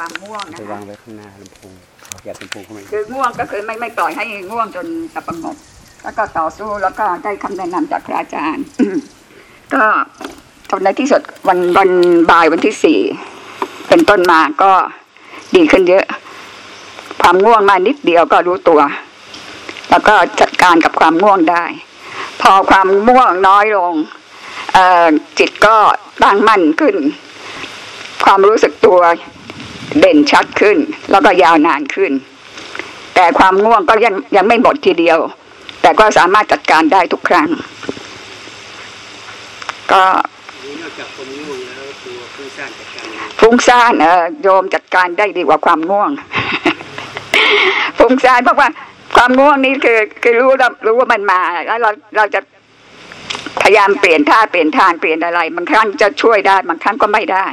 ความง่วงนะไปคะวางไว้ข้างหน้าลำโพงอยากลำโพงเข้ามาคือง่วงก็คือไม่ไม่ปล่อยให้ง่วงจนสับประงกแล้วก็ต่อสู้แล้วก็ได้คำแนะนำจากพระอาจารย์ ก็ตอนในที่สุดวันวันบ่ายวันที่สี่เป็นต้นมาก็ดีขึ้นเยอะ ความง่วงมานิดเดียวก็รู้ตัว แล้วก็จัดการกับความง่วงได้ พอความง่วงน้อยลงเอ่อจิตก็ตั้งมั่นขึ้น ความรู้สึกตัว เด่นชัดขึ้น แล้วก็ยาวนานขึ้น แต่ความง่วงก็ยังยังไม่หมดทีเดียว แต่ก็สามารถจัดการได้ทุกครั้ง ก็ฟุ้งซ่านเออโยมจัดการได้ดีกว่าความง่วงฟุ้งซ่านเพราะว่าความง่วงนี่คือคือรู้เรารู้ว่ามันมาแล้วเราเราจะพยายามเปลี่ยนท่าเปลี่ยนทางเปลี่ยนอะไรบางครั้งจะช่วยได้บางครั้งก็ไม่ได้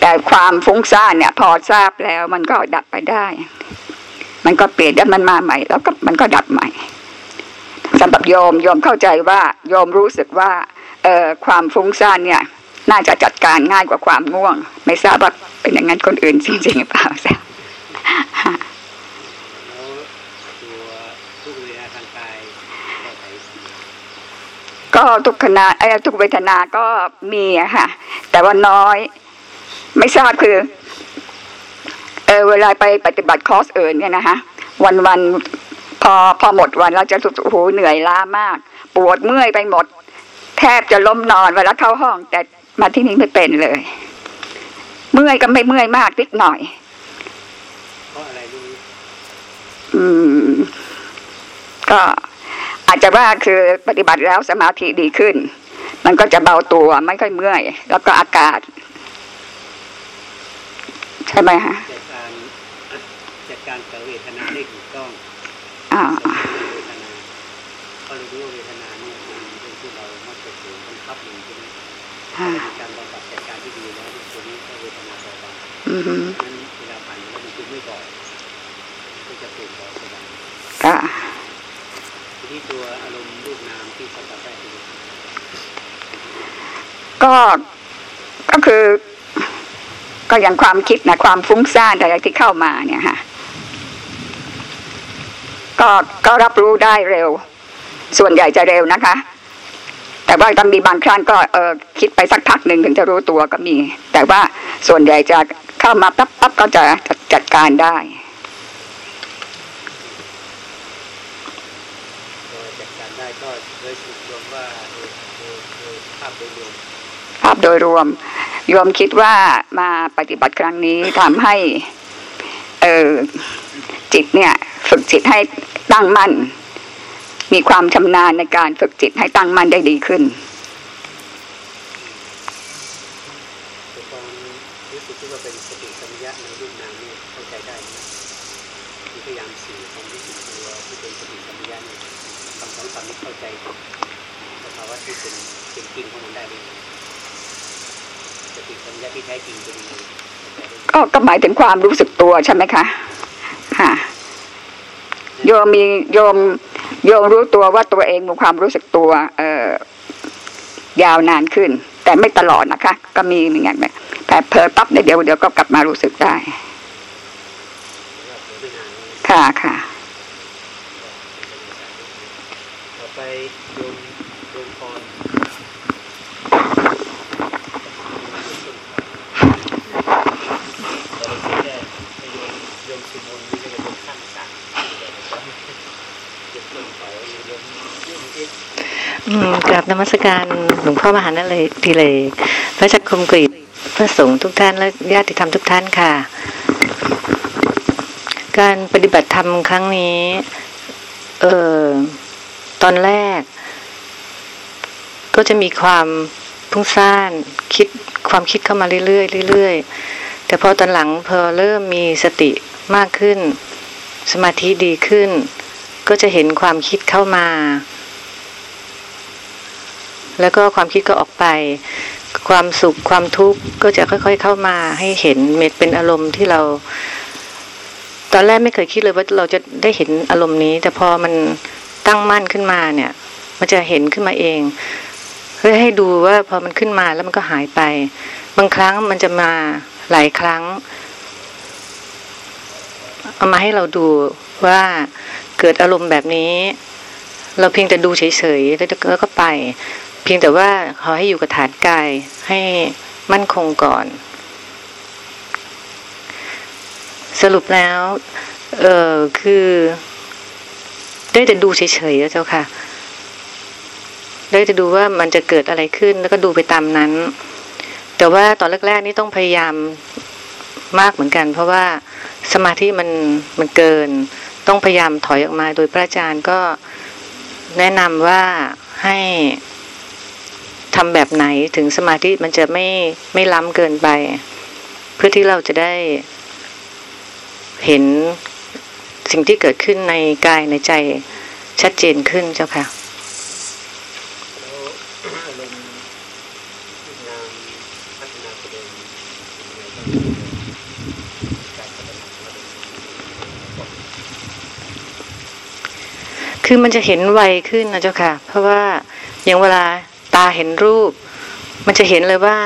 แต่ความฟุ้งซ่านเนี่ย พอทราบแล้วมันก็ดับไปได้ มันก็เปลี่ยนแล้วมันมาใหม่ แล้วก็มันก็ดับใหม่สำหรับโยมโยมเข้าใจว่าโยมรู้สึกว่าเอ่อความฟุ้งซ่านเนี่ย น่าจะจัดการง่ายกว่าความง่วง ไม่ทราบว่าเป็นอย่างนั้นคนอื่นจริงๆหรือเปล่าแล้วก็ทุกขณะเอ่อทุกเวทนาก็มีอะค่ะ แต่ว่าน้อย ไม่ทราบคือเออเวลาไปปฏิบัติคอร์สเอื่นเนี่ยนะคะวันวันๆพอพอหมดวันเราจะสึกโอ้โหเหนื่อยล้ามาก ปวดเมื่อยไปหมด แทบจะล้มนอนเวลาเข้าห้อง แต่มาที่นี่ไม่เป็นเลย เมื่อยก็ไม่เมื่อยมากนิดหน่อยเพราะอะไรรู้ไหมอืม ก็อาจจะว่าคือปฏิบัติแล้วสมาธิดีขึ้น มันก็จะเบาตัวไม่ค่อยเมื่อย แล้วก็อากาศ ใช่ไหมฮะจัดการกับเวทนาได้ถูกต้องอ่าสำหรับเวทนาเพราะเรารู้ว่าเวทนาเนี่ยเป็นที่เรามักจะถูกบังคับอยู่ใช่ไหมการบำบัดจัดการที่ดีแล้วตัวนี้ก็เวทนาเบาบางอือฮึนั้นเวลาผ่านแล้วมันคือไม่บ่อยก็จะเปลี่ยนบ่อยสบายก็ทีนี้ตัวอารมณ์รูปนามที่สัมผัสได้ก็ก็คือ ก็อย่างความคิดนะความฟุ้งซ่านอะไรที่เข้ามาเนี่ยฮะก็ก็รับรู้ได้เร็ว ส่วนใหญ่จะเร็วนะคะ แต่ว่าต้องมีบางครั้งก็เออคิดไปสักพักหนึ่งถึงจะรู้ตัวก็มี แต่ว่าส่วนใหญ่จะเข้ามาปั๊บปั๊บก็จะจัดการได้ ก็จัดการได้ก็เลยสรุปรวมว่าโดยโดยโดยภาพโดยรวม ภาพโดยรวมโยมคิดว่ามาปฏิบัติครั้งนี้ทำให้เออจิตเนี่ย ฝึกจิตให้ตั้งมั่น มีความชำนาญในการฝึกจิตให้ตั้งมั่นได้ดีขึ้นแต่ตอนรู้สึกที่ว่าเป็นสติสัมยะในรูปนามเนี่เข้าใจได้นี่พยายามสื่อความรู้สึกตัวที่เป็นสติสัมยะเนี่ยคำสองคำนี้เข้าใจสภาวะที่เป็นเป็นจริงของมันได้เลย สติสัมยะที่แท้จริงเป็นยังไงเข้าใจได้ก็ก็หมายถึงความรู้สึกตัวใช่ไหมคะค่ะโยมมีโยมโยมรู้ตัวว่าตัวเองมีความรู้สึกตัว เอ่อยาวนานขึ้น แต่ไม่ตลอดนะคะ ก็มีเหมือนกันแต่เพอปั๊บเนี่ยเดี๋ยวเดี๋ยวก็กลับมารู้สึกได้ว่าเผลอไปนานแล้วค่ะค่ะต่อไปโยมโยมพรต่อไปแค่โยมโยมสุมนนี่ก็จะเป็นขั้นสั่งโยมต้นเขาโยมยิ่งอีก อืม กราบนมัสการหลวงพ่อมหานั่นเลยทีเลย พระจักรคมกรีพระสงฆ์ทุกท่านและญาติธรรมทุกท่านค่ะ การปฏิบัติธรรมครั้งนี้ เออตอนแรก ก็จะมีความพุ่งซ่านคิดความคิดเข้ามาเรื่อยๆเรื่อยๆแต่พอตอนหลังพอเริ่มมีสติมากขึ้น สมาธิดีขึ้น ก็จะเห็นความคิดเข้ามา แล้วก็ความคิดก็ออกไป ความสุขความทุกข์ก็จะค่อย ๆ เข้ามาให้เห็นเม็ดเป็นอารมณ์ที่เรา ตอนแรกไม่เคยคิดเลยว่าเราจะได้เห็นอารมณ์นี้ แต่พอมันตั้งมั่นขึ้นมาเนี่ย มันจะเห็นขึ้นมาเองเพื่อให้ดูว่าพอมันขึ้นมาแล้วมันก็หายไป บางครั้งมันจะมาหลายครั้ง เอามาให้เราดูว่าเกิดอารมณ์แบบนี้ เราเพียงแต่ดูเฉยๆแล้วก็ไป เพียงแต่ว่าขอให้อยู่กับฐานกายให้มั่นคงก่อน สรุปแล้ว เออคือ ได้แต่ดูเฉยๆแล้วเจ้าค่ะ ได้แต่ดูว่ามันจะเกิดอะไรขึ้นแล้วก็ดูไปตามนั้น แต่ว่าตอนแรกๆนี่ต้องพยายามมากเหมือนกัน เพราะว่าสมาธิมันมันเกิน ต้องพยายามถอยออกมา โดยพระอาจารย์ก็แนะนำว่าให้ ทำแบบไหนถึงสมาธิมันจะไม่ไม่ล้ำเกินไป เพื่อที่เราจะได้ เห็นสิ่งที่เกิดขึ้นในกายในใจชัดเจนขึ้นเจ้าค่ะคือมันจะเห็นไวขึ้นนะเจ้าค่ะ เพราะว่าอย่างเวลา ตาเห็นรูป มันจะเห็นเลยว่า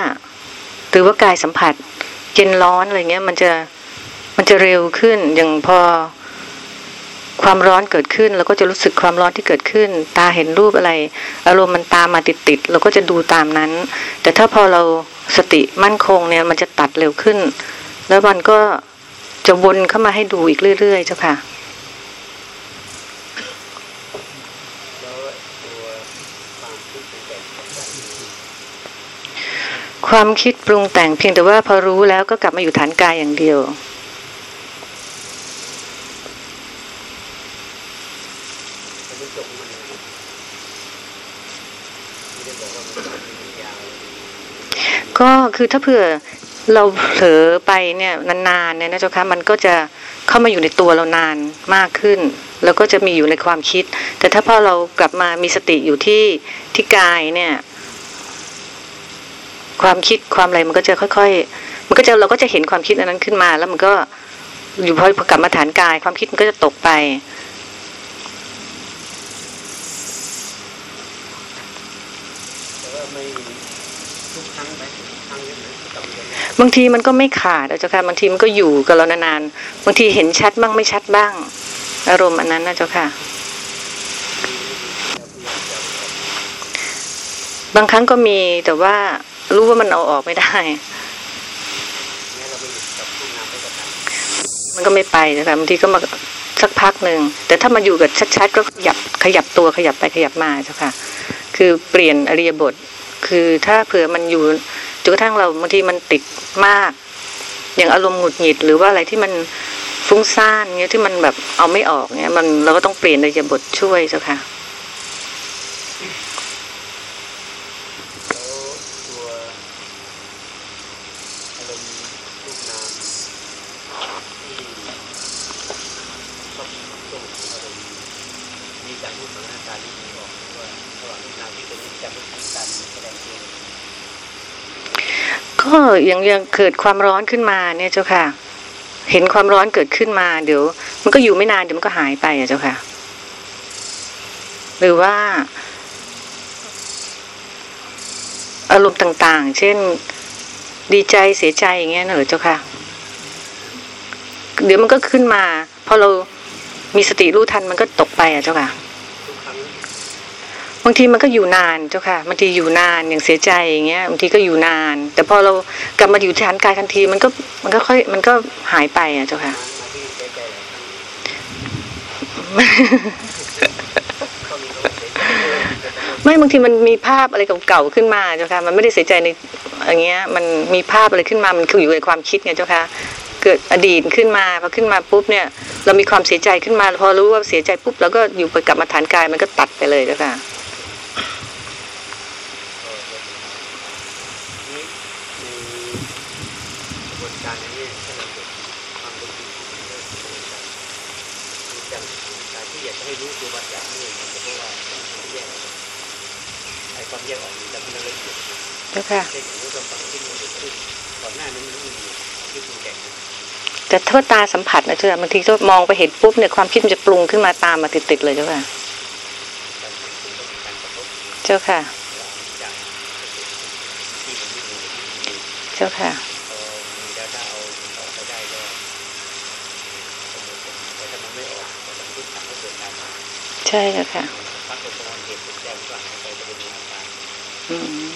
หรือว่ากายสัมผัสเย็นร้อนอะไรเงี้ย มันจะมันจะเร็วขึ้นอย่างพอความร้อนเกิดขึ้นเราก็จะรู้สึกความร้อนที่เกิดขึ้น ตาเห็นรูปอะไร อารมณ์มันตามมาติดๆเราก็จะดูตามนั้น แต่ถ้าพอเราสติมั่นคงเนี่ยมันจะตัดเร็วขึ้น แล้วมันก็จะวนเข้ามาให้ดูอีกเรื่อยๆ เจ้าค่ะ แล้วตัวความคิดเป็นแบบของใจนี้ ความคิดปรุงแต่งเพียงแต่ว่าพอรู้แล้วก็กลับมาอยู่ฐานกายอย่างเดียว ก็คือถ้าเผื่อเราเผลอไปเนี่ยนานๆเนี่ยนะเจ้าคะมันก็จะเข้ามาอยู่ในตัวเรานานมากขึ้น แล้วก็จะมีอยู่ในความคิด แต่ถ้าพอเรากลับมามีสติอยู่ที่ที่กายเนี่ย ความคิดความอะไรมันก็จะค่อย ๆ มันก็จะเราก็จะเห็นความคิดอันนั้นขึ้นมา แล้วมันก็อยู่พอกลับมาฐานกาย ความคิดมันก็จะตกไปบเรื่องนี้บางทีมันก็ไม่ขาดอาจารย์ค่ะบางทีมันก็อยู่กับเรานานๆบางทีเห็นชัดบ้างไม่ชัดบ้าง อารมณ์อันนั้นนะเจ้าค่ะบางครั้งก็มีแต่ว่า รู้ว่ามันเอาออกไม่ได้มันก็ตามมันก็ไม่ไปนะคะบางทีก็มาสักพักหนึ่ง แต่ถ้ามาอยู่กับชัดๆ ก็ขยับขยับตัวขยับไปขยับมาเจ้าค่ะ คือเปลี่ยนอริยบท คือถ้าเผื่อมันอยู่จนกระทั่งเราบางทีมันติดมาก อย่างอารมณ์หงุดหงิด หรือว่าอะไรที่มันฟุ้งซ่านเงี้ยที่มันแบบเอาไม่ออกเงี้ย มันเราก็ต้องเปลี่ยนอริยบทช่วยเจ้าค่ะ แล้วตัวอารมณ์รูปนามที่ชอบช่วงของอารมณ์มีจากรูปของหน้าตาที่มีบอกว่าระหว่างรูปนามที่เป็นนิจจังรูปของการแสดงตัว ก็อย่างย่างเกิดความร้อนขึ้นมาเนี่ยเจ้าค่ะ เห็นความร้อนเกิดขึ้นมา เดี๋ยว มันก็อยู่ไม่นานเดี๋ยวมันก็หายไปอะเจ้าค่ะ หรือว่า อารมณ์ต่างๆ เช่น ดีใจเสียใจอย่างเงี้ยนะเหรอเจ้าค่ะ เดี๋ยวมันก็ขึ้นมาพอเรามีสติรู้ทันมันก็ตกไปอะเจ้าค่ะางทีมันก็อยู่นานเจ้าค่ะบางทีอยู่นานอย่างเสียใจอย่างเงี้ยบางทีก็อยู่นาน แต่พอเรากลับมาอยู่ฐานกายทันทีมันก็มันก็ค่อยมันก็หายไปอะเจ้าค่ะไม่บางทีมันมีภาพอะไรเก่าๆขึ้นมาเจ้าค่ะมันไม่ได้เสียใจในอย่างเงี้ย มันมีภาพอะไรขึ้นมามันคืออยู่ในความคิดไงเจ้าค่ะเกิดอดีตขึ้นมาพอขึ้นมาปุ๊บเนี่ย เรามีความเสียใจขึ้นมา พอรู้ว่าเสียใจปุ๊บเราก็อยู่ไปกลับมาฐานกายมันก็ตัดไปเลยเจ้าค่ะ เจ้าค่ะแต่โทษตาสัมผัสนะเจ้าบางทีจ้ามองไปเห็นปุ๊บเนี่ยความคิดมันจะปรุงขึ้นมาตามมาติดๆเลยเจ้าค่ะ เจ้าค่ะ เจ้าค่ะใช่ค่ะ อืม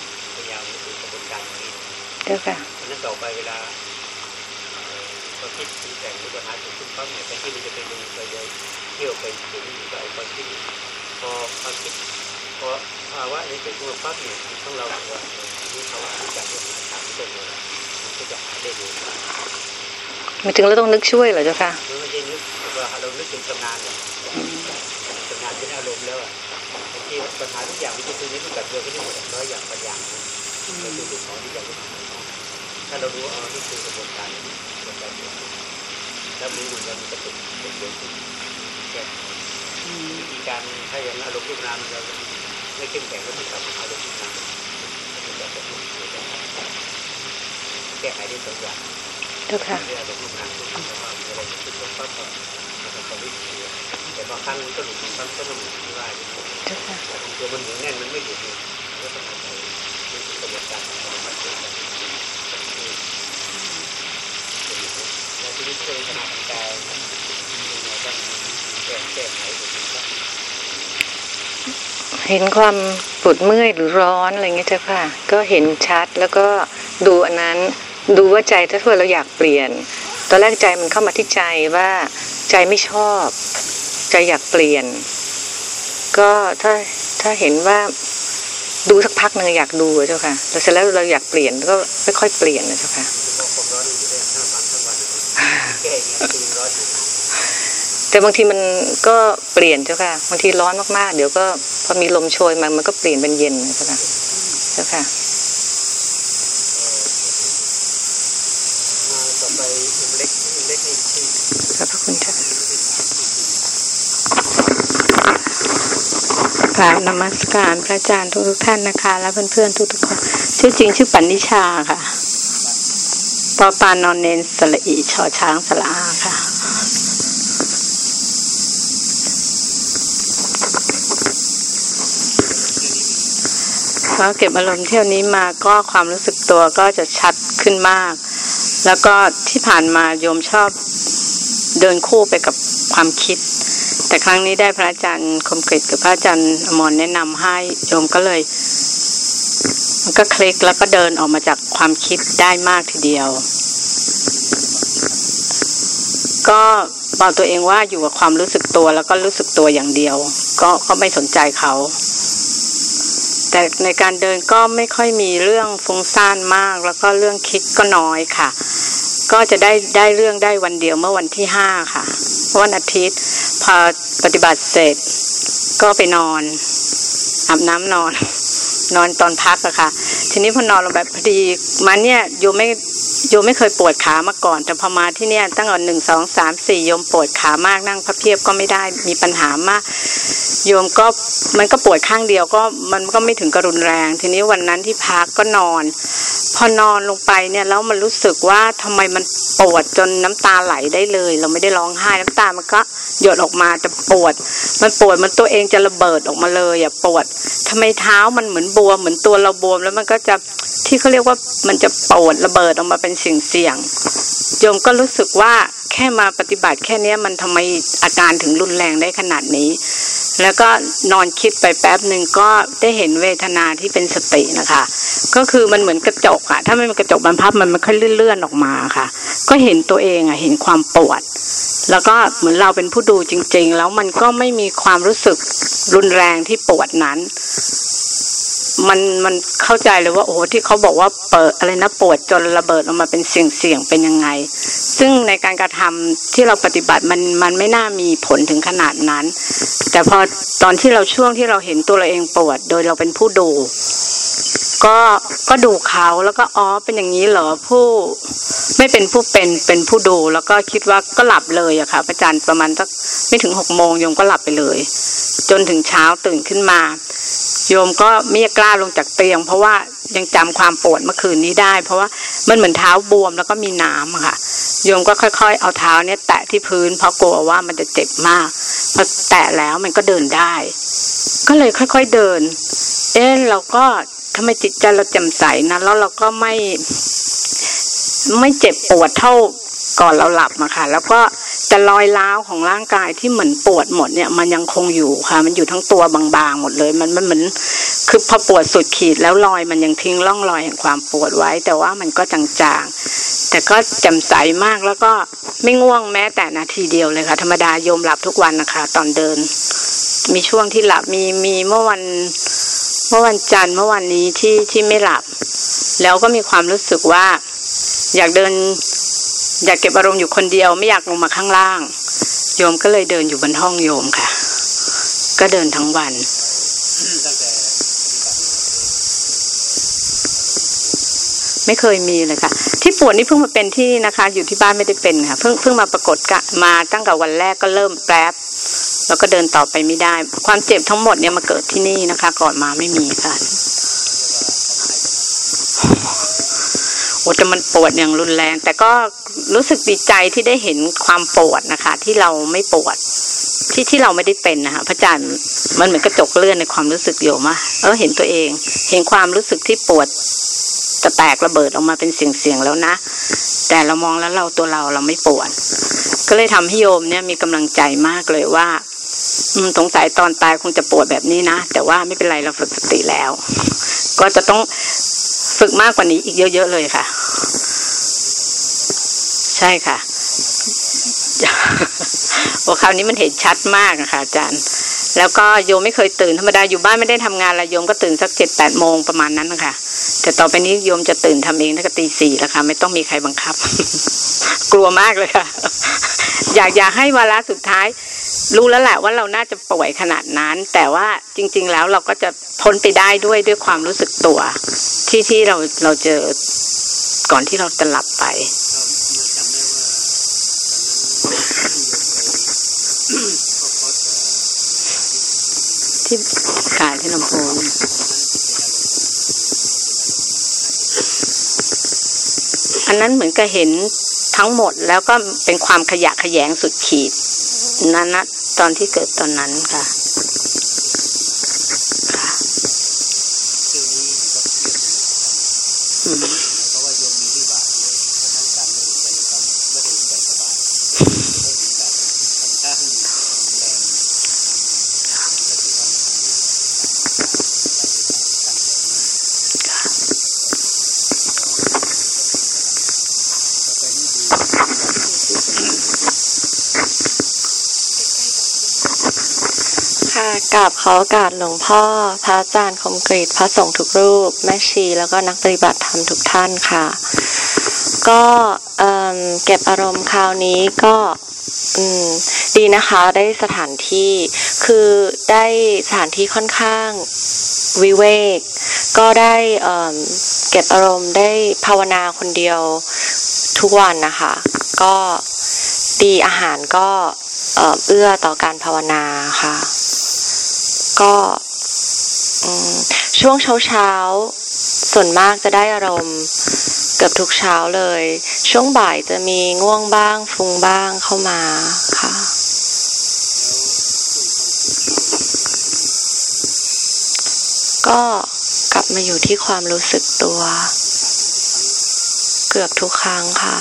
เจ้าค่ะเพราะนั้นต่อไปเวลาเราคิดถึงแต่งหรือปัญหาเกิดขึ้นปั๊บเนี่ยแทนที่มันจะไปดูไปเลยเที่ยวไปถึงอยู่กับไอ้ความคิดพอความคิดพอภาวะนี้เกิดขึ้นมาปั๊บเนี่ยต้องเราว่านี่เขารู้จักเรื่องทางที่ตรงเลยมันก็จะหาได้เลยไม่ถึงเราต้องนึกช่วยเหรอเจ้าค่ะมันไม่ใช่นึกว่าเรานึกถึงชำนาญเนี่ยชำนาญเป็นอารมณ์แล้วอะบางทีปัญหาทุกอย่างมันจะคือในรูปแบบเดียวกันนี่หมดร้อยอย่างบางอย่างเราคือทุกของที่อย่างที่ ถ้าเรารู้อ๋อนี่คือกระบวนการกระบวนการเดียวแล้วรู้มันมันจะเป็นเป็นเรื่องที่แก้วิธีการถ้าอย่างอารมณ์รูปนามเราไม่เข้มแข็งแล้วมันกลับอารมณ์รูปนามมันจะเป็นแก้ไขได้สองอย่างเจ้าค่ะเรื่องรูปนามรูปนามว่าอะไรที่ตรงปั๊บก็มันจะวิธีแต่บางครั้งมันก็หลุดบางก็ต้องหลุดไม่ได้เจ้าค่ะตัวมันเหนียวแน่นมันไม่หยุดเลยก็ต้องอาศัยนี่คือกระบวนการของมันเอง แล้วทีนี้ที่เป็นขนาดกายเห็นความปวดเมื่อยหรือร้อนอะไรเงี้ยเจ้าค่ะ ก็เห็นชัดแล้วก็ดูอันนั้นดูว่าใจถ้าเผื่อเราอยากเปลี่ยน ตอนแรกใจมันเข้ามาที่ใจว่าใจไม่ชอบ ใจอยากเปลี่ยน ก็ถ้าถ้าเห็นว่าดูสักพักหนึ่งอยากดูเจ้าค่ะแล้วเสร็จแล้วเราอยากเปลี่ยนก็ค่อยๆเปลี่ยนนะเจ้าค่ะ แต่บางทีมันก็เปลี่ยนเจ้าค่ะบางทีร้อนมากๆ เดี๋ยวก็พอมีลมโชยมามันก็เปลี่ยนเป็นเย็นนะเจ้าค่ะเจ้าค่ะต่อไปเล็กเล็กนี่ที่ขอบพระคุณค่ะกราบนมัสการพระอาจารย์ทุกๆท่านนะคะ และเพื่อนๆทุกๆคนชื่อจริงชื่อปันนิชาค่ะ ปอปานนอนเนนสละอีชอช้างสละอาค่ะ ก็เก็บอารมณ์เที่ยวนี้มาก็ความรู้สึกตัวก็จะชัดขึ้นมาก แล้วก็ที่ผ่านมาโยมชอบเดินคู่ไปกับความคิด แต่ครั้งนี้ได้พระอาจารย์คมกริตกับพระอาจารย์อมรแนะนำให้โยมก็เลย มันก็คลิกแล้วก็เดินออกมาจากความคิดได้มากทีเดียว ก็บอกตัวเองว่าอยู่กับความรู้สึกตัวแล้วก็รู้สึกตัวอย่างเดียว ก็ก็ไม่สนใจเขา แต่ในการเดินก็ไม่ค่อยมีเรื่องฟุ้งซ่านมาก แล้วก็เรื่องคิดก็น้อยค่ะ ก็จะได้ได้เรื่องได้วันเดียวเมื่อวันที่ห้าค่ะวันอาทิตย์พอปฏิบัติเสร็จ ก็ไปนอนอาบน้ำนอน นอนตอนพักอะค่ะ ทีนี้พอนอนลงแบบพอดีมาเนี่ยโยมไม่โยมไม่เคยปวดขามาก่อน แต่พอมาที่เนี่ยตั้งแต่หนึ่งสองสามสี่โยมปวดขามากนั่งพับเพียบก็ไม่ได้มีปัญหามาก โยมก็มันก็ปวดข้างเดียวก็มันก็ไม่ถึงกระรุนแรง ทีนี้วันนั้นที่พักก็นอน พอนอนลงไปเนี่ยแล้วมันรู้สึกว่าทำไมมันปวดจนน้ำตาไหลได้เลย เราไม่ได้ร้องไห้น้ำตามันก็หยดออกมาแต่ปวด มันปวดมันตัวเองจะระเบิดออกมาเลยอะปวดทำไมเท้ามันเหมือนบวมเหมือนตัวเราบวม แล้วมันก็จะที่เขาเรียกว่ามันจะปวดระเบิดออกมาเป็นเสียงเสียงๆโยมก็รู้สึกว่าแค่มาปฏิบัติแค่เนี้ยมันทำไมอาการถึงรุนแรงได้ขนาดนี้ แล้วก็นอนคิดไปแป๊บหนึ่งก็ได้เห็นเวทนาที่เป็นสตินะคะ ก็คือมันเหมือนกระจกอะถ้าไม่เป็นกระจกบรรพับมันมันค่อยเลื่อนๆออกมาค่ะ ก็เห็นตัวเองอะเห็นความปวด แล้วก็เหมือนเราเป็นผู้ดูจริง ๆ แล้วมันก็ไม่มีความรู้สึกรุนแรงที่ปวดนั้น มันมันเข้าใจเลยว่า โอ้ที่เขาบอกว่าเปิดอะไรนะปวดจนระเบิดออกมาเป็นเสียงเสียงๆเป็นยังไง ซึ่งในการกระทำที่เราปฏิบัติมันมันไม่น่ามีผลถึงขนาดนั้น แต่พอตอนที่เราช่วงที่เราเห็นตัวเราเองปวด โดยเราเป็นผู้ดู ก็ก็ดูเขาแล้วก็อ๋อเป็นอย่างนี้เหรอผู้ไม่เป็นผู้เป็นเป็นผู้ดู แล้วก็คิดว่าก็หลับเลยอะค่ะอาจารย์ประมาณสักไม่ถึงหกโมงโยมก็หลับไปเลย จนถึงเช้าตื่นขึ้นมา โยมก็ไม่กล้าลงจากเตียง เพราะว่ายังจำความปวดเมื่อคืนนี้ได้ เพราะว่ามันเหมือนเท้าบวมแล้วก็มีน้ำอะค่ะโยมก็ค่อยๆ เอาเท้าเนี่ย แตะที่พื้น เพราะกลัวว่ามันจะเจ็บมากพอแตะแล้วมันก็เดินได้ ก็เลยค่อย ๆเดิน เอ๊ะเราก็ ทำไมจิตใจเราแจ่มใสนะแล้วเราก็ไม่ไม่เจ็บปวดเท่าก่อนเราหลับอะค่ะ แล้วก็แต่รอยร้าวของร่างกายที่เหมือนปวดหมดเนี่ย มันยังคงอยู่ค่ะ มันอยู่ทั้งตัวบางๆหมดเลย มันมันเหมือนคือพอปวดสุดขีดแล้วรอยมันยังทิ้งร่องรอยแห่งความปวดไว้ แต่ว่ามันก็จางๆ แต่ก็แจ่มใสมากแล้วก็ไม่ง่วงแม้แต่นาทีเดียวเลยค่ะ ธรรมดาโยมหลับทุกวันนะคะ ตอนเดิน มีช่วงที่หลับมีมีเมื่อวัน มื่อวันจันทร์เมื่อวันนี้ที่ที่ไม่หลับ แล้วก็มีความรู้สึกว่า อยากเดิน อยากเก็บอารมณ์อยู่คนเดียว ไม่อยากลงมาข้างล่าง โยมก็เลยเดินอยู่บนห้องโยมค่ะ ก็เดินทั้งวันไม่เคยมีเลยค่ะ ที่ปวดนี่เพิ่งมาเป็นที่นะคะ อยู่ที่บ้านไม่ได้เป็นค่ะ เพิ่งเพิ่งมาปรากฏกะมาตั้งแต่วันแรกก็เริ่มแป๊บ แล้วก็เดินต่อไปไม่ได้ ความเจ็บทั้งหมดเนี่ยมาเกิดที่นี่นะคะ ก่อนมาไม่มีค่ะโอ้แต่มันปวดอย่างรุนแรง แต่ก็รู้สึกดีใจที่ได้เห็นความปวดนะคะ ที่เราไม่ปวด ที่ที่เราไม่ได้เป็นนะคะพระอาจารย์มันเหมือนกระจกเลื่อนในความรู้สึกโยมอะเออเห็นตัวเอง เห็นความรู้สึกที่ปวดจะแตกระเบิดออกมาเป็นเสียงๆแล้วนะ แต่เรามองแล้วเราตัวเราเราไม่ปวด ก็เลยทำให้โยมเนี่ยมีกำลังใจมากเลยว่า สงสัยตอนตายคงจะปวดแบบนี้นะ แต่ว่าไม่เป็นไรเราฝึกสติแล้ว ก็จะต้องฝึกมากกว่านี้อีกเยอะ ๆ เลยค่ะ ใช่ค่ะโอ้คราวนี้มันเห็นชัดมากอะค่ะอาจารย์ แล้วก็โยมไม่เคยตื่นธรรมดาอยู่บ้านไม่ได้ทำงานอะไรโยมก็ตื่นสักเจ็ดแปดโมงประมาณนั้นนะคะแต่ต่อไปนี้โยมจะตื่นทำเองตั้งแต่ตีสี่แล้วค่ะ ไม่ต้องมีใครบังคับ กลัวมากเลยค่ะ อยากอยากให้วาระสุดท้าย รู้แล้วแหละว่าเราน่าจะป่วยขนาดนั้น แต่ว่าจริง ๆ แล้วเราก็จะพ้นไปได้ด้วยด้วยความรู้สึกตัว ที่ที่เราเราเจอก่อนที่เราจะหลับไปที่กายที่ลำโพงอันนั้นเหมือนกับเห็นทั้งหมดแล้วก็เป็นความขยะแขยงสุดขีดนั้นนะ ตอนที่เกิดตอนนั้นค่ะอืม เพราะว่าโยมมีวิบากเยอะเพราะฉะนั้นการไม่ได้ใจเขาไม่ได้ใจสบายไม่ได้แบบค่อนข้างแรงก็ถือว่าไม่ดี ค่ะ กราบขอโอกาสหลวงพ่อ พระอาจารย์คมกรีตพระสงฆ์ทุกรูป แม่ชีแล้วก็นักปฏิบัติธรรมทุกท่านค่ะ ก็เเก็บอารมณ์คราวนี้ก็ดีนะคะได้สถานที่คือได้สถานที่ค่อนข้างวิเวก ก็ได้เก็บอารมณ์ได้ภาวนาคนเดียวทุกวันนะคะ ก็ดีอาหารก็เอื้อต่อการภาวนาค่ะ ก็ช่วงเช้าเช้าส่วนมากจะได้อารมณ์เกือบทุกเช้าเลย ช่วงบ่ายจะมีง่วงบ้าง ฟุ้งบ้างเข้ามาค่ะก็กลับมาอยู่ที่ความรู้สึกตัว เกือบทุกครั้งค่ะ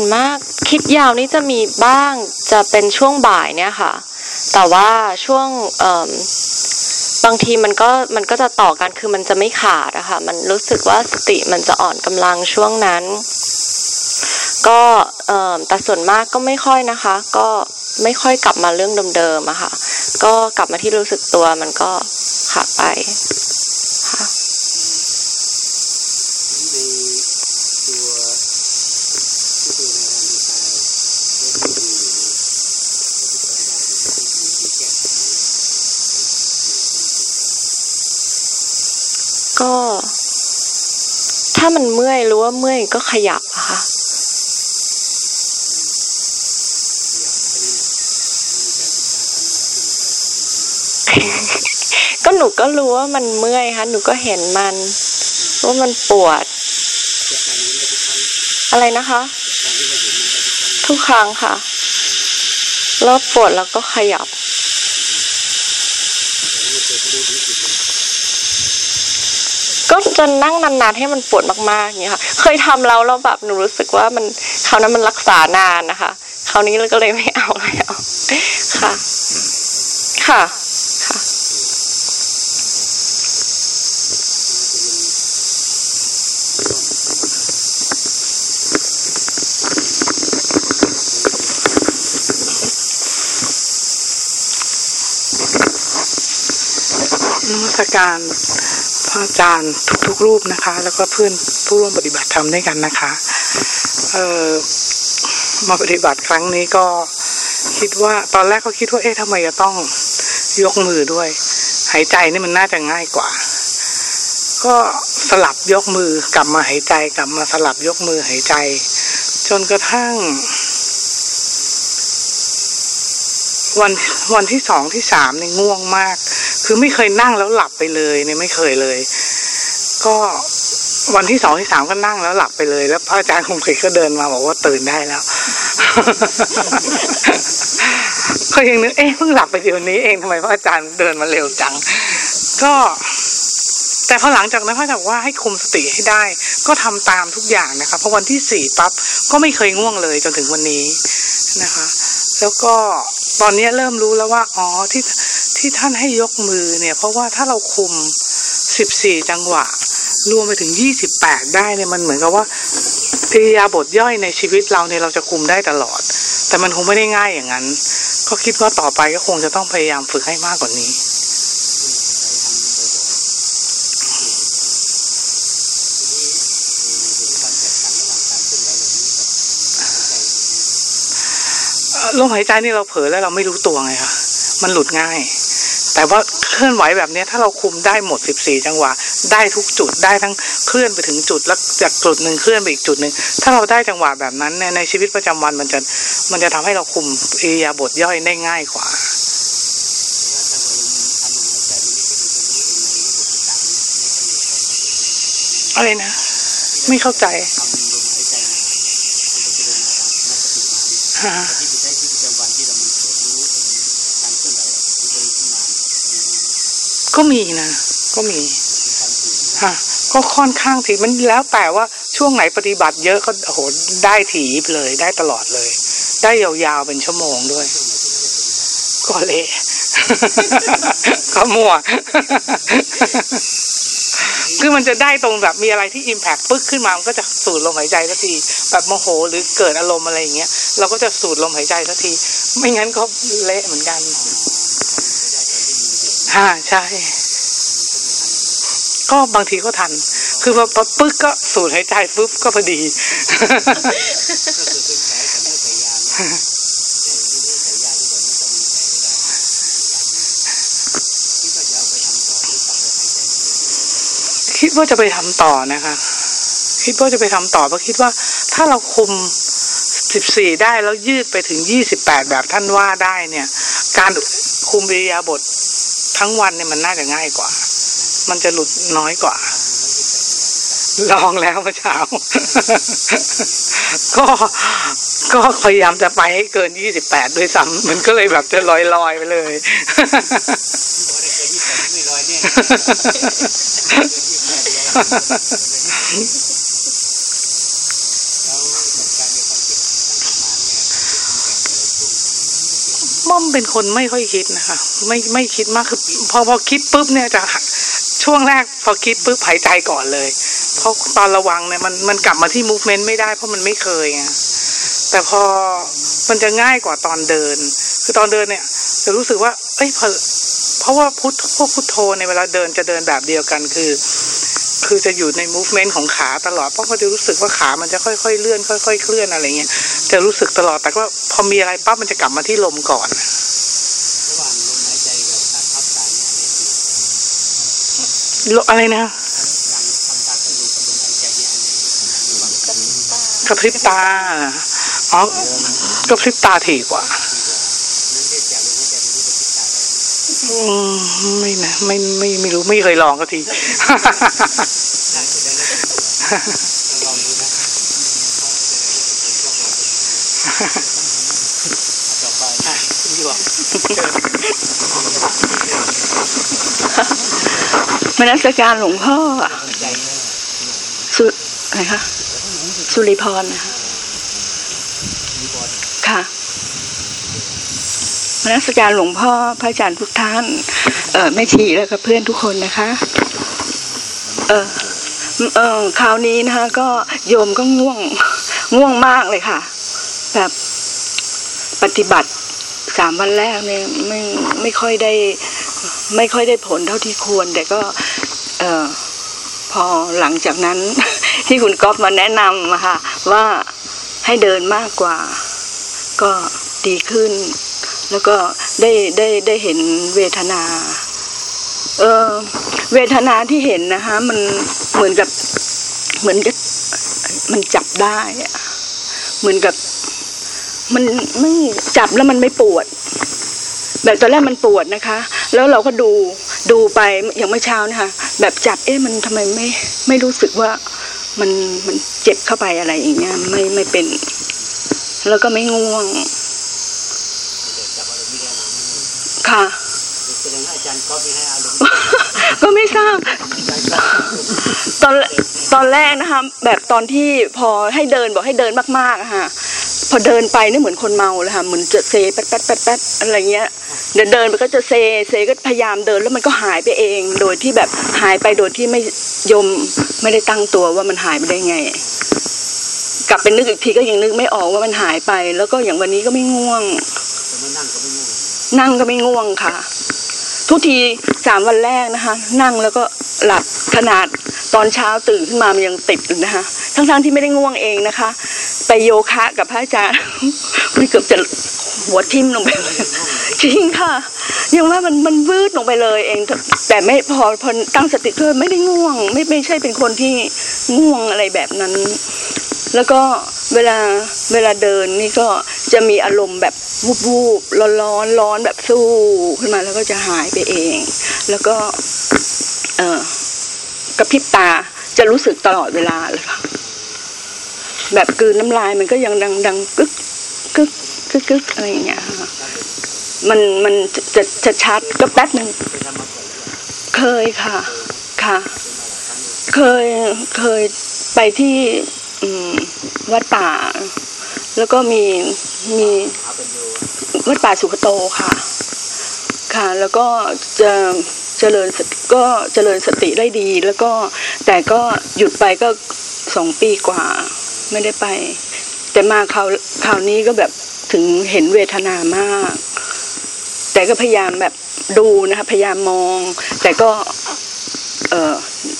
วนมากคิดยาวนี่จะมีบ้างจะเป็นช่วงบ่ายเนี่ยค่ะ แต่ว่าช่วงบางทีมันก็มันก็จะต่อกันคือมันจะไม่ขาดอะค่ะ มันรู้สึกว่าสติมันจะอ่อนกำลังช่วงนั้น ก็แต่ส่วนมากก็ไม่ค่อยนะคะ ก็ไม่ค่อยกลับมาเรื่องเดิมๆอะค่ะ ก็กลับมาที่รู้สึกตัวมันก็ขาดไปค่ะ ในตัวที่ตัวในร่างกายที่ดูอยู่เนี่ยก็ทุกคนได้มีวิธีแก้ไข ก็ ถ้ามันเมื่อยรู้ว่าเมื่อยก็ขยับอะค่ะก็หนูก็รู้ว่ามันเมื่อยค่ะหนูก็เห็นมันว่ามันปวด อะไรนะคะ ทุกครั้งค่ะ แล้วปวดแล้วก็ขยับ ก็จะนั่งนานๆให้มันปวดมากๆอย่างเงี้ยค่ะ เคยทำแล้วแล้วแบบหนูรู้สึกว่ามันคราวนั้นมันรักษานานนะคะคราวนี้เราก็เลยไม่เอาแล้วค่ะ ค่ะค่ะนมัสการ ระอาจารย์ทุกๆรูปนะคะ แล้วก็เพื่อนผู้ร่วมปฏิบัติธรรมด้วยกันนะคะเออมาปฏิบัติครั้งนี้ก็คิดว่าตอนแรกก็คิดว่าเอ๊ะทำไมจะต้องยกมือด้วย หายใจนี่มันน่าจะง่ายกว่า ก็สลับยกมือกลับมาหายใจกลับมาสลับยกมือหายใจ จนกระทั่ง วันวันที่สองที่สามเนี่ยง่วงมาก คือไม่เคยนั่งแล้วหลับไปเลยเนี่ยไม่เคยเลย ก็วันที่สองที่สามก็นั่งแล้วหลับไปเลย แล้วพระอาจารย์คงเคยก็เดินมาบอกว่าตื่นได้แล้วก็ยังนึกเอ๊ะเพิ่งหลับไปเดี๋ยวนี้เองทำไมพระอาจารย์เดินมาเร็วจัง ก็ แต่พอหลังจากนั้นพระอาจารย์บอกว่าให้คุมสติให้ได้ ก็ทำตามทุกอย่างนะคะพอวันที่สี่ปั๊บก็ไม่เคยง่วงเลยจนถึงวันนี้นะคะ แล้วก็ตอนนี้เริ่มรู้แล้วว่าอ๋อที่ ที่ท่านให้ยกมือเนี่ย เพราะว่าถ้าเราคุมสิบสี่จังหวะ รวมไปถึงยี่สิบแปดได้เนี่ยมันเหมือนกับว่ากิริยาบทย่อยในชีวิตเราเนี่ยเราจะคุมได้ตลอด แต่มันคงไม่ได้ง่ายอย่างนั้น ก็คิดว่าต่อไปก็คงจะต้องพยายามฝึกให้มากกว่านี้เอ่อลมหายใจนี่เราเผลอแล้วเราไม่รู้ตัวไงคะมันหลุดง่าย แต่ว่าเคลื่อนไหวแบบเนี้ยถ้าเราคุมได้หมด 14 จังหวะ ได้ทุกจุดได้ทั้งเคลื่อนไปถึงจุดแล้วจากจุดหนึ่งเคลื่อนไปอีกจุดหนึ่งถ้าเราได้จังหวะแบบนั้นเนี่ยในชีวิตประจำวันมันจะมันจะทำให้เราคุมอิริยาบถย่อยได้ง่ายกว่าอะไรนะ ไม่เข้าใจฮะ ก็มีนะก็มีฮะก็ค่อนข้างถี่มันแล้วแต่ว่าช่วงไหนปฏิบัติเยอะก็โอ้โหได้ถี่เลยได้ตลอดเลย ได้ยาวๆเป็นชั่วโมงด้วยก็เละก็มั่วคือมันจะได้ตรงแบบมีอะไรที่อิมแพคปึ๊กขึ้นมา มันก็จะสูดลมหายใจสักทีแบบโมโหหรือเกิดอารมณ์อะไรอย่างเงี้ยเราก็จะสูดลมหายใจสักที ไม่งั้นก็เละเหมือนกัน ฮ่าใช่ ก็บางทีก็ทัน คือพอพอปึ๊กก็สูดหายใจปุ๊บก็พอดีคิดว่าจะไปทำต่อนะคะ คิดว่าจะไปทำต่อเพราะคิดว่า ถ้าเราคุมสิบสี่ได้แล้วยืดไปถึงยี่สิบแปดแบบท่านว่าได้เนี่ย การคุมวิริยาบท ทั้งวันเนี่ยมันน่าจะง่ายกว่า มันจะหลุดน้อยกว่า ลองแล้วเมื่อเช้า ก็ก็พยายามจะไปให้เกินยี่สิบแปดด้วยซ้ำมันก็เลยแบบจะลอยลอยๆไปเลยม่อ ม่อมเป็นคนไม่ค่อยคิดนะคะ ไม่ไม่คิดมากคือพอพอคิดปุ๊บเนี่ยจะช่วงแรกพอคิดปุ๊บหายใจก่อนเลย เพราะตอนระวังเนี่ยมันมันกลับมาที่ movement ไม่ได้เพราะมันไม่เคยไงแต่พอมันจะง่ายกว่าตอนเดิน คือตอนเดินเนี่ย จะรู้สึกว่า เอ้ยพอเพราะว่าพุทพวกพุทโธในเวลาเดินจะเดินแบบเดียวกันคือ คือจะอยู่ใน movement ของขาตลอดเพราะเขาจะรู้สึกว่าขามันจะค่อยๆเลื่อนค่อย ๆ เคลื่อนอะไรเงี้ย จะรู้สึกตลอด แต่ว่าพอมีอะไรปั๊บมันจะกลับมาที่ลมก่อนลอะไรนะกระพริบตาอ๋อกระพริบตาถี่กว่าอืมไม่นะไม่ไม่ไม่รู้ไม่เคยลองก็ที ตหรอกมนัสการหลวงพ่อสุอะไรคะสุริพรนะคะค่ะมนัสการหลวงพ่อพระอาจารย์ทุกท่านเออแม่ชีแล้วก็เพื่อนทุกคนนะคะ เออเออคราวนี้นะคะ ก็โยมก็ง่วงง่วงมากเลยค่ะ แบบปฏิบัติสามวันแรกเนี่ยไม่ไม่ค่อยได้ ไม่ค่อยได้ผลเท่าที่ควร แต่ก็ เออพอหลังจากนั้น ที่คุณก๊อฟมาแนะนำอะคะว่าให้เดินมากกว่า ก็ดีขึ้น แล้วก็ได้ได้ได้เห็นเวทนา เออเวทนาที่เห็นนะคะ มันเหมือนกับเหมือนกับมันจับได้อะเหมือนกับ มันไม่จับแล้วมันไม่ปวด แบบตอนแรกมันปวดนะคะ แล้วเราก็ดูดูไปอย่างเมื่อเช้านะคะแบบจับเอ๊ะมันทำไมไม่ไม่รู้สึกว่ามันมันเจ็บเข้าไปอะไรอย่างเงี้ยไม่ไม่เป็น แล้วก็ไม่ง่วง ค่ะแสดงว่าอาจารย์ก๊อฟไม่ให้อารมณ์ก็ไม่ทราบตอนตอนแรกนะคะแบบตอนที่พอให้เดินบอกให้เดินมากๆอะค่ะ พอเดินไปนี่เหมือนคนเมาเลยค่ะเหมือนจะเซแป๊ดแป๊ดแป๊ดแป๊ดอะไรเงี้ยเดินเดินไปก็จะเซเซก็พยายามเดินแล้วมันก็หายไปเอง โดยที่แบบหายไปโดยที่ไม่ยมไม่ได้ตั้งตัวว่ามันหายไปได้ไง กลับไปนึกอีกทีก็ยังนึกไม่ออกว่ามันหายไป แล้วก็อย่างวันนี้ก็ไม่ง่วง นั่งก็ไม่ง่วงค่ะ ทุกทีสามวันแรกนะคะ นั่งแล้วก็หลับขนาดตอนเช้าตื่นขึ้นมามันยังติดอยู่นะคะ ทั้งๆที่ไม่ได้ง่วงเองนะคะ ไปโยคะกับพระอาจารย์มันเกือบจะหัวทิ่มลงไปจริงค่ะ ยังว่ามันมันวืดลงไปเลยเอง แต่แต่ไม่พอพอตั้งสติก็ไม่ได้ง่วง ไม่ไม่ใช่เป็นคนที่ง่วงอะไรแบบนั้น แล้วก็เวลาเวลาเดินนี่ก็จะมีอารมณ์แบบวูบวูบร้อนร้อนร้อนแบบสู้ขึ้นมาแล้วก็จะหายไปเอง แล้วก็ เออกระพริบตาจะรู้สึกตลอดเวลาเลยค่ะแบบกืนน้ำลายมันก็ยังดังดังกึกกึกกึกกึกอะไรอย่างเงี้ยค่ะมันมันจะจะชัดก็แป๊บหนึ่งเคยค่ะ ค่ะ เคยเคยไปที่ วัดป่า แล้วก็มีมีวัดป่าสุขโตค่ะ ค่ะ แล้วก็จะเจริญก็เจริญสติได้ดี แล้วก็แต่ก็หยุดไปก็สองปีกว่าไม่ได้ไป แต่มาคราวคราวนี้ก็แบบถึงเห็นเวทนามาก แต่ก็พยายามแบบดูนะคะพยายามมอง แต่ก็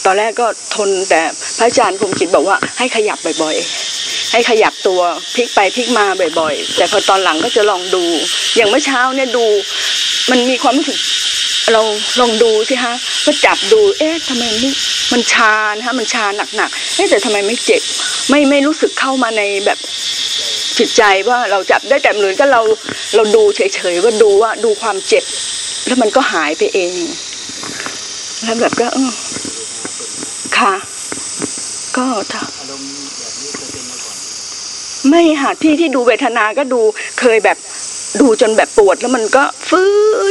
ตอนแรกก็ทนแต่พระอาจารย์คมจิตบอกว่าให้ขยับบ่อยๆ ให้ขยับตัวพลิกไปพลิกมาบ่อยๆ แต่พอตอนหลังก็จะลองดู อย่างเมื่อเช้าเนี่ยดู มันมีความรู้สึกเราลองดูสิฮะก็จับดู เอ๊ะทำไมไม่มันชานะฮะมันชาหนักๆเอ๊ะแต่ทำไมไม่เจ็บ ไม่ไม่รู้สึกเข้ามาในแบบจิตใจว่าเราจับได้แต่เหมือนก็เราเราดูเฉยๆว่าดูว่าดูความเจ็บ แล้วมันก็หายไปเอง แล้วแบบก็เออค่ะ ก็ถ้าไม่ค่ะที่ที่ดูเวทนาก็ดูเคยแบบดูจนแบบปวดแล้วมันก็ฟื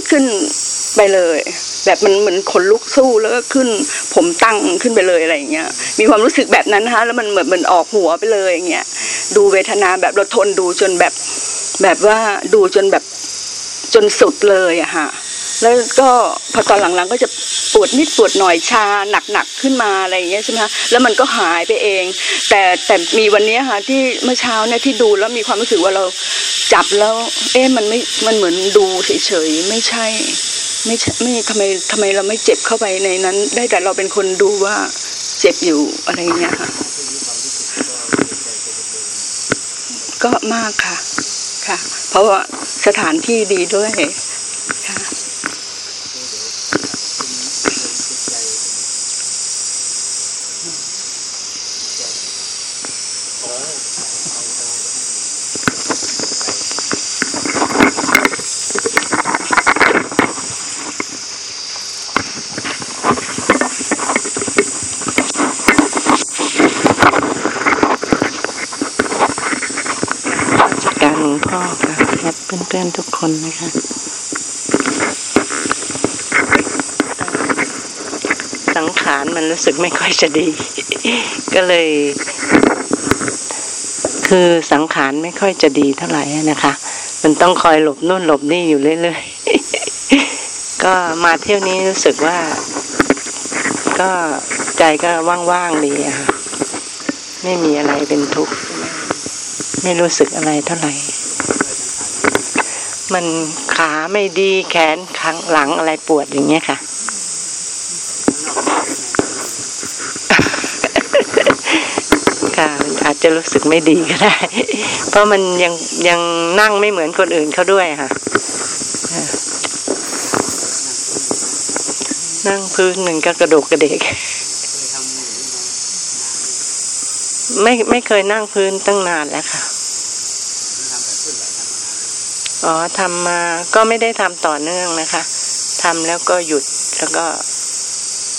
ดขึ้นไปเลย แบบมันเหมือนขนลุกสู้แล้วก็ขึ้น ผมตั้งขึ้นไปเลยอะไรอย่างเงี้ย มีความรู้สึกแบบนั้นนะคะแล้วมันเหมือนมันออกหัวไปเลยอย่างเงี้ยดูเวทนาแบบเราทนดูจนแบบ แบบว่าดูจนแบบจนสุดเลยอะค่ะ แล้วก็พอตอนหลังๆก็จะปวดนิดปวดหน่อยชาหนักๆขึ้นมาอะไรอย่างเงี้ยใช่ไหมคะแล้วมันก็หายไปเอง แต่แต่มีวันนี้ค่ะที่เมื่อเช้าเนี่ยที่ดูแล้วมีความรู้สึกว่าเราจับแล้ว เอ๊ะมันไม่มันเหมือนดูเฉยๆไม่ใช่ ไม่ใช่ไม่ทำไมทำไมเราไม่เจ็บเข้าไปในนั้น ได้แต่เราเป็นคนดูว่าเจ็บอยู่อะไรอย่างเงี้ยค่ะก็มากค่ะ ค่ะ เพราะว่าสถานที่ดีด้วยค่ะ การหลวง เพื่อนทุกคนนะคะสังขารมันรู้สึกไม่ค่อยจะดี ก็เลย คือสังขารไม่ค่อยจะดีเท่าไหร่นะคะ มันต้องคอยหลบนู่นหลบนี่อยู่เรื่อยๆ ก็มาเที่ยวนี้รู้สึกว่า ก็ใจก็ว่างๆดีอะค่ะไม่มีอะไรเป็นทุกข์ ไม่รู้สึกอะไรเท่าไหร่ มันขาไม่ดีแขนข้างหลังอะไรปวดอย่างเงี้ยค่ะ ค่ะอาจจะรู้สึกไม่ดีก็ได้ เพราะมันยังยังนั่งไม่เหมือนคนอื่นเขาด้วยค่ะ นั่งพื้นหนึ่งก็กระโดกกระเดกไม่ไม่เคยนั่งพื้นตั้งนานแล้วค่ะ อ๋อทำมาก็ไม่ได้ทำต่อเนื่องนะคะทำแล้วก็หยุดแล้วก็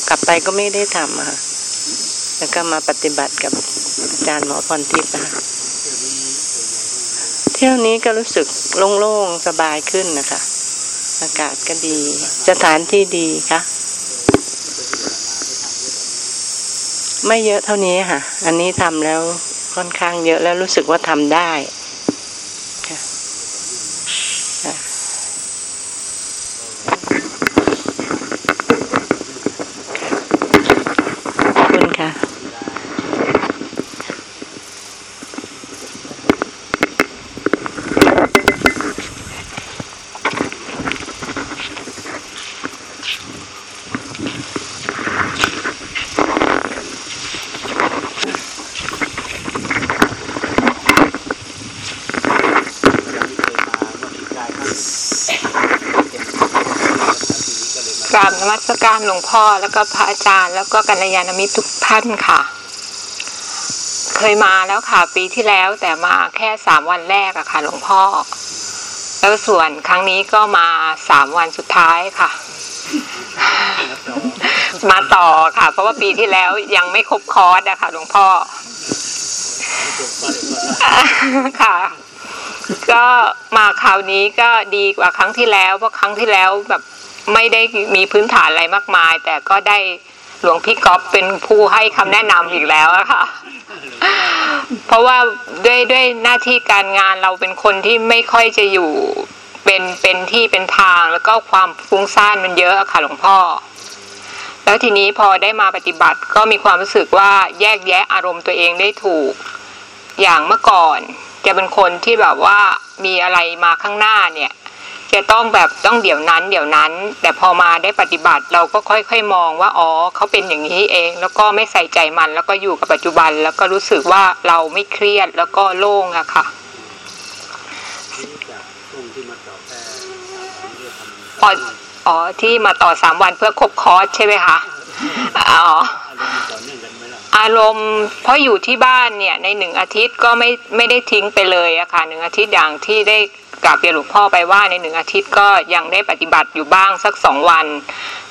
กลับไปก็ไม่ได้ทำค่ะแล้วก็มาปฏิบัติกับอาจารย์หมอพรทิพย์นะคะเที่ยวนี้ก็รู้สึกโล่งๆสบายขึ้นนะคะ อากาศก็ดี สถานที่ดีค่ะ ไม่เยอะเท่านี้ค่ะ อันนี้ทำแล้วค่อนข้างเยอะแล้วรู้สึกว่าทำได้ค่ะค่ะ ขอบคุณค่ะ กราบนมัสการหลวง พ่อแล้วก็พระอาจารย์ แล้วก็กัลยาณมิตรทุกท่านค่ะ เคยมาแล้วค่ะ ปีที่แล้วแต่มาแค่สามวันแรกอะค่ะ หลวงพ่อ แล้วส่วนครั้งนี้ก็มาสามวันสุดท้ายค่ะ มาต่อค่ะ เพราะว่าปีที่แล้วยังไม่ครบคอร์สอะค่ะ หลวงพ่อค่ะก็มาคราวนี้ก็ดีกว่าครั้งที่แล้ว เพราะครั้งที่แล้วแบบ ไม่ได้มีพื้นฐานอะไรมากมาย แต่ก็ได้หลวงพี่ก๊อฟเป็นผู้ให้คำแนะนำอีกแล้วค่ะ เพราะว่าด้วยด้วยหน้าที่การงานเราเป็นคนที่ไม่ค่อยจะอยู่เป็นเป็นที่เป็นทางแล้วก็ความฟุ้งซ่านมันเยอะค่ะหลวงพ่อ แล้วทีนี้พอได้มาปฏิบัติก็มีความรู้สึกว่าแยกแยะอารมณ์ตัวเองได้ถูก อย่างเมื่อก่อนจะเป็นคนที่แบบว่ามีอะไรมาข้างหน้าเนี่ย จะต้องแบบต้องเดี๋ยวนั้น เดี๋ยวนั้น แต่พอมาได้ปฏิบัติเราก็ค่อย ๆ มองว่าอ๋อเขาเป็นอย่างนี้เอง แล้วก็ไม่ใส่ใจมัน แล้วก็อยู่กับปัจจุบัน แล้วก็รู้สึกว่าเราไม่เครียดแล้วก็โล่งอะค่ะพออ๋อที่มาต่อสามวันเพื่อครบคอร์สใช่ไหมคะอ๋ออารมณ์เพราะอยู่ที่บ้านเนี่ยในหนึ่งอาทิตย์ก็ไม่ไม่ได้ทิ้งไปเลยอะค่ะหนึ่งอาทิตย์อย่างที่ได้ กราบเรียนหลวงพ่อไปว่าในหนึ่งอาทิตย์ก็ยังได้ปฏิบัติอยู่บ้างสักสองวัน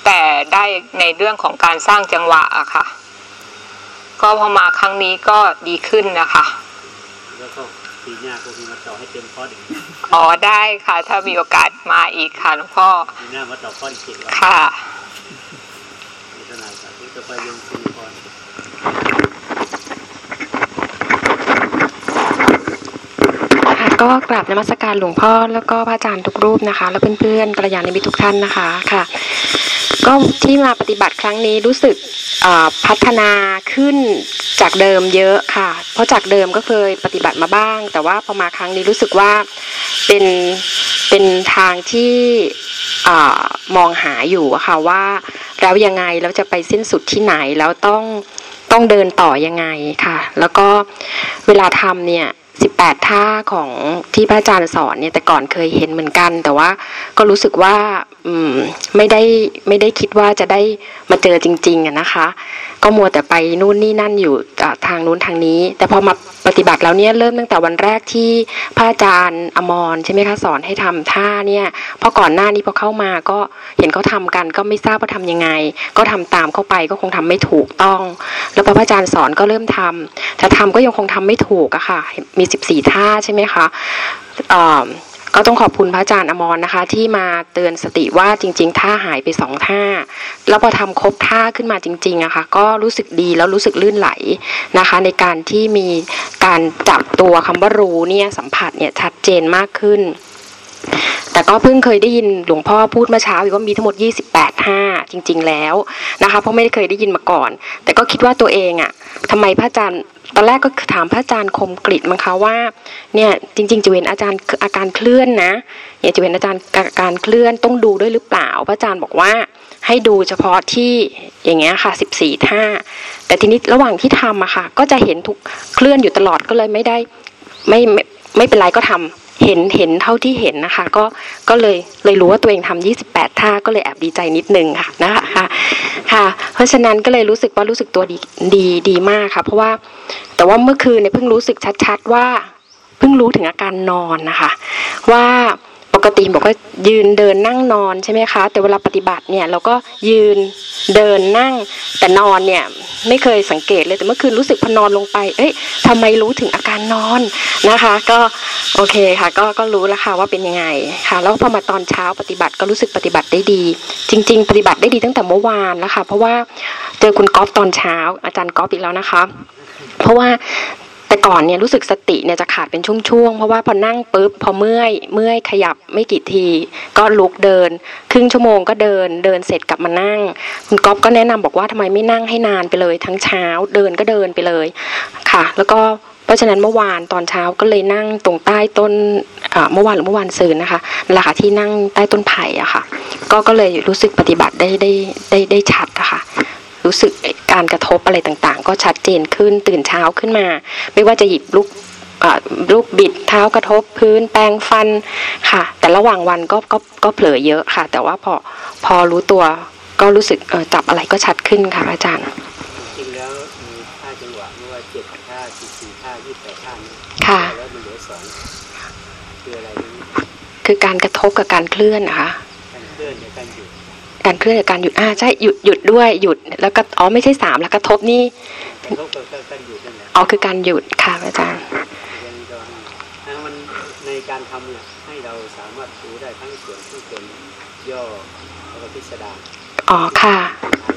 แต่ได้ในเรื่องของการสร้างจังหวะอะค่ะ ก็พอมาครั้งนี้ก็ดีขึ้นนะคะแล้วก็ปีหน้าก็คือมาต่อให้เต็มคอร์สอีกอ๋อได้ค่ะ ถ้ามีโอกาสมาอีกค่ะหลวงพ่อปีหน้ามาต่อคอร์สอีกเจ็ดวันค่ะมีขนาดสาธุจะไปยังซีคอน ค่ะก็กราบนมัสการหลวงพ่อแล้วก็พระอาจารย์ทุกรูปนะคะ และเพื่อนๆกัลยาณมิตรทุกท่านนะคะค่ะ ก็ที่มาปฏิบัติครั้งนี้รู้สึกพัฒนาขึ้นจากเดิมเยอะค่ะ เพราะจากเดิมก็เคยปฏิบัติมาบ้าง แต่ว่าพอมาครั้งนี้รู้สึกว่าเป็นเป็นทางที่อมองหาอยู่อะค่ะว่าแล้วยังไงแล้วจะไปสิ้นสุดที่ไหนแล้วต้องต้องเดินต่อยังไงค่ะ แล้วก็เวลาทำเนี่ย 18 ท่าของที่พระอาจารย์สอนเนี่ยแต่ก่อนเคยเห็นเหมือนกัน แต่ว่าก็รู้สึกว่าอืมไม่ได้ไม่ได้คิดว่าจะได้มาเจอจริงๆอะนะคะ ก็มัวแต่ไปนู่นนี่นั่นอยู่ทางนู้นทางนี้ แต่พอมาปฏิบัติแล้วเนี่ยเริ่มตั้งแต่วันแรกที่พระอาจารย์อมรใช่ไหมคะสอนให้ทำท่าเนี่ยเพราะก่อนหน้านี้พอเข้ามาก็เห็นเขาทำกันก็ไม่ทราบว่าทำยังไง ก็ทำตามเข้าไปก็คงทำไม่ถูกต้อง แล้วพอพระอาจารย์สอนก็เริ่มทำแต่ทำก็ยังคงทำไม่ถูกอะค่ะ มีสิบสี่ท่าใช่ไหมคะอ่อ ก็ต้องขอบคุณพระอาจารย์อมรนะคะ ที่มาเตือนสติว่าจริง ๆ ท่าหายไปสองท่า แล้วพอทำครบท่าขึ้นมาจริงๆอะคะ่ะก็รู้สึกดีแล้วรู้สึกลื่นไหลนะคะ ในการที่มีการจับตัวคำว่ารู้เนี่ยสัมผัสเนี่ยชัดเจนมากขึ้น แต่ก็เพิ่งเคยได้ยินหลวงพ่อพูดเมื่อเช้าอีกว่ามีทั้งหมด 28ท่าจริง ๆ แล้วนะคะ เพราะไม่ได้เคยได้ยินมาก่อน แต่ก็คิดว่าตัวเองอะ่ะทำไมพระอาจารย์ตอนแรกก็ถามพระอาจารย์คมกริมั้งคะว่าเนี่ยจริงๆจะเห็นอาจารย์อาการเคลื่อนนะเนี่ยจะเห็นอาจารย์อาการเคลื่อนต้องดูด้วยหรือเปล่า พระอาจารย์บอกว่าให้ดูเฉพาะที่อย่างเงี้ยค่ะสิบสี่ท่าแต่ทีนี้ระหว่างที่ทำอะค่ะ ก็จะเห็นทุกเคลื่อนอยู่ตลอดก็เลยไม่ได้ไม่ไม่ไม่เป็นไรก็ทำ เห็นเห็นเท่าที่เห็นนะคะ ก็ก็เลยเลยรู้ว่าตัวเองทำยี่สิบแปดท่าก็เลยแอบดีใจนิดนึงค่ะนะคะค่ะ เพราะฉะนั้นก็เลยรู้สึกว่ารู้สึกตัวดีดีดีมากค่ะ เพราะว่าแต่ว่าเมื่อคืนเนี่ยเพิ่งรู้สึกชัดๆว่า เพิ่งรู้ถึงอาการนอนนะคะ ว่า กติบอกว่ายืนเดินนั่งนอนใช่ไหมคะ แต่เวลาปฏิบัติเนี่ยเราก็ยืนเดินนั่ง แต่นอนเนี่ยไม่เคยสังเกตเลยแต่เมื่อคืนรู้สึกพอนอนลงไป เอ้ยทำไมรู้ถึงอาการนอนนะคะ ก็โอเคค่ะ ก็ก็รู้แล้วค่ะว่าเป็นยังไงค่ะ แล้วพอมาตอนเช้าปฏิบัติก็รู้สึกปฏิบัติได้ดี จริง ๆ ปฏิบัติได้ดีตั้งแต่เมื่อวานแล้วค่ะเพราะว่าเจอคุณก๊อฟตอนเช้าอาจารย์ก๊อฟอีกแล้วนะคะ เพราะว่า แต่ก่อนเนี่ยรู้สึกสติเนี่ยจะขาดเป็นช่วงๆ เพราะว่าพอนั่งปุ๊บพอเมื่อยเมื่อยขยับไม่กี่ที ก็ลุกเดิน ครึ่งชั่วโมงก็เดินเดินเสร็จกลับมานั่ง คุณก๊อฟก็แนะนำบอกว่าทำไมไม่นั่งให้นานไปเลย ทั้งเช้าเดินก็เดินไปเลยค่ะ แล้วก็เพราะฉะนั้นเมื่อวานตอนเช้าก็เลยนั่งตรงใต้ต้นเมื่อวานหรือเมื่อวานซืนนะคะนั่นแหละค่ะที่นั่งใต้ต้นไผ่อะค่ะ ก็ก็เลยรู้สึกปฏิบัติได้ได้ได้ได้ชัดอะค่ะ รู้สึกการกระทบอะไรต่างๆ ก็ชัดเจนขึ้นตื่นเช้าขึ้นมา ไม่ว่าจะหยิบลูกลูกบิดเท้ากระทบพื้นแปรงฟันค่ะ แต่ระหว่างวันก็ก็ก็เผลอเยอะค่ะ แต่ว่าพอพอรู้ตัวก็รู้สึกจับอะไรก็ชัดขึ้นค่ะอาจารย์จริงแล้วมีท่าจังหวะไม่ว่าเจ็ดท่าสี่สี่ท่ายี่สิบแปดท่านี้ค่ะแล้วมันเหลือสองคืออะไรนี่คือการกระทบกับการเคลื่อนนะคะการเคลื่อนในการหยุด การเคลื่อนกับการหยุดอ่าใช่หยุดหยุดด้วยหยุด แล้วก็อ๋อไม่ใช่สามแล้วกระทบนี่กระทบกับการหยุดนั่นแหละอ๋อคือการหยุดค่ะอาจารย์ยังก็ให้นะมันในการทำเนี่ยให้เราสามารถรู้ได้ทั้งส่วนที่เป็นย่อแล้วก็พิสดารอ๋อค่ะ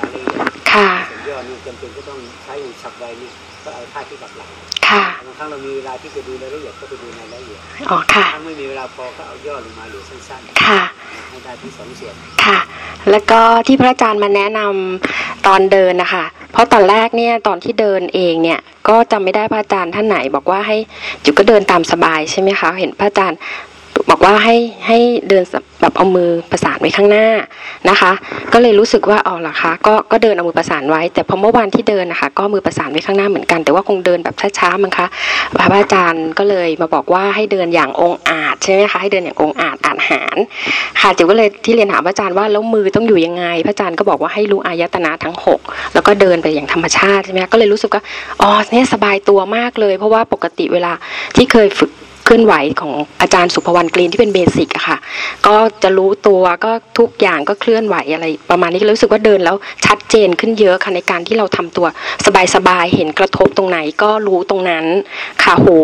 รายละเอียดค่ะส่วนย่อนี่จำเป็นก็ต้องใช้อย่างฉับไวนี่ ก็เอาท่าที่หลักหลักค่ะบางครั้งเรามีเวลาที่จะดูรายละเอียดก็ไปดูในรายละเอียดอ๋อค่ะถ้าไม่มีเวลาพอก็เอาย่อลงมาเหลือสั้นค่ะๆให้ได้ที่สองส่วนค่ะ แล้วก็ที่พระอาจารย์มาแนะนำตอนเดินนะคะเพราะตอนแรกเนี่ยตอนที่เดินเองเนี่ยก็จำไม่ได้พระอาจารย์ท่านไหน บอกว่าให้จุกก็เดินตามสบายใช่ไหมคะเห็นพระอาจารย์ บอกว่าให้ให้เดินแบบเอามือประสานไว้ข้างหน้านะคะ ก็เลยรู้สึกว่าอ๋อเหรอคะก็ก็เดินเอามือประสานไว้ แต่พอเมื่อวานที่เดินนะคะก็มือประสานไว้ข้างหน้าเหมือนกัน แต่ว่าคงเดินแบบช้าๆมั้งคะพระอาจารย์ก็เลยมาบอกว่าให้เดินอย่างองอาจใช่ไหมคะให้เดินอย่างองอาจอ่านหารค่ะจิ๋วก็เลยที่เรียนถามพระอาจารย์ว่าแล้วมือต้องอยู่ยังไง พระอาจารย์ก็บอกว่าให้รู้อายตนะทั้งหกแล้วก็เดินไปอย่างธรรมชาติใช่ไหมก็เลยรู้สึกว่าอ๋อเนี่ยสบายตัวมากเลย เพราะว่าปกติเวลาที่เคยฝึก เคลื่อนไหวของอาจารย์สุภวรรณกรีนที่เป็นเบสิกอะค่ะ ก็จะรู้ตัวก็ทุกอย่างก็เคลื่อนไหวอะไรประมาณนี้ก็รู้สึกว่าเดินแล้วชัดเจนขึ้นเยอะค่ะในการที่เราทำตัวสบายๆเห็นกระทบตรงไหนก็รู้ตรงนั้น ค่ะหู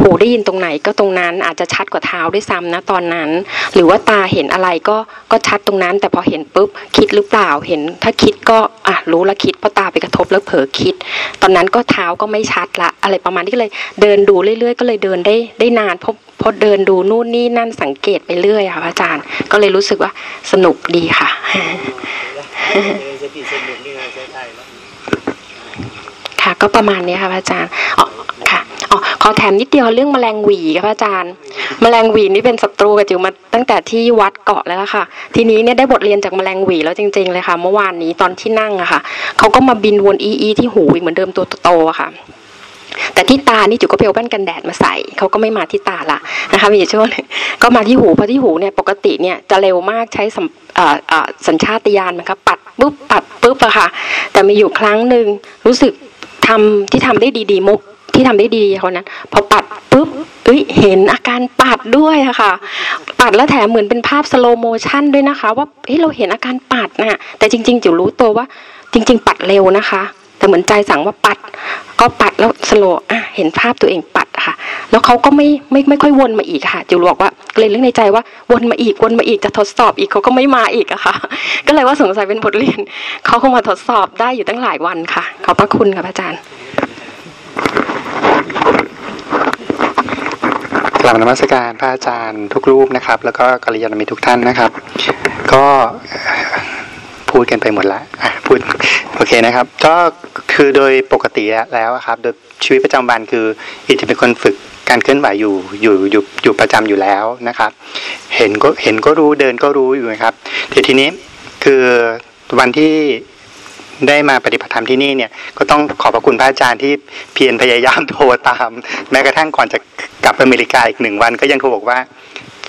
หูได้ยินตรงไหนก็ตรงนั้นอาจจะชัดกว่าเท้าด้วยซ้ำนะตอนนั้น หรือว่าตาเห็นอะไรก็ก็ชัดตรงนั้น แต่พอเห็นปุ๊บคิดหรือเปล่าเห็น ถ้าคิดก็อะรู้แล้วคิดเพราะตาไปกระทบแล้วเผลอคิด ตอนนั้นก็เท้าก็ไม่ชัดละอะไรประมาณนี้ก็เลยเดินดูเรื่อยๆ ก็เลยเดินได้ได้นานเพราะพอเดินดูนู่นนี่นั่นสังเกตไปเรื่อยค่ะพระอาจารย์ ก็เลยรู้สึกว่าสนุกดีค่ะค่ะ ก็ประมาณนี้ค่ะพระอาจารย์อ๋อค่ะอ๋อขอแถมนิดเดียวเรื่องแมลงหวีค่ะพระอาจารย์ แมลงหวีนี่เป็นศัตรูกับจิ๋วมาตั้งแต่ที่วัดเกาะแล้วค่ะ ทีนี้เนี่ยได้บทเรียนจากแมลงหวีแล้วจริง ๆ เลยค่ะ เมื่อวานนี้ตอนที่นั่งอะค่ะเขาก็มาบินวนอีอีที่หูอีกเหมือนเดิมตัวโตๆอะค่ะ แต่ที่ตานี่จุ๋ก็ไปเอาแว่นกันแดดมาใส่เขาก็ไม่มาที่ตาละนะคะมีช่วงก็มาที่หูเพราะที่หูเนี่ยปกติเนี่ยจะเร็วมากใช้สัมสัญชาตญาณมันครับปัดปุ๊บปัดปุ๊บอะค่ะ แต่มีอยู่ครั้งหนึ่งรู้สึกทำที่ทำได้ดีๆมุกที่ทำได้ดีเขานั้นพอปัดปุ๊บเอ้ยเห็นอาการปัดด้วยอะค่ะ ปัดแล้วแถมเหมือนเป็นภาพ slow motion ด้วยนะคะ ว่าเฮ้ยเราเห็นอาการปัดน่ะแต่จริง ๆจิ๋วรู้ตัวว่าจริง ๆ ปัดเร็วนะคะ แต่เหมือนใจสั่งว่าปัด ก็ปัดแล้ว slow อะเห็นภาพตัวเองปัดค่ะ แล้วเขาก็ไม่ไม่ไม่ค่อยวนมาอีกค่ะจิวบอกว่าเลยเรื่องในใจว่าวนมาอีกวนมาอีกจะทดสอบอีกเขาก็ไม่มาอีกอะค่ะ ก็เลยว่าสงสัยเป็นบทเรียนเขาคงมาทดสอบได้อยู่ตั้งหลายวันค่ะ ขอบพระคุณค่ะพระอาจารย์กลับนมัสการพระอาจารย์ทุกรูปนะครับ แล้วก็กัลยาณมิตรทุกท่านนะครับ ก็ พูดกันไปหมดล้วอะพูดโอเคนะครับ ก็คือโดยปกติแล้วครับ โดยชีวิตประจำวันคืออิทจะเป็นคนฝึกการเคลื่อนไหวอยู่อยู่อยู่อยู่ประจำอยู่แล้วนะครับ เห็นก็เห็นก็รู้เดินก็รู้อยู่นะครับทีทีนี้คือวันที่ได้มาปฏิบัติธรรมที่นี่เนี่ยก็ต้องขอบพระคุณพระอาจารย์ที่เพียรพยายามโทรตาม แม้กระทั่งก่อนจะกลับอเมริกาอีกหนึ่งวัน ก็ยังโทรบอกว่า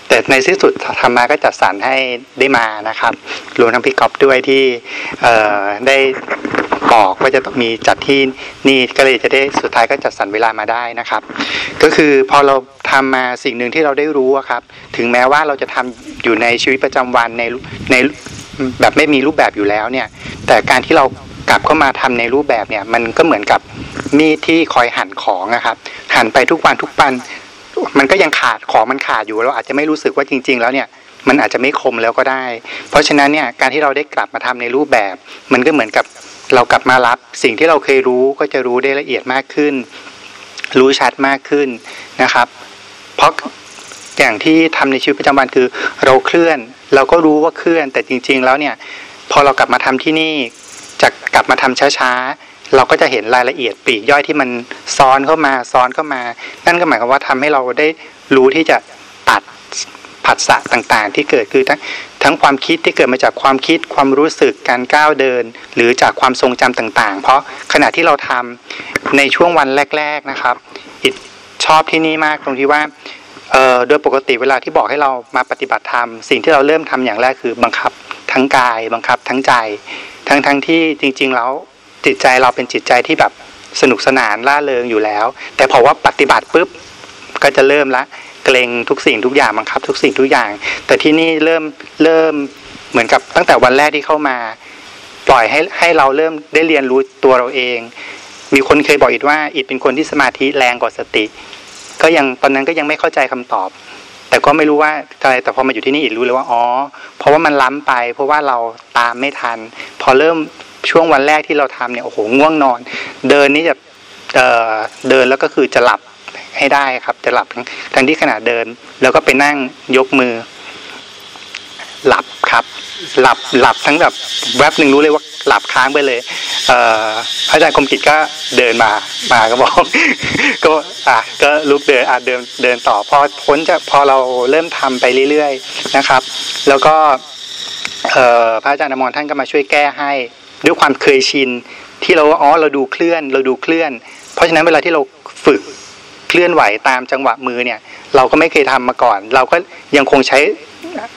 แต่ในที่สุดธรรมาก็จัดสรรให้ได้มานะครับรวมทั้งพี่กอบด้วยที่ได้บอกว่าจะต้องมีจัดที่นี่ก็เลยจะได้สุดท้ายก็จัดสรรเวลามาได้นะครับ ก็คือพอเราทำมาสิ่งหนึ่งที่เราได้รู้ครับ ถึงแม้ว่าเราจะทำอยู่ในชีวิตประจำวันในในแบบไม่มีรูปแบบอยู่แล้วเนี่ย แต่การที่เรากลับเข้ามาทำในรูปแบบเนี่ย มันก็เหมือนกับมีดที่คอยหั่นของนะครับ หั่นไปทุกวันทุกปัน มันก็ยังขาดของมันขาดอยู่เราอาจจะไม่รู้สึกว่าจริง ๆ แล้วเนี่ยมันอาจจะไม่คมแล้วก็ได้ เพราะฉะนั้นเนี่ยการที่เราได้กลับมาทำในรูปแบบ มันก็เหมือนกับเรากลับมารับ สิ่งที่เราเคยรู้ก็จะรู้ได้ละเอียดมากขึ้น รู้ชัดมากขึ้นนะครับ เพราะอย่างที่ทำในชีวิตประจำวันคือ เราเคลื่อน เราก็รู้ว่าเคลื่อน แต่จริง ๆ แล้วเนี่ย พอเรากลับมาทำที่นี่จะกลับมาทำช้าๆ เราก็จะเห็นรายละเอียดปีกย่อยที่มันซ้อนเข้ามาซ้อนเข้ามา นั่นก็หมายความว่าทำให้เราได้รู้ที่จะตัดผัสสะต่างๆ ที่เกิดคือทั้งทั้งความคิดที่เกิดมาจากความคิดความรู้สึกการก้าวเดิน หรือจากความทรงจำต่าง ๆ เพราะขณะที่เราทำในช่วงวันแรก ๆนะครับอิชอบที่นี่มากตรงที่ว่าโดยปกติเวลาที่บอกให้เรามาปฏิบัติธรรม สิ่งที่เราเริ่มทำอย่างแรกคือบังคับทั้งกายบังคับทั้งใจ ทั้งทั้งที่จริง ๆ แล้ว จิตใจเราเป็นจิตใจที่แบบสนุกสนานล่าเริงอยู่แล้ว แต่พอว่าปฏิบัติปุ๊บก็จะเริ่มละเกรงทุกสิ่งทุกอย่างบังคับ ทุกสิ่งทุกอย่าง แต่ที่นี่เริ่มเริ่มเหมือนกับตั้งแต่วันแรกที่เข้ามา ปล่อยให้ให้เราเริ่มได้เรียนรู้ตัวเราเอง มีคนเคยบอกอิดว่าอิดเป็นคนที่สมาธิแรงกว่าสติ ก็ยังตอนนั้นก็ยังไม่เข้าใจคำตอบ แต่ก็ไม่รู้ว่าอะไรแต่พอมาอยู่ที่นี่อิดรู้เลยว่าอ๋อเพราะว่ามันล้ำไป เพราะว่าเราตามไม่ทัน พอเริ่ม ช่วงวันแรกที่เราทำเนี่ยโอ้โหง่วงนอน เดินนี่จะเเดินแล้วก็คือจะหลับให้ได้ครับ จะหลับทั้งทั้งที่ขณะเดิน แล้วก็ไปนั่งยกมือ หลับครับ หลับหลับทั้งแบบแวบหนึ่งรู้เลยว่าหลับค้างไปเลยเออพระอาจารย์คมกิจก็เดินมามาก็บอก ก็อะก็ลุกเดินอะเดินเดินต่อพอพ้นจะพอเราเริ่มทำไปเรื่อยๆนะครับ แล้วก็พระอาจารย์อมรท่านก็มาช่วยแก้ให้ ด้วยความเคยชินที่เราว่าอ๋อเราดูเคลื่อนเราดูเคลื่อน เพราะฉะนั้นเวลาที่เราฝึกเคลื่อนไหวตามจังหวะมือเนี่ย เราก็ไม่เคยทำมาก่อน เราก็ยังคงใช้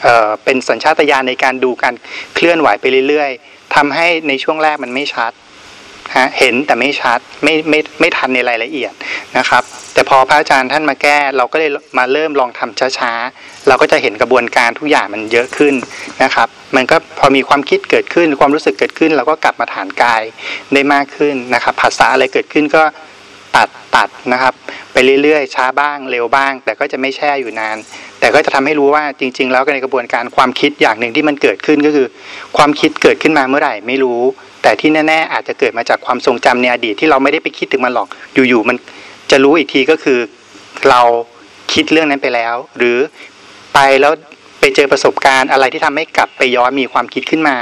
เเป็นสัญชาตญาณในการดูการเคลื่อนไหวไปเรื่อย ๆทำให้ในช่วงแรกมันไม่ชัด ฮะเห็นแต่ไม่ชัดไม่ไม่ไม่ทันในรายละเอียดนะครับ แต่พอพระอาจารย์ท่านมาแก้ เราก็เลยมาเริ่มลองทำช้าๆ เราก็จะเห็นกระบวนการทุกอย่างมันเยอะขึ้นนะครับ มันก็พอมีความคิดเกิดขึ้นความรู้สึกเกิดขึ้น เราก็กลับมาฐานกายได้มากขึ้นนะครับภาษาอะไรเกิดขึ้นก็ตัดตัดนะครับ ไปเรื่อยๆ ช้าบ้างเร็วบ้าง แต่ก็จะไม่แช่อยู่นาน แต่ก็จะทำให้รู้ว่าจริง ๆ แล้วในกระบวนการความคิดอย่างหนึ่งที่มันเกิดขึ้นก็คือ ความคิดเกิดขึ้นมาเมื่อไหร่ไม่รู้ แต่ที่แน่ๆอาจจะเกิดมาจากความทรงจำในอดีตที่เราไม่ได้ไปคิดถึงมันหรอก อยู่ๆมันจะรู้อีกทีก็คือเราคิดเรื่องนั้นไปแล้ว หรือไปแล้วไปเจอประสบการณ์อะไรที่ทำให้กลับไปย้อนมีความคิดขึ้นมา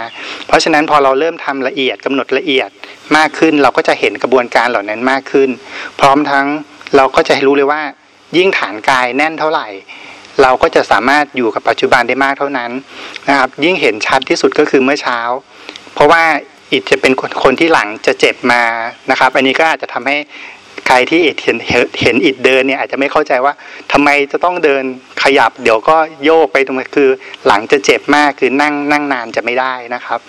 เพราะฉะนั้นพอเราเริ่มทำละเอียดกำหนดละเอียดมากขึ้น เราก็จะเห็นกระบวนการเหล่านั้นมากขึ้น พร้อมทั้งเราก็จะรู้เลยว่า ยิ่งฐานกายแน่นเท่าไหร่ เราก็จะสามารถอยู่กับปัจจุบันได้มากเท่านั้นนะครับยิ่งเห็นชัดที่สุดก็คือเมื่อเช้า เพราะว่า อิดจะเป็นคนคนที่หลังจะเจ็บมานะครับ อันนี้ก็อาจจะทำให้ใครที่อิดเห็นเห็นอิดเดินเนี่ยอาจจะไม่เข้าใจว่าทำไมจะต้องเดินขยับ เดี๋ยวก็โยกไปตรงนั้นคือหลังจะเจ็บมากคือนั่งนั่งนานจะไม่ได้นะครับ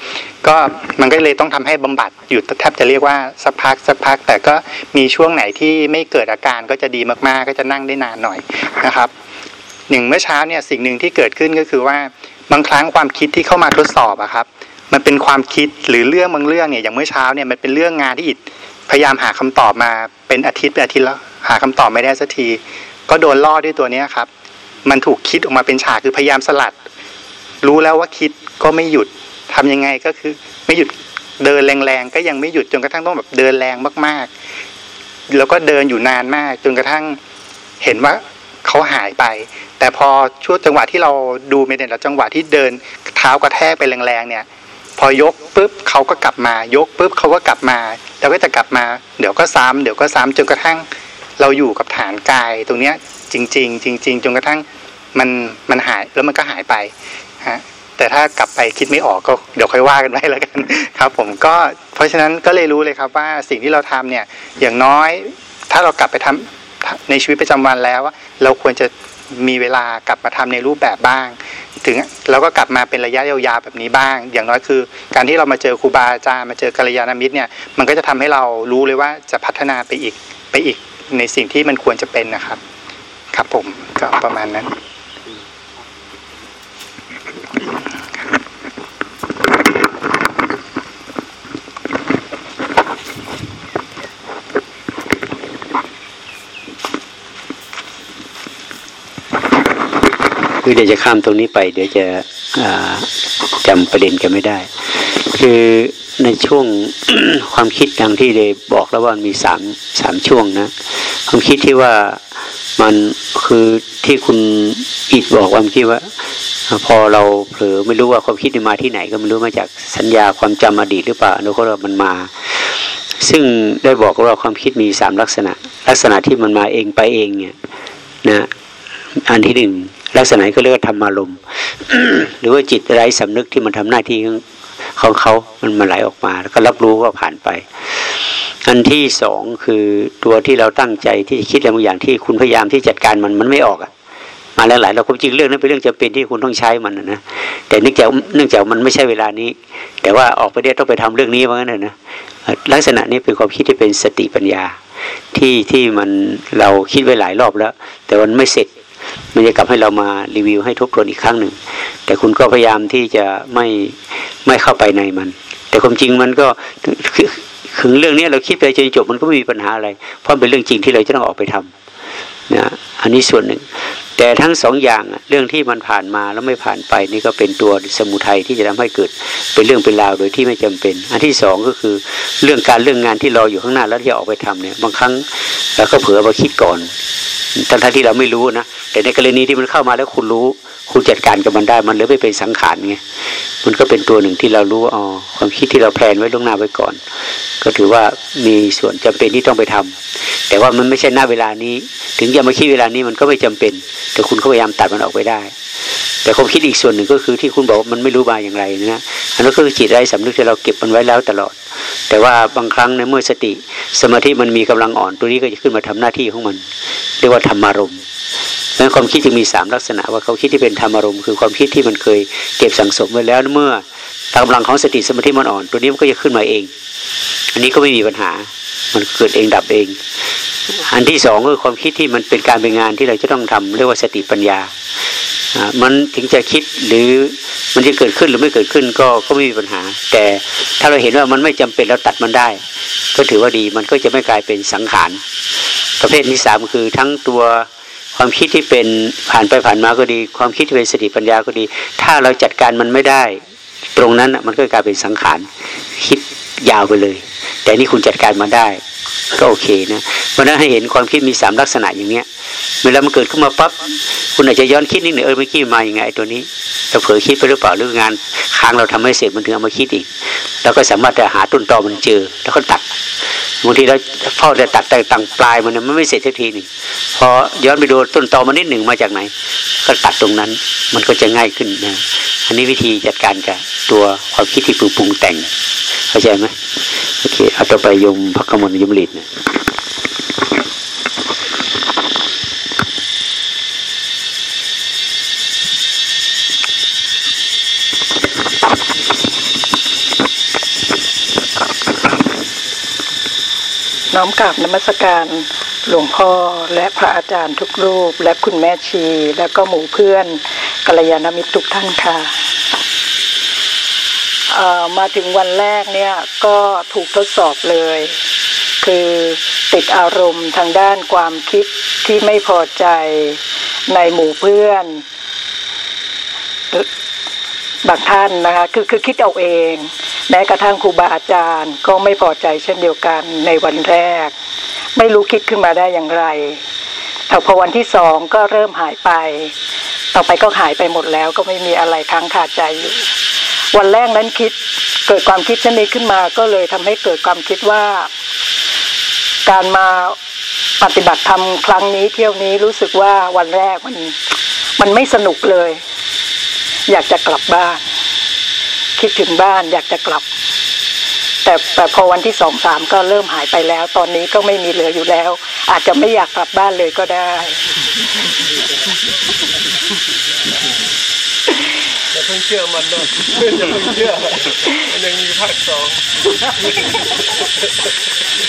ก็มันก็เลยต้องทำให้บำบัดอยู่แทบจะเรียกว่าสักพักสักพัก แต่ก็มีช่วงไหนที่ไม่เกิดอาการก็จะดีมากๆ ก็จะนั่งได้นานหน่อยนะครับหนึ่งเมื่อเช้าเนี่ยสิ่งหนึ่งที่เกิดขึ้นก็คือว่าบางครั้งความคิดที่เข้ามาทดสอบอะครับ มันเป็นความคิดหรือเรื่องบางเรื่องเนี่ยอย่างเมื่อเช้าเนี่ยมันเป็นเรื่องงานที่อิดพยายามหาคำตอบมาเป็นอาทิตย์เป็นอาทิตย์แล้วหาคำตอบไม่ได้สักที ก็โดนล่อด้วยตัวเนี้ยครับ มันถูกคิดออกมาเป็นฉากคือพยายามสลัด รู้แล้วว่าคิดก็ไม่หยุดทำยังไงก็คือ ไม่หยุดเดินแรงๆก็ยังไม่หยุดจนกระทั่งต้องแบบเดินแรงมากๆ แล้วก็เดินอยู่นานมาก จนกระทั่งเห็นว่าเขาหายไป แต่พอช่วงจังหวะที่เราดูไม่เดนแล้วจังหวะที่เดินเท้ากระแทกไปแรงๆเนี่ย พอยกปุ๊บเขาก็กลับมา ยกปุ๊บเขาก็กลับมา แล้วก็จะกลับมา เดี๋ยวก็ซ้ำเดี๋ยวก็ซ้ำจนกระทั่งเราอยู่กับฐานกายตรงเนี้ยจริง ๆ จริง ๆ จนกระทั่งมันมันหายแล้วมันก็หายไปฮะแต่ถ้ากลับไปคิดไม่ออกก็เดี๋ยวค่อยว่ากันไว้แล้วกันครับผมก็เพราะฉะนั้นก็เลยรู้เลยครับว่าสิ่งที่เราทำเนี่ยอย่างน้อย ถ้าเรากลับไปทำในชีวิตประจำวันแล้ว เราควรจะ มีเวลากลับมาทำในรูปแบบบ้าง ถึงเราก็กลับมาเป็นระยะยาวๆแบบนี้บ้าง อย่างน้อยคือ การที่เรามาเจอครูบาอาจารย์มาเจอกัลยาณมิตรเนี่ยมันก็จะทำให้เรารู้เลยว่าจะพัฒนาไปอีกไปอีกในสิ่งที่มันควรจะเป็นนะครับ ครับผมก็ประมาณนั้น คือเดี๋ยวจะข้ามตรงนี้ไป เดี๋ยวจะจำประเด็นกันไม่ได้ คือในช่วงความคิดดังที่เดบอกแล้วว่ามีสามสามช่วงนะ ความคิดที่ว่ามันคือที่คุณอิดบอกว่ามื่อกี้ว่า พอเราเผลอไม่รู้ว่าความคิดมาที่ไหนก็ไม่รู้มาจากสัญญาความจำอดีตหรือเปล่าอนุคตมันมา ซึ่งได้บอกว่าความคิดมีสามลักษณะ ลักษณะที่มันมาเองไปเองเนี่ยนะอันที่หนึ่ง ลักษณะก็เรียกว่าธรรมารมณ์หรือว่าจิตไร้สำนึกที่มันทำหน้าที่ของเขา มันมาไหลออกมา แล้วก็รับรู้ว่าผ่านไป อันที่สองคือตัวที่เราตั้งใจที่จะคิดอะไรบางอย่างที่คุณพยายามที่จัดการมันมันไม่ออกอะมาแล้วหลายเราความจริงเรื่องนั้นเป็นเรื่องจำเป็นที่คุณต้องใช้มันนะแต่เนื่องจากเนื่องจากมันไม่ใช่เวลานี้ แต่ว่าออกไปเดียต้องไปทำเรื่องนี้เพราะงั้นนะลักษณะนี้เป็นความคิดที่เป็นสติปัญญาที่ที่มันเราคิดไว้หลายรอบแล้ว แต่มันไม่เสร็จ มันจะกลับให้เรามารีวิวให้ทบทวนอีกครั้งหนึ่ง แต่คุณก็พยายามที่จะไม่ไม่เข้าไปในมัน แต่ความจริงมันก็ถึงเรื่องนี้เราคิดไปจนจบมันก็ไม่มีปัญหาอะไร เพราะเป็นเรื่องจริงที่เราจะต้องออกไปทำนะอันนี้ส่วนหนึ่ง แต่ทั้งสองอย่างเรื่องที่มันผ่านมาแล้วไม่ผ่านไปนี่ก็เป็นตัวสมุทัยที่จะทำให้เกิดเป็นเรื่องเป็นราวโดยที่ไม่จำเป็น อันที่สองก็คือเรื่องการเรื่องงานที่รออยู่ข้างหน้าแล้วที่ออกไปทำเนี่ยบางครั้งเราก็เผื่อมาคิดก่อนทั้งที่เราไม่รู้นะแต่ในกรณีที่มันเข้ามาแล้วคุณรู้ คุณจัดการกับมันได้ มันเลยไม่เป็นสังขารไงมันก็เป็นตัวหนึ่งที่เรารู้อ๋อความคิดที่เราแพลนไว้ล่วงหน้าไว้ก่อน ก็ถือว่ามีส่วนจำเป็นที่ต้องไปทำแต่ว่ามันไม่ใช่หน้าเวลานี้ ถึงจะมาคิดเวลานี้มันก็ไม่จำเป็น แต่คุณก็พยายามตัดมันออกไปได้ แต่ความคิดอีกส่วนหนึ่งก็คือที่คุณบอกว่ามันไม่รู้มาอย่างไรนะอันนั้นก็คือจิตไร้สำนึกที่เราเก็บมันไว้แล้วตลอด แต่ว่าบางครั้งในเมื่อสติสมาธิมันมีกำลังอ่อนตัวนี้ก็จะขึ้นมาทำหน้าที่ของมัน เรียกว่าธรรมารมณ์ นั้นความคิดจึงมีสามลักษณะว่าเขาคิดที่เป็นธรรมารมณ์คือความคิดที่มันเคยเก็บสังสมไว้แล้วเมื่อกำลังของสติสมาธิมันอ่อน ตัวนี้มันก็จะขึ้นมาเอง อันนี้ก็ไม่มีปัญหา มันเกิดเองดับเอง อันที่สองคือความคิดที่มันเป็นการเป็นงานที่เราจะต้องทำเรียกว่าสติปัญญา มันถึงจะคิดหรือมันจะเกิดขึ้นหรือไม่เกิดขึ้นก็ก็ไม่มีปัญหา แต่ถ้าเราเห็นว่ามันไม่จำเป็นเราตัดมันได้ ก็ถือว่าดีมันก็จะไม่กลายเป็นสังขารประเภทที่สามคือทั้งตัว ความคิดที่เป็นผ่านไปผ่านมาก็ดี ความคิดที่เป็นสติปัญญาก็ดี ถ้าเราจัดการมันไม่ได้ ตรงนั้นมันก็กลายเป็นสังขารคิดยาวไปเลย แต่นี่คุณจัดการมาได้ ก็โอเคนะเพราะนั้นให้เห็นความคิดมีสามลักษณะอย่างเนี้ยเวลามันเกิดขึ้นมาปั๊บคุณอาจจะย้อนคิดนิดหนึ่งเออเมื่อกี้มาอย่างไงตัวนี้เราเผลอคิดไปหรือเปล่าหรืองานค้างเราทำให้เสร็จมันถึงเอามาคิดอีกแล้วก็สามารถจะหาต้นตอมันเจอ แล้วก็ตัด บางทีเราพ่อจะตัดแต่ต่างปลายมันมันไม่เสร็จสักทีหนึ่งพอย้อนไปดูต้นตอมันนิดหนึ่งมาจากไหน ก็ตัดตรงนั้นมันก็จะง่ายขึ้นนะอันนี้วิธีจัดการกับตัวความคิดที่ปรุงแต่งเข้าใจไหมโอเคเอาต่อไปยมพักกมลยมฤทธิ์นะ น้อมกราบนมัสการหลวงพ่อและพระอาจารย์ทุกรูป และคุณแม่ชี และก็หมู่เพื่อนกัลยาณมิตรทุกท่านค่ะเอ่อมาถึงวันแรกเนี่ยก็ถูกทดสอบเลย คือติดอารมณ์ทางด้านความคิดที่ไม่พอใจในหมู่เพื่อนบางท่านนะคะคือคือคิดเอาเอง แม้กระทั่งครูบาอาจารย์ก็ไม่พอใจเช่นเดียวกันในวันแรก ไม่รู้คิดขึ้นมาได้อย่างไรแต่พอวันที่สองก็เริ่มหายไป ต่อไปก็หายไปหมดแล้วก็ไม่มีอะไรค้างคาใจอยู่ วันแรกนั้นคิดเกิดความคิดชนิดขึ้นมาก็เลยทำให้เกิดความคิดว่า การมาปฏิบัติธรรมครั้งนี้เที่ยวนี้รู้สึกว่าวันแรกมันมันไม่สนุกเลย อยากจะกลับบ้าน คิดถึงบ้านอยากจะกลับ แต่แต่พอวันที่สองสามก็เริ่มหายไปแล้ว ตอนนี้ก็ไม่มีเหลืออยู่แล้ว อาจจะไม่อยากกลับบ้านเลยก็ได้ พิ่งเชื่อมันนะอย่าเพิ่งเชื่อมันยังมีภาคสอง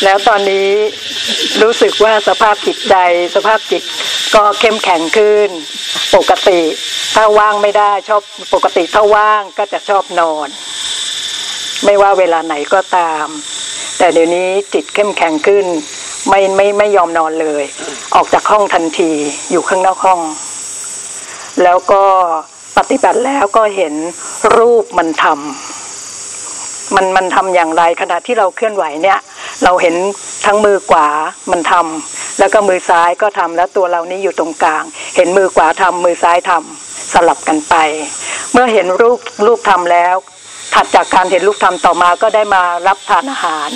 แล้วตอนนี้รู้สึกว่าสภาพจิตใจ สภาพจิตก็เข้มแข็งขึ้น ปกติ ถ้าว่างไม่ได้ชอบปกติถ้าว่างก็จะชอบนอน ไม่ว่าเวลาไหนก็ตาม แต่เดี๋ยวนี้จิตเข้มแข็งขึ้น ไม่ไม่ไม่ยอมนอนเลย ออกจากห้องทันทีอยู่ข้างนอกห้อง แล้วก็ ปฏิบัติแล้วก็เห็นรูปมันทำมันมันทำอย่างไรขณะที่เราเคลื่อนไหวเนี่ย เราเห็นทั้งมือขวามันทำแล้วก็มือซ้ายก็ทำแล้วตัวเรานี้อยู่ตรงกลาง เห็นมือขวาทำมือซ้ายทำสลับกันไป เมื่อเห็นรูปรูปทำแล้ว ถัดจากการเห็นรูปทำต่อมาก็ได้มารับทานอาหาร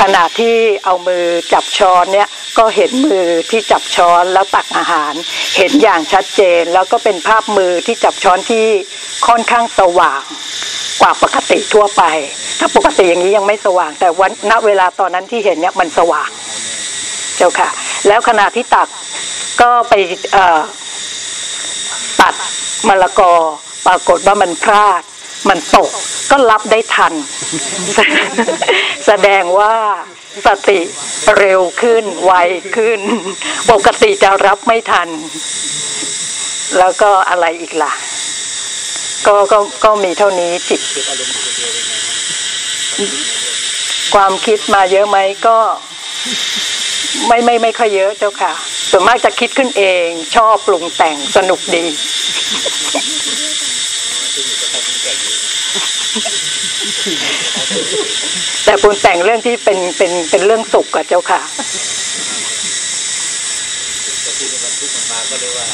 ขณะที่เอามือจับช้อนเนี่ยก็เห็นมือที่จับช้อนแล้วตักอาหาร เห็นอย่างชัดเจนแล้วก็เป็นภาพมือที่จับช้อนที่ค่อนข้างสว่างกว่าปกติทั่วไป ถ้าปกติอย่างนี้ยังไม่สว่าง แต่วันณเวลาตอนนั้นที่เห็นเนี่ยมันสว่าง เจ้าค่ะ แล้วขณะที่ตักก็ไปเอ่อตัดมะละกอปรากฏว่ามันพลาด มันตกก็รับได้ทัน แสดงว่าสติเร็วขึ้น ไวขึ้น ปกติจะรับไม่ทัน แล้วก็อะไรอีกล่ะ ก็ก็ก็มีเท่านี้จิต ความคิดมาเยอะไหมก็ไม่ไม่ไม่ค่อยเยอะเจ้าค่ะ ส่วนมากจะคิดขึ้นเอง ชอบปรุงแต่งสนุกดี แต่ปรุงแต่งเรื่องที่เป็นเป็นเป็นเรื่องสุขกับเจ้าค่ะแต่ที่ในบรรทุกมันมาก็เรียกว่า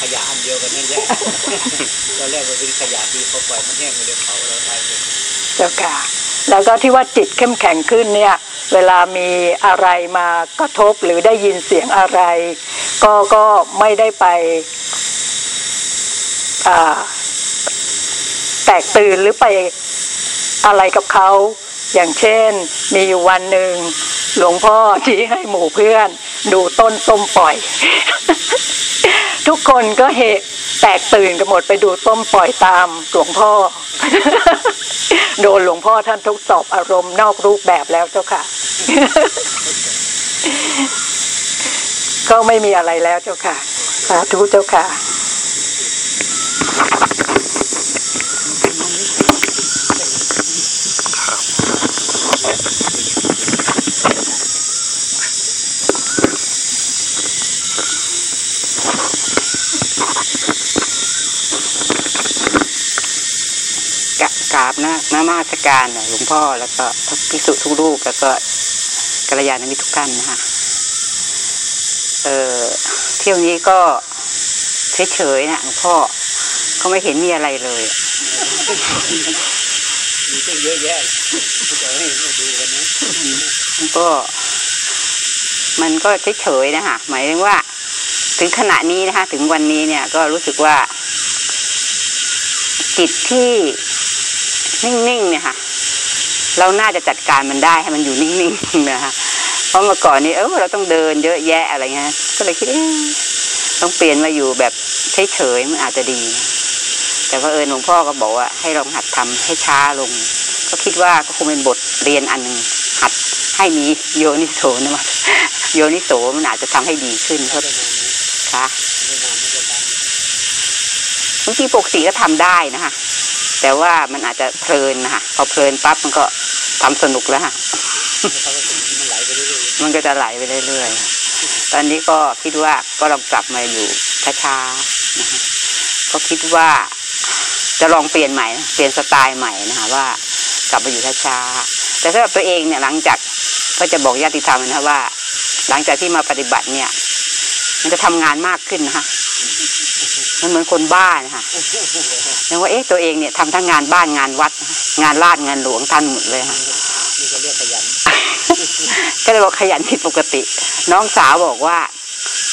ขยะอันเดียวกันนั่นแหละตอนแรกมันเป็นขยะดีพอปล่อยมันแห้งมันเดี๋ยวเผาแล้วตายเลยเจ้าค่ะ แล้วก็ที่ว่าจิตเข้มแข็งขึ้นเนี่ย เวลามีอะไรมากระทบหรือได้ยินเสียงอะไร ก็ก็ไม่ได้ไปอ่าแตกตื่นหรือไปอะไรกับเขา อย่างเช่น มีอยู่วันหนึ่งหลวงพ่อที่ให้หมู่เพื่อน ดูต้นส้มปล่อย ทุกคนก็เหตุแตกตื่นกันหมดไปดูต้มปล่อยตามหลวงพ่อ โดนหลวงพ่อท่านทดสอบอารมณ์นอกรูปแบบแล้วเจ้าค่ะ ก็ไม่มีอะไรแล้วเจ้าค่ะ สาธุเจ้าค่ะ กะกราบนะนามาสการน่ะหลวงพ่อแล้วก็ทุกภิกษุทุกรูปแล้วก็กัลยาณมิตรทุกท่านนะฮะเออเที่ยวนี้ก็เฉยๆนะหลวงพ่อก็ไม่เห็นมีอะไรเลย มีตั้งเยอะแยะจะให้มาดูกันนะมันก็มันก็เฉยๆนะฮะหมายถึงว่า ถึงขณะนี้นะคะ ถึงวันนี้เนี่ยก็รู้สึกว่า จิตที่นิ่งๆเนี่ยค่ะ เราน่าจะจัดการมันได้ให้มันอยู่นิ่งๆนะคะเพราะเมื่อก่อนนี้เออเราต้องเดินเยอะแยะอะไรเงี้ยก็เลยคิดเอ๊ะต้องเปลี่ยนมาอยู่แบบเฉยๆมันอาจจะดี แต่พอเผอญหลวงพ่อก็บอกว่าให้ลองหัดทำให้ช้าลง ก็คิดว่าก็คงเป็นบทเรียนอันหนึ่งหัดให้มีโยนิโสนะมันโยนิโสมันอาจจะทำให้ดีขึ้นเพราะค่ะบางทีปกติก็ทำได้นะคะแต่ว่ามันอาจจะเพลินนะคะพอเพลินปั๊บมันก็ทำสนุกแล้วค่ะมันก็จะไหลไปเรื่อยๆตอนนี้ก็คิดว่าก็ลองกลับมาอยู่ช้าๆนะคะก็คิดว่า จะลองเปลี่ยนใหม่เปลี่ยนสไตล์ใหม่นะคะว่ากลับมาอยู่ช้าๆแต่สำหรับตัวเองเนี่ยหลังจากก็จะบอกญาติธรรมนะว่า หลังจากที่มาปฏิบัติเนี่ย มันจะทำงานมากขึ้นนะคะมันเหมือนคนบ้านะคะยังว่าเอ๊ะตัวเองเนี่ยทำทั้งงานบ้านงานวัด งานลาดงานหลวงท่านหมดเลยค่ะก็เลยบอกขยันผิดปกติ น้องสาวบอกว่า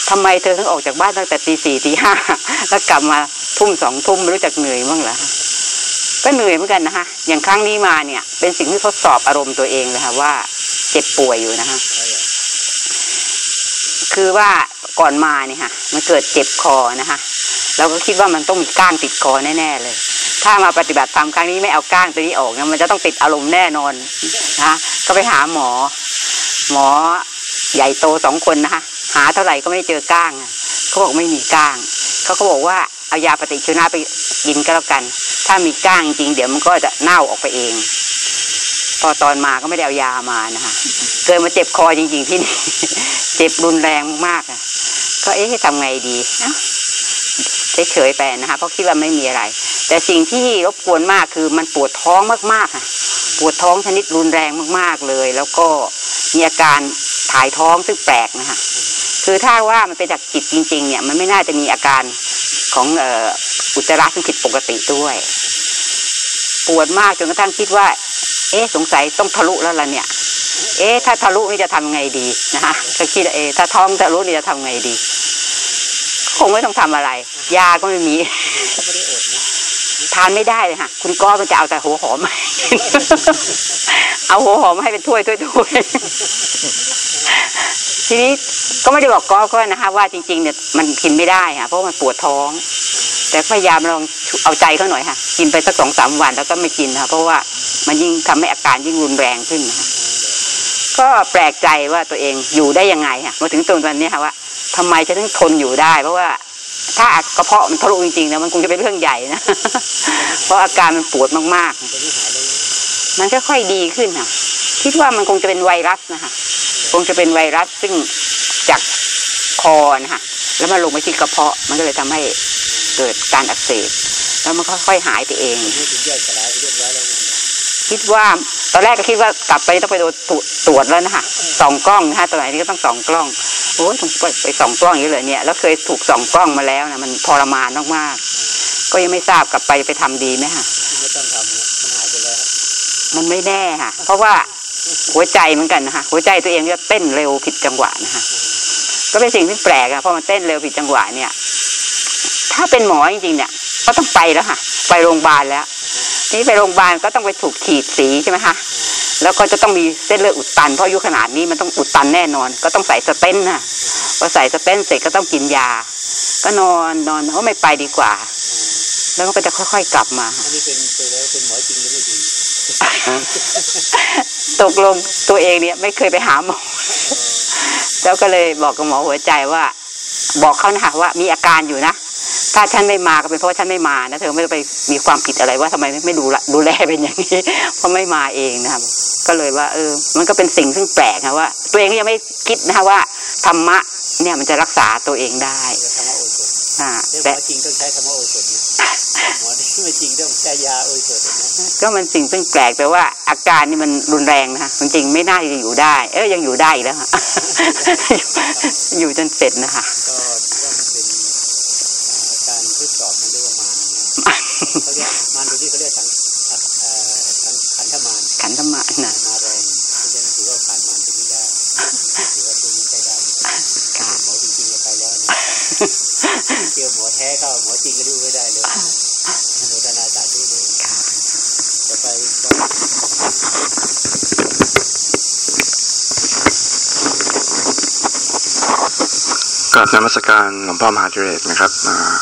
ทำไมเธอถึงออกจากบ้านตั้งแต่ตีสี่ตีห้าแล้วกลับมา ทุ่มสองทุ่มไม่รู้จักเหนื่อยบ้างเหรอก็เหนื่อยเหมือนกันนะคะอย่างครั้งนี้มาเนี่ย เป็นสิ่งที่ทดสอบอารมณ์ตัวเองเลยค่ะว่าเจ็บป่วยอยู่นะคะคือว่าก่อนมาเนี่ยค่ะมันเกิดเจ็บคอนะคะเราก็คิดว่ามันต้องมีก้างติดคอแน่ๆเลย ถ้ามาปฏิบัติธรรมครั้งนี้ไม่เอาก้างตัวนี้ออกเนี่ยมันจะต้องติดอารมณ์แน่นอนนะก็ไปหาหมอ หมอใหญ่โตสองคนนะคะหาเท่าไหร่ก็ไม่เจอก้างเขาบอกไม่มีก้างเขาก็บอกว่า เอายาปฏิชีวนะไปกินก็แล้วกัน ถ้ามีก้างจริง เดี๋ยวมันก็จะเน่าออกไปเอง พอตอนมาก็ไม่ได้เอายามานะคะเกิดมาเจ็บคอจริง ๆ ที่นี่เจ็บรุนแรงมากๆอะก็เอ๊ะทำไงดีเอ้าเฉยๆไปนะคะเพราะคิดว่าไม่มีอะไร แต่สิ่งที่รบกวนมากคือมันปวดท้องมากๆค่ะปวดท้องชนิดรุนแรงมากๆเลย แล้วก็มีอาการถ่ายท้องซึ่งแปลกนะคะ คือถ้าว่ามันเป็นจากจิตจริง ๆ เนี่ยมันไม่น่าจะมีอาการของเอ,อุจจาระซึ่ผิดปกติด้วย ปวดมากจนกระทั่งคิดว่า เอ๊ะสงสัยต้องทะลุแล้วล่ะเนี่ย เอ๊ะถ้าทะลุนี่จะทำไงดีนะคะก็คิดว่าเอ๊ะถ้าท้องทะลุนี่จะทำไงดี คงไม่ต้องทำอะไร ยาก็ไม่มี ทานไม่ได้เลยค่ะ คุณก้อมันจะเอาแต่หัวหอมให้เอาหัวหอมให้เป็นถ้วยถ้วยถ้วยทีนี้ก็ไม่ได้บอกก้อก็นะคะว่าจริงๆเนี่ยมันกินไม่ได้ค่ะเพราะมันปวดท้อง แต่พยายามลองเอาใจเขาหน่อยค่ะ กินไปสักสองสามวันแล้วก็ไม่กินค่ะเพราะว่ามันยิ่งทำให้อาการยิ่งรุนแรงขึ้นค่ะก็แปลกใจว่าตัวเองอยู่ได้ยังไงค่ะมาถึงตรงวันนี้ค่ะว่าทำไมจะถึงทนอยู่ได้ เพราะว่า ถ้ากระเพาะมันทะลุจริงๆนะมันคงจะเป็นเรื่องใหญ่นะ เพราะอาการมันปวดมากๆ มันค่อยๆดีขึ้นค่ะคิดว่ามันคงจะเป็นไวรัสนะคะคงจะเป็นไวรัสซึ่งจากคอนะคะแล้วมันลงไปที่กระเพาะ มันก็เลยทำให้เกิดการอักเสบแล้วมันค่อยๆหายไปเอง คิดว่าตอนแรกก็คิดว่ากลับไปต้องไปโดนตรวจแล้วนะคะสองกล้องนะคะตอนไหนนี้ก็ต้องสองกล้องโอ้ยต้องไปไปสองกล้องอย่างนี้เลยเนี่ยแล้วเคยถูกสองกล้องมาแล้วนะมันทรมานมากๆก็ยังไม่ทราบกลับไปไปทำดีไหมคะไม่ต้องทำมันหายไปแล้วมันไม่แน่ค่ะ เพราะว่าหัวใจเหมือนกันนะคะหัวใจตัวเองจะเต้นเร็วผิดจังหวะนะคะก็เป็นสิ่งที่แปลกอะเพราะมันเต้นเร็วผิดจังหวะเนี่ย ถ้าเป็นหมอจริงๆเนี่ย ก็ต้องไปแล้วค่ะ ไปโรงพยาบาลแล้ว นี่ไปโรงพยาบาลก็ต้องไปถูกขีดสีใช่ไหมคะแล้วก็จะต้องมีเส้นเลือดอุดตันเพราะอายุขนาดนี้มันต้องอุดตันแน่นอน ก็ต้องใส่สเตนต์นะพอใส่สเตนต์เสร็จก็ต้องกินยา ก็นอนนอนก็ไม่ไปดีกว่า แล้วมันก็จะค่อยๆกลับมาอันนี้เป็นไปแล้วเป็นหมอจริงหรือไม่จริงตกลงตัวเองเนี่ยไม่เคยไปหาหมอแล้วก็เลยบอกกับหมอหัวใจว่า บอกเขานะคะว่ามีอาการอยู่นะ ถ้าฉันไม่มาก็เป็นเพราะว่าฉันไม่มานะเธอไม่ได้ไปมีความผิดอะไรว่าทำไมไม่ดูละดูแลเป็นอย่างนี้เพราะไม่มาเองนะครับ ก็เลยว่า เออ มันก็เป็นสิ่งซึ่งแปลกนะว่า ตัวเองก็ยังไม่คิดนะคะว่าธรรมะเนี่ยมันจะรักษาตัวเองได้ธรรมะโอสถอ่าเรื่องหมแต่อจริงต้องใช้ธรรมะโอสถนะหมอที่ไม่จริงต้องใช้ยาโอสถนะก็มันสิ่งซึ่งแปลกแต่ว่าอาการนี่มันรุนแรงนะคะจริงๆไม่น่าจะอยู่ได้ เอ้ยยังอยู่ได้อีกแล้วค่ะอยู่จนเสร็จนะคะ ก็ว่ามันเป็นการทดสอบไม่เรียกว่ามารนะ เขาเรียกมารตัวนี้เขาเรียกสังเอ่อสังขันธมารขันธมะนะมาแรงเพราะฉะนั้นถือว่าผ่านมารตัวนี้ได้ถือว่าตัวนี้ใช้ได้ค่ะหมอจริงๆก็ไปแล้วนะเจอหมอแท้เข้าหมอจริงก็ดูไม่ได้เลยโมทนาสาธุด้วยค่ะจะไปก็ กราบนมัสการหลวงพ่อมหาจุเรศนะครับ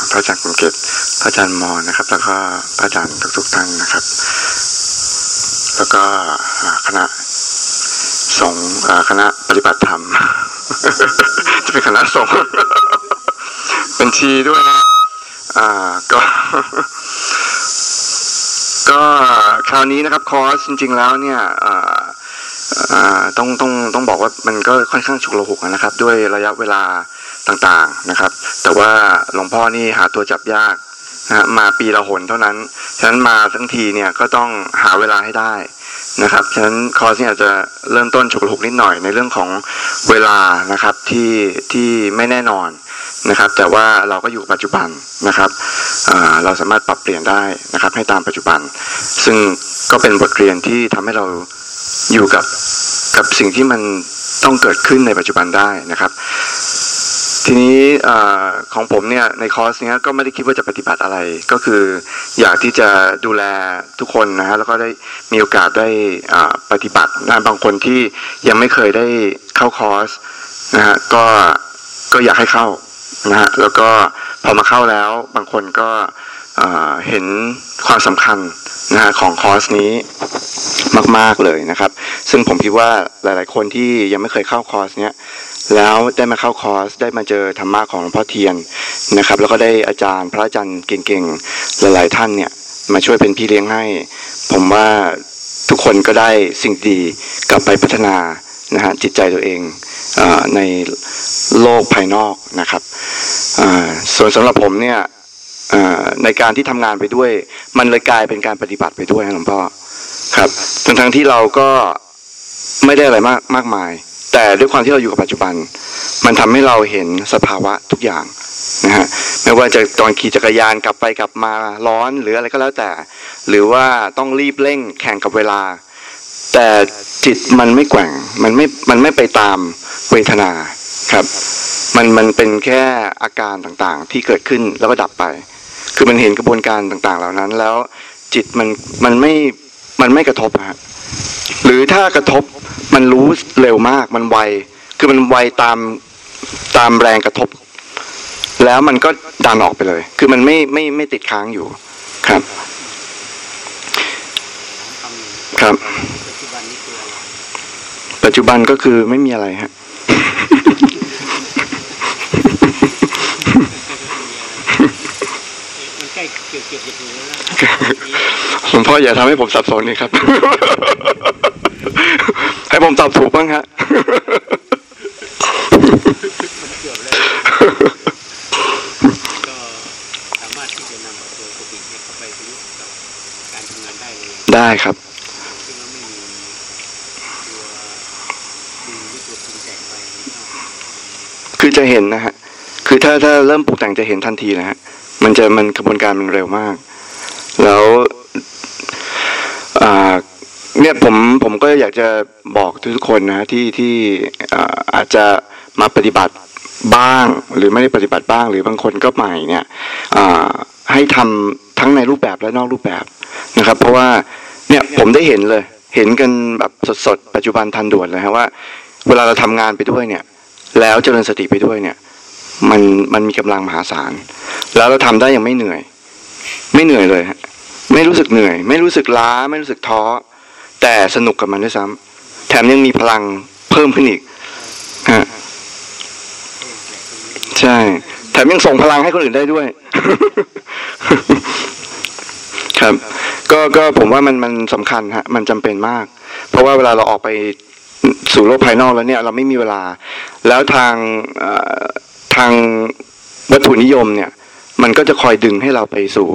พระอาจารย์กุลเกตพระอาจารย์มอนะครับ แล้วก็พระอาจารย์ทุกๆท่านนะครับ แล้วก็คณะสงฆ์คณะปฏิบัติธรรม จะเป็นคณะสงฆ์บัญชีด้วยนะอ่าก็คราวนี้นะครับ คอร์สจริง ๆ แล้วเนี่ยอ่าต้องต้องต้องบอกว่ามันก็ค่อนข้างฉุกละหุกนะครับ ด้วยระยะเวลา ต่างๆนะครับ แต่ว่าหลวงพ่อนี่หาตัวจับยากนะมาปีละหนเท่านั้น ฉะนั้นมาทั้งทีเนี่ยก็ต้องหาเวลาให้ได้นะครับ ฉะนั้นคอร์สเนี่ยอาจจะเริ่มต้นฉุกละหุกนิดหน่อยในเรื่องของเวลานะครับที่ที่ไม่แน่นอนนะครับ แต่ว่าเราก็อยู่ปัจจุบันนะครับเราสามารถปรับเปลี่ยนได้นะครับ ให้ตามปัจจุบัน ซึ่งก็เป็นบทเรียนที่ทำให้เราอยู่กับกับสิ่งที่มันต้องเกิดขึ้นในปัจจุบันได้นะครับ ทีนี้อของผมเนี่ยในคอร์สเนี้ยก็ไม่ได้คิดว่าจะปฏิบัติอะไร ก็คืออยากที่จะดูแลทุกคนนะฮะแล้วก็ได้มีโอกาสได้ปฏิบัตินะบางคนที่ยังไม่เคยได้เข้าคอร์สนะฮะก็ก็อยากให้เข้านะฮะแล้วก็พอมาเข้าแล้วบางคนก็เห็นความสำคัญนะฮะของคอร์สนี้มาก ๆ เลยนะครับ ซึ่งผมคิดว่าหลาย ๆ คนที่ยังไม่เคยเข้าคอร์สเนี้ย แล้วได้มาเข้าคอร์สได้มาเจอธรรมะของหลวงพ่อเทียนนะครับ แล้วก็ได้อาจารย์พระอาจารย์เก่งๆหลายๆท่านเนี่ยมาช่วยเป็นพี่เลี้ยงให้ ผมว่าทุกคนก็ได้สิ่งดีกลับไปพัฒนานะฮะจิตใจตัวเองอในโลกภายนอกนะครับส่วนสำหรับผมเนี่ยในการที่ทำงานไปด้วย มันเลยกลายเป็นการปฏิบัติไปด้วยนะหลวงพ่อครับทั้งทั้งที่เราก็ไม่ได้อะไรมากมากมาย แต่ด้วยความที่เราอยู่กับปัจจุบัน มันทำให้เราเห็นสภาวะทุกอย่างนะฮะไม่ว่าจะตอนขี่จักรยานกลับไปกลับมาร้อนหรืออะไรก็แล้วแต่ หรือว่าต้องรีบเร่งแข่งกับเวลา แต่จิตมันไม่แกว่งมันไม่มันไม่ไปตามเวทนาครับ มันมันเป็นแค่อาการต่างๆ ที่เกิดขึ้นแล้วก็ดับไป คือมันเห็นกระบวนการต่างๆ เหล่านั้น แล้วจิตมันมันไม่ มันไม่กระทบฮะหรือถ้ากระทบมันรู้เร็วมากมันไว คือมันไวตามตามแรงกระทบ แล้วมันก็ดันออกไปเลย คือมันไม่ไม่ไม่ติดค้างอยู่ครับ ครับ ปัจจุบันก็คือไม่มีอะไรฮะมันใกล้เกี่ยวเกี่ยวกับหูแล้วนะ หลวงพ่ออย่าทำให้ผมสับสนเลยครับ ให้ผมตอบถูกบ้างฮะได้ครับ คือจะเห็นนะฮะ คือถ้าถ้าเริ่มปลูกแต่งจะเห็นทันทีนะฮะ มันจะมันกระบวนการมันเร็วมาก แล้วเนี่ยผมผมก็อยากจะบอกทุกคนนะที่ที่อ่าอาจจะมาปฏิบัติบ้าง หรือไม่ได้ปฏิบัติบ้าง หรือบางคนก็ใหม่เนี่ยให้ทำทั้งในรูปแบบและนอกรูปแบบนะครับ เพราะว่าเนี่ยผมได้เห็นเลย เห็นกันแบบสดๆปัจจุบันทันด่วนเลยฮะว่า เวลาเราทำงานไปด้วยเนี่ย แล้วเจริญสติไปด้วยเนี่ย มันมันมีกำลังมหาศาล แล้วเราทำได้ยังไม่เหนื่อย ไม่เหนื่อยเลยฮะ ไม่รู้สึกเหนื่อย ไม่รู้สึกล้า ไม่รู้สึกท้อ แต่สนุกกับมันด้วยซ้ำแถมยังมีพลังเพิ่มขึ้นอีกฮะใช่ แถมยังส่งพลังให้คนอื่นได้ด้วย ครับ ก็ก็ผมว่ามันมันสำคัญฮะ มันจำเป็นมาก เพราะว่าเวลาเราออกไปสู่โลกภายนอกแล้วเนี่ย เราไม่มีเวลา แล้วทางทางวัตถุนิยมเนี่ย มันก็จะคอยดึงให้เราไปสู่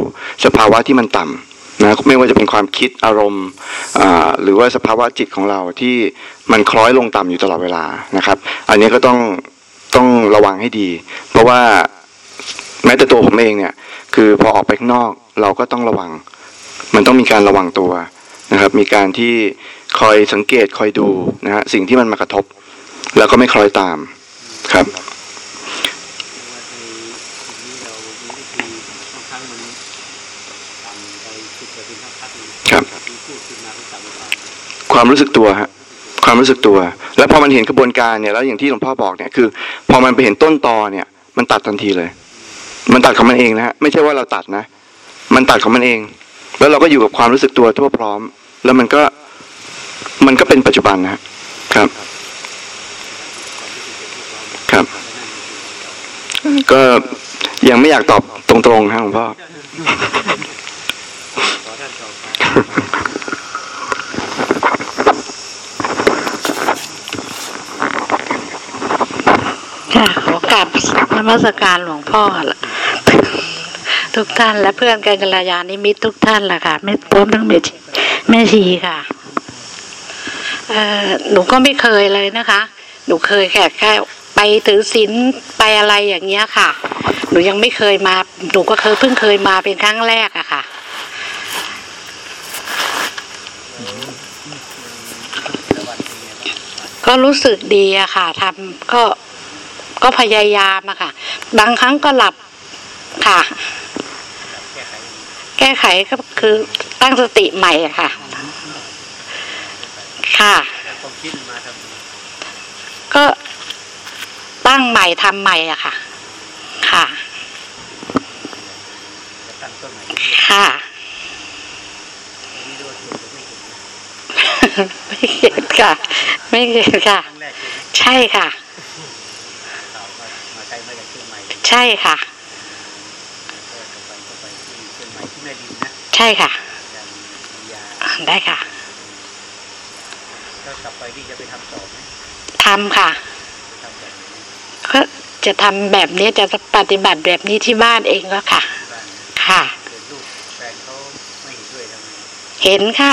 สภาวะที่มันต่ำนะไม่ว่าจะเป็นความคิดอารมณ์หรือว่าสภาวะจิตของเราที่มันคล้อยลงต่ำอยู่ตลอดเวลานะครับ อันนี้ก็ต้องต้องระวังให้ดี เพราะว่าแม้แต่ตัวผมเองเนี่ยคือพอออกไปข้างนอกเราก็ต้องระวัง มันต้องมีการระวังตัวนะครับ มีการที่คอยสังเกตคอยดูนะฮะสิ่งที่มันมากระทบ แล้วก็ไม่คล้อยตามครับ ว่าในสิ่งนี้เรามีวิธีบางครั้งมันทำไปคิดไปเป็นพักๆหนึ่ง ครับ มีพูดขึ้นมาก็กลับมาฟัง ความรู้สึกตัวฮะความรู้สึกตัว แล้วพอมันเห็นกระบวนการเนี่ยแล้วอย่างที่หลวงพ่อบอกเนี่ยคือ พอมันไปเห็นต้นตอเนี่ย มันตัดทันทีเลย มันตัดของมันเองนะฮะไม่ใช่ว่าเราตัดนะ มันตัดของมันเอง แล้วเราก็อยู่กับความรู้สึกตัวทั่วพร้อม แล้วมันก็มันก็เป็นปัจจุบันนะฮะครับ ครับ ก็ยังไม่อยากตอบตรงๆฮะหลวงพ่อ ขอท่านต่อไปมัสการหลวงพ่อละทุกท่านและเพื่อนกันกัลยาณิมิตรทุกท่านล่ะค่ะไม่พร้อมทั้งแม่ชีแม่ชีค่ะหนูก็ไม่เคยเลยนะคะ หนูเคยแค่แค่ไปถือศีลไปอะไรอย่างเงี้ยค่ะ หนูยังไม่เคยมา หนูก็เคยเพิ่งเคยมาเป็นครั้งแรกอะค่ะก็รู้สึกดีอะค่ะทำก็ ก็พยายามอะค่ะ บางครั้งก็หลับค่ะ แก้ไขก็คือตั้งสติใหม่ค่ะ ค่ะก็ตั้งใหม่ทำใหม่อะค่ะ ค่ะค่ะไม่ถูกไม่เขียนค่ะ ไม่เขียนค่ะ ใช่ค่ะ ข่าวว่ามาไกลมาจากเชียง ใหม่ใช่ค่ะก็จะไปก็ไปที่เชียงใหม่ที่แม่ดินนะใช่ค่ะยังมียาได้ค่ะถ้ากลับไปที่จะไปทำต่อไหมทำค่ะไปทำแบบนี้ก็จะทำแบบนี้จะปฏิบัติแบบนี้ที่บ้านเองก็ค่ะที่บ้านนะค่ะเกิดลูกแฟนเขาไม่เห็นด้วยทำไงเห็นค่ะ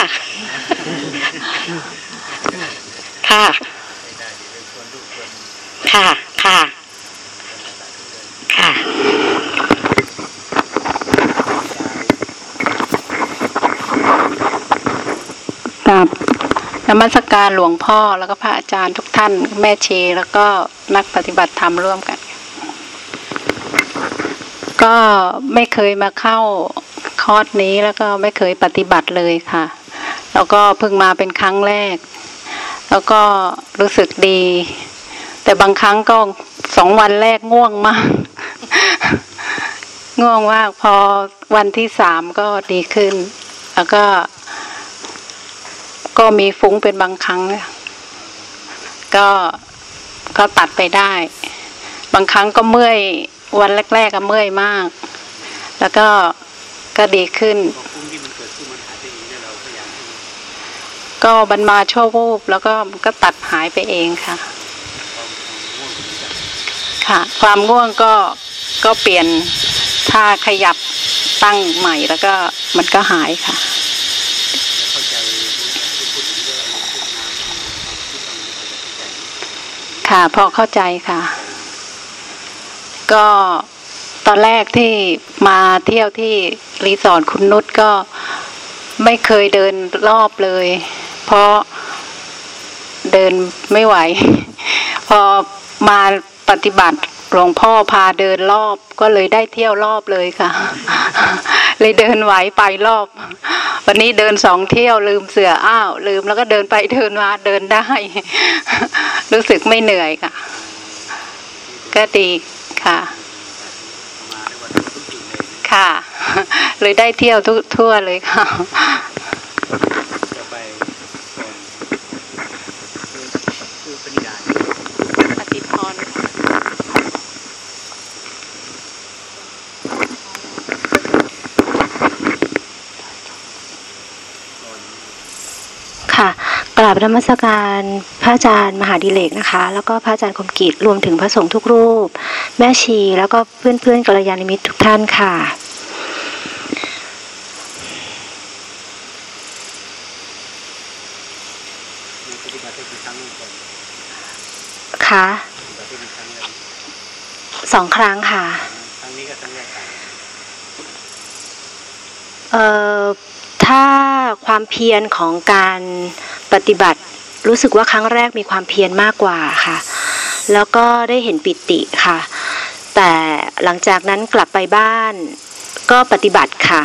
ค่ะไม่ได้เดี๋ยวไปชวนลูกชวนค่ะ ค่ะค่ะ กับ นมัสการหลวงพ่อแล้วก็พระอาจารย์ทุกท่าน แม่ชีแล้วก็นักปฏิบัติธรรมร่วมกัน ก็ไม่เคยมาเข้าคอร์สนี้แล้วก็ไม่เคยปฏิบัติเลยค่ะ แล้วก็เพิ่งมาเป็นครั้งแรก แล้วก็รู้สึกดี แต่บางครั้งก็สองวันแรกง่วงมาก ง่วงมากพอวันที่สามก็ดีขึ้น แล้วก็ ก็มีฟุ้งเป็นบางครั้ง ก็ก็ตัดไปได้ บางครั้งก็เมื่อยวันแรก ๆ ก็เมื่อยมาก แล้วก็ก็ดีขึ้นฟุ้งที่มันเกิดขึ้นมันหายไปเองเนี่ยเราพยายามให้มันก็บันมาชั่ววูบแล้วก็ก็ตัดหายไปเองค่ะ ค่ะ ความง่วงก็ก็เปลี่ยนท่าขยับตั้งใหม่แล้วก็มันก็หายค่ะ เข้าใจที่พูดถึงเรื่องอารมณ์พวกน้ำที่ฟังไม่ค่อยจะเข้าใจ ค่ะพอเข้าใจค่ะ ก็ตอนแรกที่มาเที่ยวที่รีสอร์ทคุณนุชก็ไม่เคยเดินรอบเลย เพราะเดินไม่ไหว พอมาปฏิบัติ หลวงพ่อพาเดินรอบก็เลยได้เที่ยวรอบเลยค่ะ เลยเดินไหวไปรอบ วันนี้เดินสองเที่ยวลืมเสืออ้าว ลืมแล้วก็เดินไปเดินมาเดินได้ รู้สึกไม่เหนื่อยค่ะ ก็ดีค่ะ ค่ะ เลยได้เที่ยวทุกทั่วเลยค่ะ จะไปก่อนคือคือปณิดา ปฏิพร ค่ะกราบนมัสการพระอาจารย์มหาดิเลกนะคะ แล้วก็พระอาจารย์คมกิจรวมถึงพระสงฆ์ทุกรูป แม่ชี แล้วก็เพื่อนๆกัลยาณมิตรทุกท่านค่ะในปฏิบัติได้กี่ครั้งก่อนค่ะปฏิบัติได้กี่ครั้งแล้วสองครั้งค่ะครั้งนี้ก็ครั้งแรกกันเอ่อถ้า ความเพียรของการปฏิบัติ รู้สึกว่าครั้งแรกมีความเพียรมากกว่าค่ะ แล้วก็ได้เห็นปิติค่ะ แต่หลังจากนั้นกลับไปบ้านก็ปฏิบัติค่ะ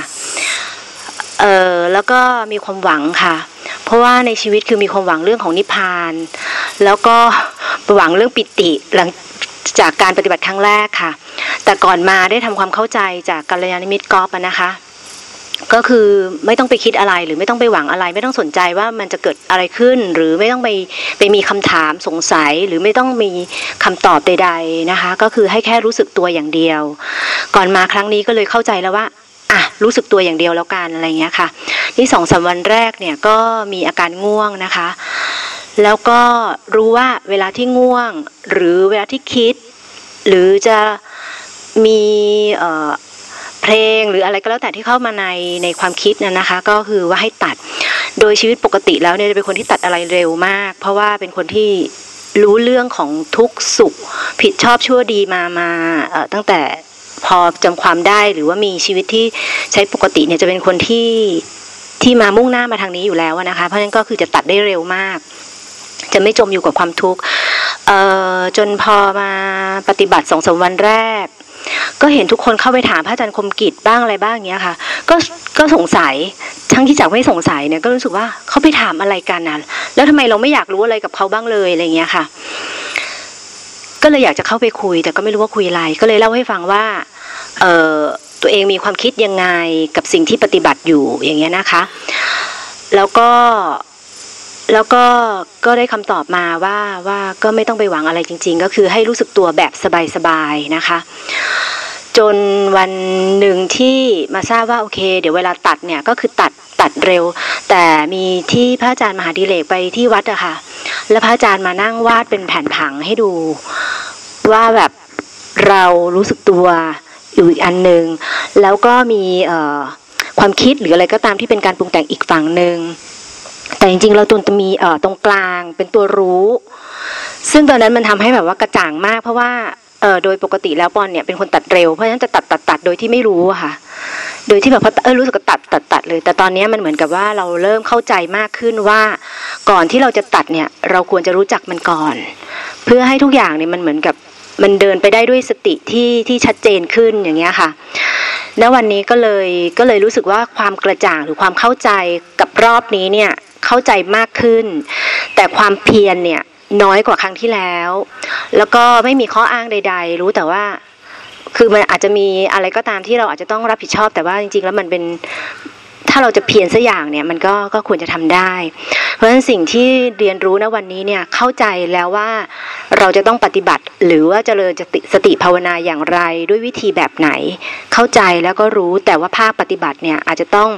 เออแล้วก็มีความหวังค่ะ เพราะว่าในชีวิตคือมีความหวังเรื่องของนิพพาน แล้วก็หวังเรื่องปิติหลังจากการปฏิบัติครั้งแรกค่ะ แต่ก่อนมาได้ทำความเข้าใจจากกัลยาณมิตรกอล์ฟนะคะ ก็คือไม่ต้องไปคิดอะไรหรือไม่ต้องไปหวังอะไร ไม่ต้องสนใจว่ามันจะเกิดอะไรขึ้น หรือไม่ต้องไปไปมีคำถามสงสัย หรือไม่ต้องมีคำตอบใด ๆนะคะ ก็คือให้แค่รู้สึกตัวอย่างเดียว ก่อนมาครั้งนี้ก็เลยเข้าใจแล้วว่าอะรู้สึกตัวอย่างเดียวแล้วกันอะไรเงี้ยค่ะนี่สองสามวันแรกเนี่ยก็มีอาการง่วงนะคะ แล้วก็รู้ว่าเวลาที่ง่วง หรือเวลาที่คิด หรือจะมี เพลงหรืออะไรก็แล้วแต่ที่เข้ามาในในความคิดนะนะคะ ก็คือว่าให้ตัด โดยชีวิตปกติแล้วเนี่ยเป็นคนที่ตัดอะไรเร็วมาก เพราะว่าเป็นคนที่รู้เรื่องของทุกสุข ผิดชอบชั่วดีมามาตั้งแต่พอจำความได้หรือว่ามีชีวิตที่ใช้ปกติเนี่ยจะเป็นคนที่ที่มามุ่งหน้ามาทางนี้อยู่แล้วนะคะ เพราะฉะนั้นก็คือจะตัดได้เร็วมาก จะไม่จมอยู่กับความทุกข์จนพอมาปฏิบัติสองสามวันแรก ก็เห็นทุกคนเข้าไปถามพระอาจารย์คมกิจบ้างอะไรบ้างเงี้ยค่ะ ก็ก็สงสัยทั้งที่จากไม่สงสัยเนี่ยก็รู้สึกว่าเขาไปถามอะไรกันนะแล้วทำไมเราไม่อยากรู้อะไรกับเขาบ้างเลยอะไรเงี้ยค่ะ ก็เลยอยากจะเข้าไปคุย แต่ก็ไม่รู้ว่าคุยอะไร ก็เลยเล่าให้ฟังว่า เออตัวเองมีความคิดยังไงกับสิ่งที่ปฏิบัติอยู่อย่างเงี้ยนะคะ แล้วก็ แล้วก็ก็ได้คำตอบมาว่าว่าก็ไม่ต้องไปหวังอะไรจริง ๆ ก็คือให้รู้สึกตัวแบบสบายๆนะคะ จนวันหนึ่งที่มาทราบว่าโอเค เดี๋ยวเวลาตัดเนี่ยก็คือตัดตัดเร็ว แต่มีที่พระอาจารย์มหาดิเลกไปที่วัดอะค่ะ แล้วพระอาจารย์มานั่งวาดเป็นแผ่นผังให้ดู ว่าแบบเรารู้สึกตัวอยู่อีกอันหนึ่งแล้วก็มีเอ่อความคิดหรืออะไรก็ตามที่เป็นการปรุงแต่งอีกฝั่งหนึ่ง แต่จริงๆ เราตัวมีเอ่อตรงกลางเป็นตัวรู้ ซึ่งตอนนั้นมันทำให้แบบว่ากระจ่างมาก เพราะว่าเออโดยปกติแล้วปอนเนี่ยเป็นคนตัดเร็ว เพราะฉะนั้นจะตัดตัดตัดโดยที่ไม่รู้ค่ะ โดยที่แบบเออรู้สึกตัดตัดตัดเลย แต่ตอนนี้มันเหมือนกับว่าเราเริ่มเข้าใจมากขึ้นว่า ก่อนที่เราจะตัดเนี่ยเราควรจะรู้จักมันก่อน เพื่อให้ทุกอย่างเนี่ยมันเหมือนกับมันเดินไปได้ด้วยสติที่ที่ชัดเจนขึ้นอย่างเงี้ยค่ะณวันนี้ก็เลยก็เลยรู้สึกว่าความกระจ่างหรือความเข้าใจกับรอบนี้เนี่ย เข้าใจมากขึ้น แต่ความเพียรเนี่ยน้อยกว่าครั้งที่แล้ว แล้วก็ไม่มีข้ออ้างใด ๆ รู้แต่ว่า คือมันอาจจะมีอะไรก็ตามที่เราอาจจะต้องรับผิดชอบ แต่ว่าจริง ๆ แล้วมันเป็นถ้าเราจะเพียรสักอย่างเนี่ยมันก็ก็ควรจะทำได้ เพราะฉะนั้นสิ่งที่เรียนรู้ณวันนี้เนี่ยเข้าใจแล้วว่าเราจะต้องปฏิบัติ หรือว่าเจริญสติสติภาวนาอย่างไรด้วยวิธีแบบไหน เข้าใจแล้วก็รู้แต่ว่าภาคปฏิบัติเนี่ยอาจจะต้อง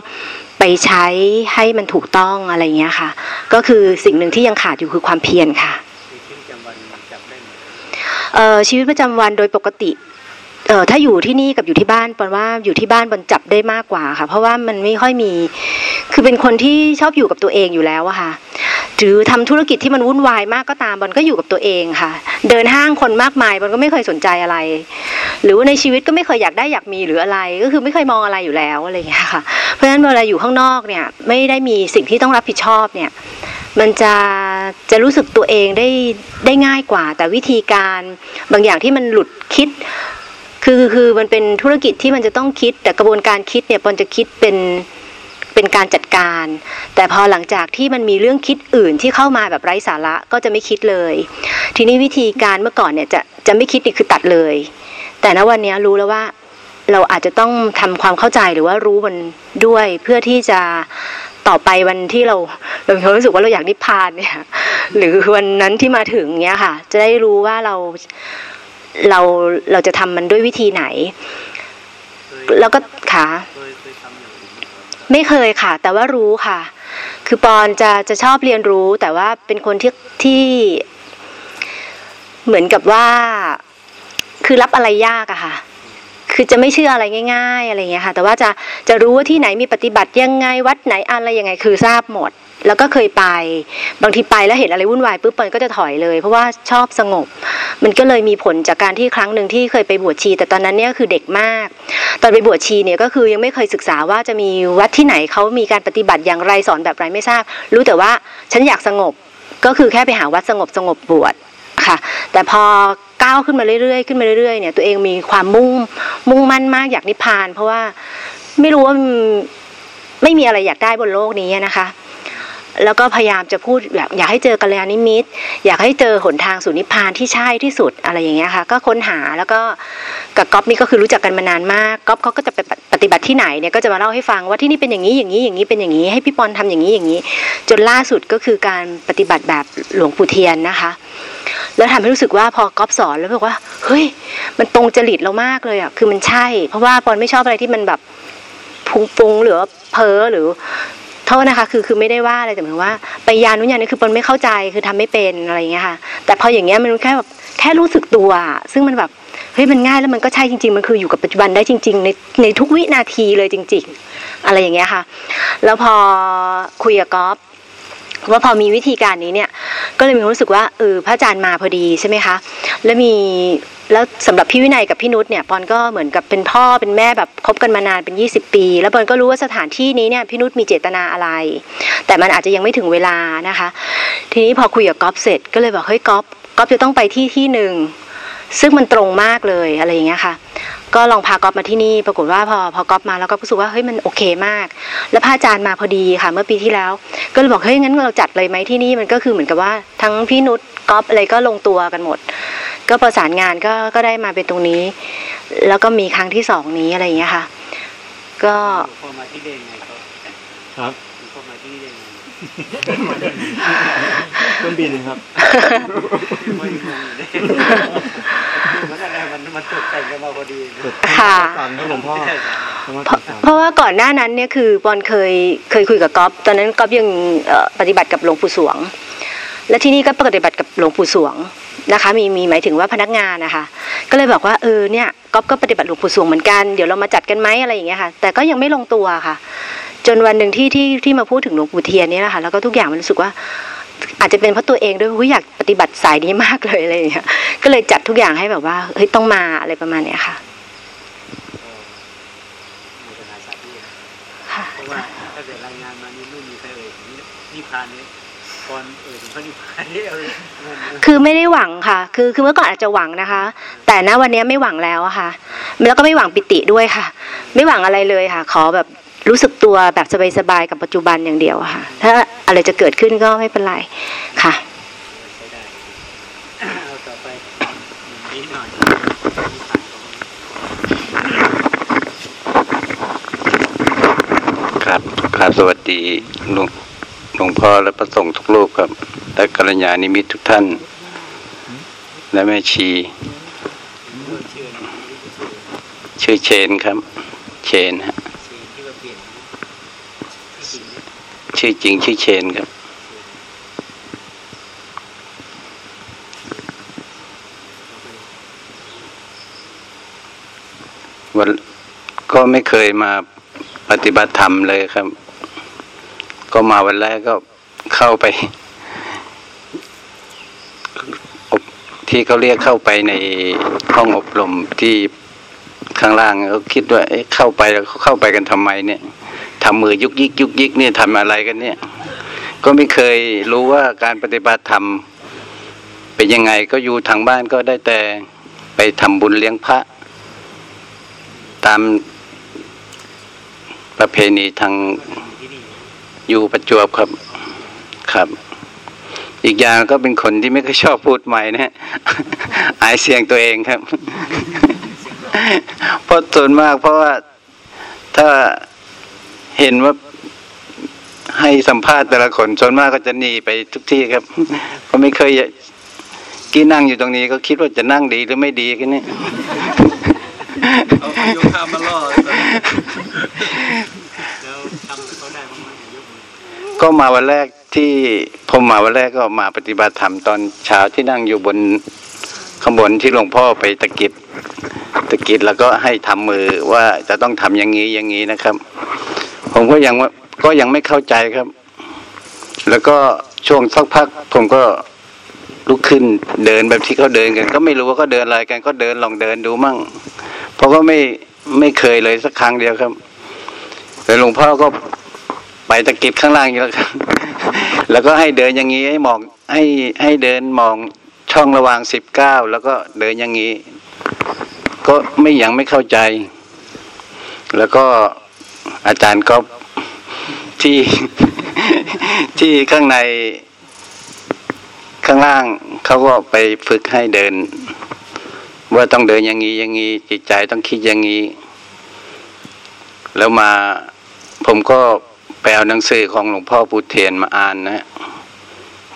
ไปใช้ให้มันถูกต้องอะไรเงี้ยค่ะ ก็คือสิ่งหนึ่งที่ยังขาดอยู่คือความเพียรค่ะเอ่อชีวิตประจำวันโดยปกติ เอ่อถ้าอยู่ที่นี่กับอยู่ที่บ้านปอนว่าอยู่ที่บ้านปอนจับได้มากกว่าค่ะ เพราะว่ามันไม่ค่อยมี คือเป็นคนที่ชอบอยู่กับตัวเองอยู่แล้วอะค่ะหรือทำธุรกิจที่มันวุ่นวายมากก็ตามบอลก็อยู่กับตัวเองค่ะ เดินห้างคนมากมายบอลก็ไม่เคยสนใจอะไร หรือว่าในชีวิตก็ไม่เคยอยากได้อยากมีหรืออะไร ก็คือไม่เคยมองอะไรอยู่แล้วอะไรอย่างเงี้ยค่ะ เพราะฉะนั้นเวลาอยู่ข้างนอกเนี่ย ไม่ได้มีสิ่งที่ต้องรับผิดชอบเนี่ย มันจะจะรู้สึกตัวเองได้ได้ง่ายกว่า แต่วิธีการบางอย่างที่มันหลุดคิด คือคือมันเป็นธุรกิจที่มันจะต้องคิด แต่กระบวนการคิดเนี่ยปอนจะคิดเป็นเป็นการจัดการ แต่พอหลังจากที่มันมีเรื่องคิดอื่นที่เข้ามาแบบไร้สาระก็จะไม่คิดเลย ทีนี้วิธีการเมื่อก่อนเนี่ยจะจะไม่คิดนี่คือตัดเลย แต่ณวันนี้รู้แล้วว่าเราอาจจะต้องทำความเข้าใจหรือว่ารู้มันด้วยเพื่อที่จะต่อไปวันที่เราเรามีความรู้สึกว่าเราอยากนิพพานเนี่ย หรือวันนั้นที่มาถึงเนี้ยค่ะ จะได้รู้ว่าเรา เราเราจะทำมันด้วยวิธีไหน แล้วก็ค่ะไม่เคยค่ะ แต่ว่ารู้ค่ะ คือปอนจะจะชอบเรียนรู้ แต่ว่าเป็นคนที่ที่เหมือนกับว่า คือรับอะไรยากอะค่ะ คือจะไม่เชื่ออะไรง่าย ๆ อะไรเงี้ยค่ะ แต่ว่าจะจะรู้ว่าที่ไหนมีปฏิบัติยังไงวัดไหนอะไรยังไง คือทราบหมด แล้วก็เคยไป บางทีไปแล้วเห็นอะไรวุ่นวายปุ๊บปอนก็จะถอยเลย เพราะว่าชอบสงบ มันก็เลยมีผลจากการที่ครั้งหนึ่งที่เคยไปบวชชี แต่ตอนนั้นเนี่ยคือเด็กมาก ตอนไปบวชชีเนี่ยก็คือยังไม่เคยศึกษาว่าจะมีวัดที่ไหนเขามีการปฏิบัติอย่างไรสอนแบบไรไม่ทราบ รู้แต่ว่าฉันอยากสงบก็คือแค่ไปหาวัดสงบสงบบวชค่ะแต่พอก้าวขึ้นมาเรื่อยๆ ขึ้นมาเรื่อยๆเนี่ยตัวเองมีความมุ่งมุ่งมั่นมากอยากนิพพาน เพราะว่าไม่รู้ว่าไม่มีอะไรอยากได้บนโลกนี้นะคะ แล้วก็พยายามจะพูดแบบอยากให้เจอกัลยาณมิตร อยากให้เจอหนทางสู่นิพพานที่ใช่ที่สุดอะไรอย่างเงี้ยค่ะ ก็ค้นหาแล้วก็กับก๊อฟนี่ก็คือรู้จักกันมานานมากก๊อฟเขาก็จะไปปฏิบัติที่ไหนเนี่ยก็จะมาเล่าให้ฟังว่าที่นี่เป็นอย่างนี้อย่างนี้อย่างนี้เป็นอย่างนี้ ให้พี่ปอนทำอย่างนี้อย่างนี้ จนล่าสุดก็คือการปฏิบัติแบบหลวงปู่เทียนนะคะแล้วทำให้รู้สึกว่าพอก๊อฟสอนแล้วบอกว่าเฮ้ย มันตรงจริตเรามากเลยอะคือมันใช่ เพราะว่าปอนไม่ชอบอะไรที่มันแบบพุงปุงหรือเพ้อหรือ โทษนะคะคือคือไม่ได้ว่าอะไรแต่หมายว่า ไปยานุญาณนี่คือปนไม่เข้าใจคือทำไม่เป็นอะไรอย่างเงี้ยค่ะ แต่พออย่างเงี้ยมันแค่แบบแค่รู้สึกตัว ซึ่งมันแบบเฮ้ยมันง่ายแล้วมันก็ใช่จริง ๆ มันคืออยู่กับปัจจุบันได้จริง ๆ ในในทุกวินาทีเลยจริง ๆ อะไรอย่างเงี้ยค่ะ แล้วพอคุยกับก๊อฟว่าพอมีวิธีการนี้เนี่ย ก็เลยมีความรู้สึกว่าเออพระอาจารย์มาพอดีใช่ไหมคะ แล้วมี แล้วสำหรับพี่วินัยกับพี่นุชเนี่ยปอนก็เหมือนกับเป็นพ่อเป็นแม่แบบคบกันมานานเป็น 20 ปี แล้วปอนก็รู้ว่าสถานที่นี้เนี่ยพี่นุชมีเจตนาอะไร แต่มันอาจจะยังไม่ถึงเวลานะคะ ทีนี้พอคุยกับก๊อฟเสร็จก็เลยบอกเฮ้ยก๊อฟก๊อฟจะต้องไปที่ที่หนึ่งซึ่งมันตรงมากเลยอะไรอย่างเงี้ยค่ะ ก็ลองพาก๊อฟมาที่นี่ ปรากฏว่าพอพอก๊อฟมาแล้วก็รู้สึกว่าเฮ้ยมันโอเคมาก แล้วพระอาจารย์มาพอดีค่ะ เมื่อปีที่แล้ว ก็เลยบอกเฮ้ยงั้นเราจัดเลยไหมที่นี่มันก็คือเหมือนกับว่าทั้งพี่นุชก๊อฟอะไรก็ลงตัวกันหมด ก็ประสานงานก็ก็ได้มาเป็นตรงนี้ แล้วก็มีครั้งที่สองนี้อะไรอย่างเงี้ยค่ะ ก็พอมาที่เด้งไงครับครับพอมาที่นี่ได้ไงเครื่องบินครับไม่งงเลยมันอะไรมันมันตกแต่งกันมาพอดีค่ะสั่นครับหลวงพ่อเพราะเพราะว่าก่อนหน้านั้นเนี่ยคือปอนเคยเคยคุยกับก๊อฟตอนนั้นก๊อฟยังเอ่อปฏิบัติกับหลวงปู่สวง และที่นี่ก็ปฏิบัติกับหลวงปู่สวงนะคะมีมีหมายถึงว่าพนักงานนะคะ ก็เลยบอกว่าเออเนี่ยก๊อฟก็ปฏิบัติหลวงปู่สวงเหมือนกันเดี๋ยวเรามาจัดกันไหมอะไรอย่างเงี้ยค่ะ แต่ก็ยังไม่ลงตัวค่ะ จนวันหนึ่งที่ที่ที่มาพูดถึงหลวงปู่เทียนเนี่ยนะคะแล้วก็ทุกอย่างมันรู้สึกว่า อาจจะเป็นเพราะตัวเองด้วยว่าอยากปฏิบัติสายนี้มากเลยอะไรอย่างเงี้ยก็เลยจัดทุกอย่างให้แบบว่าเฮ้ยต้องมาอะไรประมาณเนี้ยค่ะเพราะว่าถ้าเกิดรายงานมานี่ไม่มีใครเอ่ยถึงนิพพานนี้ก่อนเอ่ยถึงพระนิพพานนี่เอาเลยคือไม่ได้หวังค่ะ คือคือเมื่อก่อนอาจจะหวังนะคะ แต่ณวันนี้ไม่หวังแล้วอะค่ะ แล้วก็ไม่หวังปิติด้วยค่ะ ไม่หวังอะไรเลยค่ะ ขอแบบ รู้สึกตัวแบบสบายๆกับปัจจุบันอย่างเดียวค่ะ ถ้าอะไรจะเกิดขึ้นก็ไม่เป็นไรค่ะครับครับสวัสดีหลวงหลวงพ่อและพระสงฆ์ทุกรูปครับ และกัลยาณิมิตทุกท่าน และแม่ชี ชื่อเชนครับ เชนฮะ ชื่อจริงชื่อเชนครับ วันก็ไม่เคยมาปฏิบัติธรรมเลยครับ ก็มาวันแรกก็เข้าไป ที่เขาเรียกเข้าไปในห้องอบรมที่ข้างล่างเขาคิดว่าเเข้าไปแล้วเขาเข้าไปกันทำไมเนี่ย ทำมือยุกยิกยุกยิกเนี่ยทำอะไรกันเนี่ย ก็ไม่เคยรู้ว่าการปฏิบัติธรรมเป็นยังไงก็อยู่ทางบ้านก็ได้แต่ไปทำบุญเลี้ยงพระ ตามประเพณีทางอยู่ประจวบครับครับ อีกอย่างก็เป็นคนที่ไม่ค่อยชอบพูดใหม่นะอายเสียงตัวเองครับเพราะส่วนมากเพราะว่าถ้า เห็นว่าให้สัมภาษณ์แต่ละคนส่วนมากก็จะหนีไปทุกที่ครับก็ไม่เคยกี้นั่งอยู่ตรงนี้ก็คิดว่าจะนั่งดีหรือไม่ดีกันเนี่ยเอาโยคะมาล่อแล้วทำเขาได้บ้างไหมยกมือก็มาวันแรกที่ผมมาวันแรกก็มาปฏิบัติธรรมตอนเช้าที่นั่งอยู่บนข้างบนที่หลวงพ่อไปตะกิดตะกิดแล้วก็ให้ทำมือว่าจะต้องทำอย่างนี้อย่างนี้นะครับ ผมก็ยังว่าก็ยังไม่เข้าใจครับ แล้วก็ช่วงสักพัก ผมก็ลุกขึ้นเดินแบบที่เขาเดินกัน ก็ไม่รู้ว่าเขาเดินอะไรกันก็เดินลองเดินดูมั่ง เพราะก็ไม่ไม่เคยเลยสักครั้งเดียวครับแต่หลวงพ่อก็ไปตะกิดข้างล่างอยู่แล้วครับ แล้วก็ให้เดินอย่างนี้ให้มองให้ให้เดินมองช่องระหว่างสิบเก้าแล้วก็เดินอย่างนี้ ก็ไม่ยังไม่เข้าใจ แล้วก็ อาจารย์ก็ที่ที่ข้างในข้างล่างเขาก็ไปฝึกให้เดิน ว่าต้องเดินอย่างนี้อย่างนี้จิตใจต้องคิดอย่างนี้ แล้วมาผมก็ไปเอาหนังสือของหลวงพ่อปุเทียนมาอ่านนะ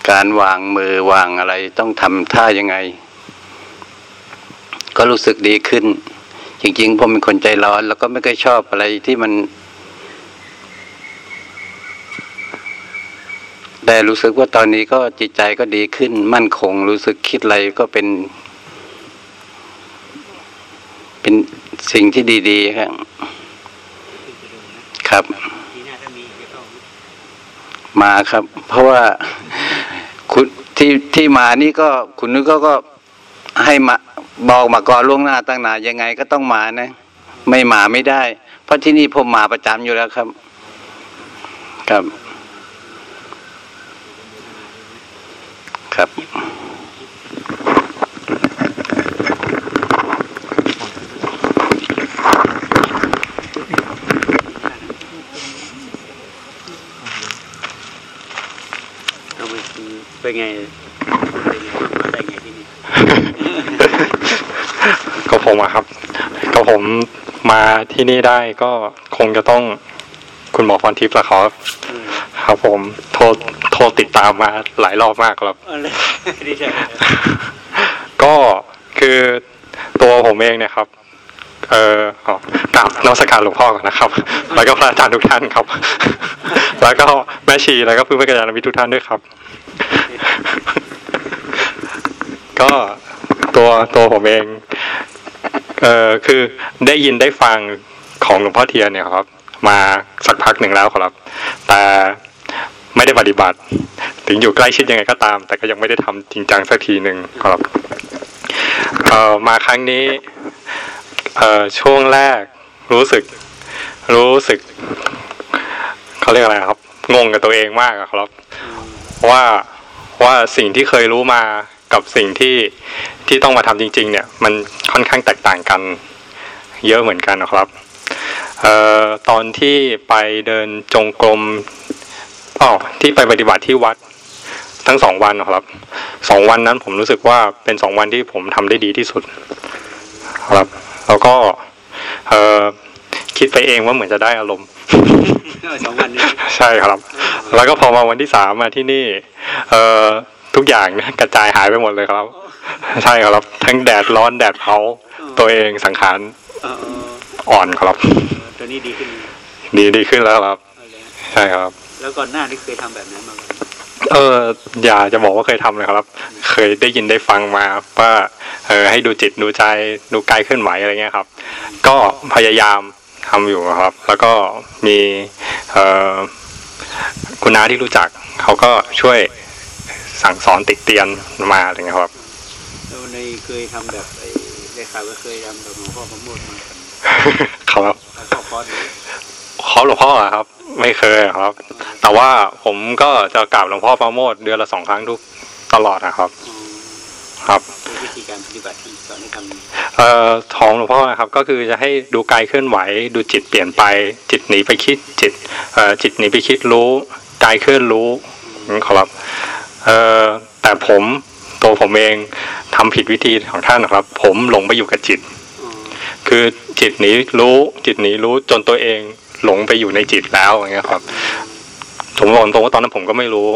การวางมือวางอะไรต้องทำท่ายังไง ก็รู้สึกดีขึ้น จริง ๆ ผมเป็นคนใจร้อน แล้วก็ไม่เคยชอบอะไรที่มัน แต่รู้สึกว่าตอนนี้ก็จิตใจก็ดีขึ้น มั่นคง รู้สึกคิดอะไรก็เป็น เป็นสิ่งที่ดี ๆ ครับ ครับ มาครับ เพราะว่าคุณที่ที่มานี่ก็คุณนึกก็ก็ให้มาบอกมาก่อนล่วงหน้าตั้งนานยังไงก็ต้องมานะ ไม่มาไม่ได้ เพราะที่นี่ผมมาประจำอยู่แล้วครับ ครับ ครับเอาไปเป็นไงเป็นไงมาได้ไงที่นี่ ก็ผมอะครับ ก็ผมมาที่นี่ได้ก็คงจะต้อง คุณหมอพรทิพย์ละครับครับผมโทรโทรติดตามมาหลายรอบมากครับเอาเลยดีใจก็คือตัวผมเองเนี่ยครับ เอออ๋อกราบนมัสการหลวงพ่อก่อนนะครับ แล้วก็พระอาจารย์ทุกท่านครับ แล้วก็แม่ชีแล้วก็เพื่อนๆกัลยาณมิตรทุกท่านด้วยครับ ก็ตัวตัวผมเอง เออคือได้ยินได้ฟังของหลวงพ่อเทียนเนี่ยครับ มาสักพักหนึ่งแล้วครับ แต่ไม่ได้ปฏิบัติ ถึงอยู่ใกล้ชิดยังไงก็ตาม แต่ก็ยังไม่ได้ทำจริงจังสักทีหนึ่งครับเอ่อมาครั้งนี้เอ่อช่วงแรกรู้สึก รู้สึกเขาเรียกอะไรครับ งงกับตัวเองมากครับ ว่าว่าสิ่งที่เคยรู้มากับสิ่งที่ที่ต้องมาทำจริง ๆ เนี่ย มันค่อนข้างแตกต่างกัน เยอะเหมือนกันนะครับ อ่อตอนที่ไปเดินจงกรมอ๋อที่ไปปฏิบัติที่วัดทั้งสองวันนะครับสองวันนั้นผมรู้สึกว่าเป็นสองวันที่ผมทำได้ดีที่สุด ครับ แล้วก็เอ่อคิดไปเองว่าเหมือนจะได้อารมณ์สองวันนี้ใช่ครับ แล้วก็พอมาวันที่สามมาที่นี่ เอ่อทุกอย่างเนี่ยกระจายหายไปหมดเลยครับ ใช่ครับ ทั้งแดดร้อนแดดเผาตัวเองสังขารเออเอออ่อนครับตัวนี้ดีขึ้น ดีดีขึ้นแล้วครับ ใช่ครับ แล้วก่อนหน้านี่เคยทำแบบนั้นมาก่อนเอออย่าจะบอกว่าเคยทำเลยครับ เคยได้ยินได้ฟังมาว่าเออให้ดูจิตดูใจดูกายเคลื่อนไหวอะไรเงี้ยครับ ก็พยายามทำอยู่ครับ แล้วก็มีเอ่อคุณน้าที่รู้จัก เขาก็ช่วยสั่งสอนติดเตียนมาอะไรเงี้ยครับแล้วในเคยทำแบบไอ้ได้ข่าวว่าเคยทำแบบหลวงพ่อพระโมทมากัน ครับแล้วก็คอร์สนี้เขาหลวงพ่ออะครับ ไม่เคยครับ แต่ว่าผมก็จะกราบหลวงพ่อประโมทเดือนละสองครั้งทุกตลอดนะครับ ครับมีวิธีการปฏิบัติที่สอนให้ทำเอ่อของหลวงพ่อนะครับ ก็คือจะให้ดูกายเคลื่อนไหว ดูจิตเปลี่ยนไป จิตหนีไปคิดจิตเอ่อจิตหนีไปคิดรู้กายเคลื่อนรู้นะครับเอ่อแต่ผมตัวผมเองทำผิดวิธีของท่านนะครับ ผมหลงไปอยู่กับจิต คือจิตหนีรู้ จิตหนีรู้จนตัวเองหลงไปอยู่ในจิตแล้วอย่างเงี้ยครับผมบอกตรงว่าตอนนั้นผมก็ไม่รู้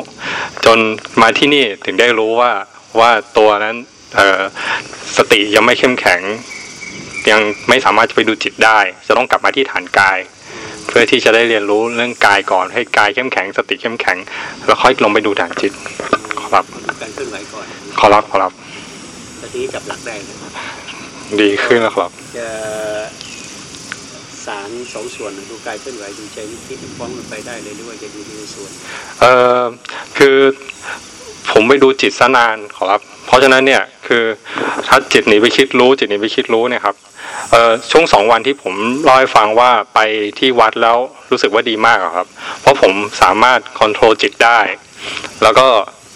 จนมาที่นี่ถึงได้รู้ว่าว่าตัวนั้นเอ่อสติยังไม่เข้มแข็ง ยังไม่สามารถจะไปดูจิตได้ จะต้องกลับมาที่ฐานกาย เพื่อที่จะได้เรียนรู้เรื่องกายก่อนให้กายเข้มแข็ง สติเข้มแข็ง แล้วค่อยลงไปดูฐานจิตครับการเคลื่อนไหวก่อนขอรับขอรับตอนนี้จับหลักได้เลย ดีขึ้นแล้วครับ จะสารสองส่วนดูกายเคลื่อนไหวดูใจนึกคิดฟ้องมันไปได้เลยหรือว่าจะดูทีละส่วน เอ่อคือผมไปดูจิตซะนานขอรับ เพราะฉะนั้นเนี่ยคือถ้าจิตหนีไปคิดรู้ จิตหนีไปคิดรู้เนี่ยครับเอ่อช่วงสองวันที่ผมเล่าให้ฟังว่าไปที่วัดแล้วรู้สึกว่าดีมากอะครับ เพราะผมสามารถคอนโทรลจิตได้ แล้วก็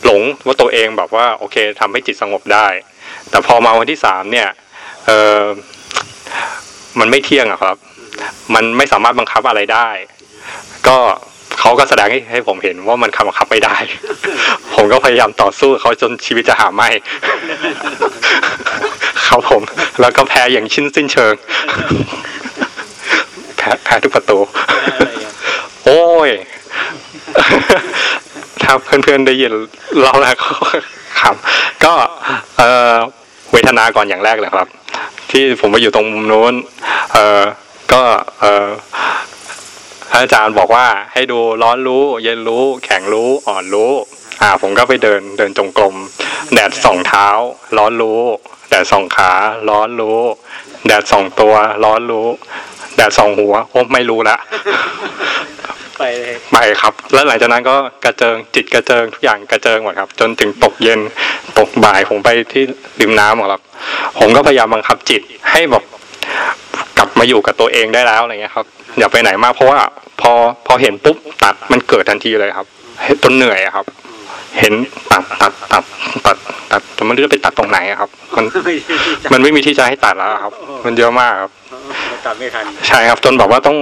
หลงว่าตัวเองแบบว่าโอเคทำให้จิตสงบได้ แต่พอมาวันที่สามเนี่ย เออมันไม่เที่ยงอะครับ มันไม่สามารถบังคับอะไรได้ ก็เขาก็แสดงให้ให้ผมเห็นว่ามันบังคับไม่ได้ ผมก็พยายามต่อสู้เขาจนชีวิตจะหาไม่ครับผม แล้วก็แพ้อย่างชิ้นสิ้นเชิง แพ้แพ้ทุกประตู โอ้ย ถ้าเพื่อนๆได้ยินเราแล้วก็ครับก็เออเวทนาก่อนอย่างแรกเลยครับ ที่ผมมาอยู่ตรงมุมนู้น เออก็เอออาจารย์บอกว่าให้ดูร้อนรู้ เย็นรู้ แข็งรู้อ่อนรู้ อ่า ผมก็ไปเดินเดินจงกรมแดดสองเท้า ร้อนรู้ แดดสองขา ร้อนรู้ แดดสองตัว ร้อนรู้ แดดสองหัวโอ้ไม่รู้ละ ไปเลยไปครับ แล้วหลังจากนั้นก็กระเจิงจิตกระเจิงทุกอย่างกระเจิงหมดครับ จนถึงตกเย็นตกบ่ายผมไปที่ริมน้ำครับ ผมก็พยายามบังคับจิตให้แบบกลับมาอยู่กับตัวเองได้แล้วอะไรเงี้ยครับอย่าไปไหนมากเพราะว่าพอพอเห็นปุ๊บตัดมันเกิดทันทีเลยครับจนเหนื่อยอะครับ เห็นตัดตัดตัดตัดตัดแต่มันไม่รู้จะไปตัดตรงไหนอะครับ มันมันไม่มีที่จะให้ตัดแล้วอะครับ มันเยอะมากครับตัดไม่ทันใช่ครับจนแบบว่าต้อง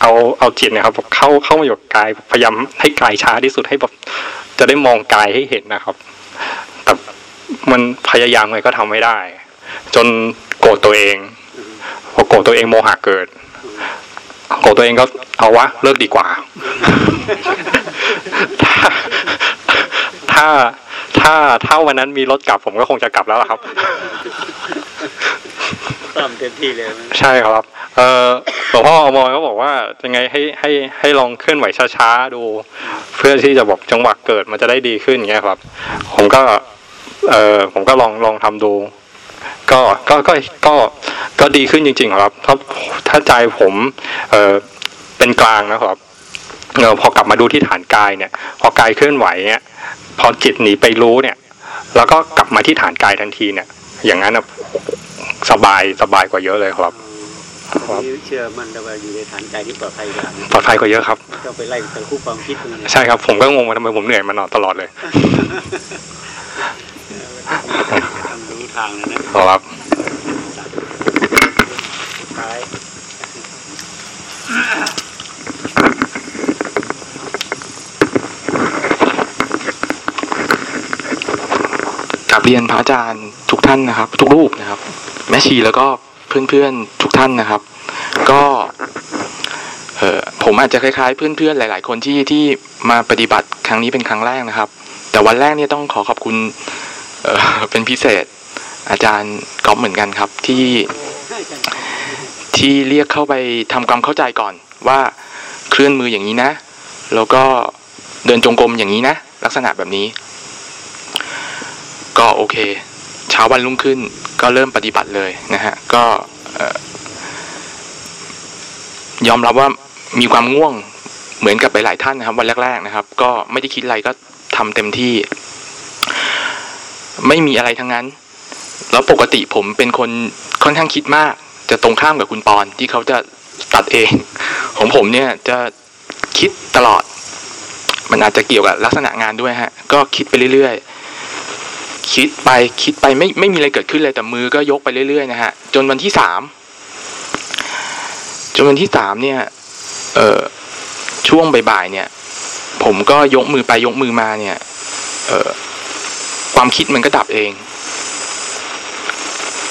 เอาเอาจิตเนี่ยครับเข้าเข้ามาอยู่กายพยายามให้กายช้าที่สุดให้แบบจะได้มองกายให้เห็นนะครับ แต่มันพยายามไงก็ทำไม่ได้ จนโกรธตัวเองพอโกรธตัวเองโมหะเกิดโกรธตัวเองก็เอาวะเลิกดีกว่า ถ้าถ้า ถ้าวันนั้นมีรถกลับผมก็คงจะกลับแล้วล่ะครับตามเต็มที่เลยมันใช่ครับ เออหลวงพ่ออมรก็บอกว่ายังไงให้ให้ให้ลองเคลื่อนไหวช้าๆดู เพื่อที่จะบอกจังหวะเกิดมันจะได้ดีขึ้นอย่างเงี้ยครับ ผมก็ เออผมก็ลองลองทำดู ก็ก็ก็ก็ก็ดีขึ้นจริง ๆ ครับ ถ้าถ้าใจผม เออเป็นกลางนะครับเออพอกลับมาดูที่ฐานกายเนี่ย พอกายเคลื่อนไหวเนี่ย พอจิตหนีไปรู้เนี่ย แล้วก็กลับมาที่ฐานกายทันทีเนี่ย อย่างนั้นนะสบายสบายกว่าเยอะเลยครับนี่เชื่อมันแต่ว่าอยู่ในฐานใจที่ปลอดภัยกว่านะปลอดภัยกว่าเยอะครับไม่ต้องไปไล่ตะคุบความคิดตรงนี้ใช่ครับ ผมก็งงว่าทำไมผมเหนื่อยมานอนตลอดเลยต้องรู้ทางนะนะครับสุดท้าย กับเรียนพระอาจารย์ทุกท่านนะครับ ทุกรูปนะครับ แม่ชีแล้วก็เพื่อนๆทุกท่านนะครับ ก็เออผมอาจจะคล้ายๆ เพื่อนๆหลาย ๆ คนที่ที่มาปฏิบัติครั้งนี้เป็นครั้งแรกนะครับ แต่วันแรกเนี่ยต้องขอขอบคุณเออเป็นพิเศษ อาจารย์ก๊อฟเหมือนกันครับที่ที่เรียกเข้าไปทำความเข้าใจก่อนว่าเคลื่อนมืออย่างนี้นะ แล้วก็เดินจงกรมอย่างนี้นะ ลักษณะแบบนี้ ก็โอเค เช้าวันรุ่งขึ้นก็เริ่มปฏิบัติเลยนะฮะ ก็ยอมรับว่ามีความง่วงเหมือนกับหลายๆท่านนะครับ วันแรก ๆนะครับ ก็ไม่ได้คิดอะไรก็ทำเต็มที่ ไม่มีอะไรทั้งนั้น แล้วปกติผมเป็นคนค่อนข้างคิดมาก จะตรงข้ามกับคุณปอนที่เขาจะตัดเอง ของผมเนี่ยจะคิดตลอด มันอาจจะเกี่ยวกับลักษณะงานด้วยฮะ ก็คิดไปเรื่อยๆ คิดไปคิดไปไม่ไม่มีอะไรเกิดขึ้นเลยแต่มือก็ยกไปเรื่อยๆนะฮะ จนวันที่สามจนวันที่สามเนี่ย เอ่อช่วงบ่ายๆเนี่ย ผมก็ยกมือไปยกมือมาเนี่ย เอ่อความคิดมันก็ดับเอง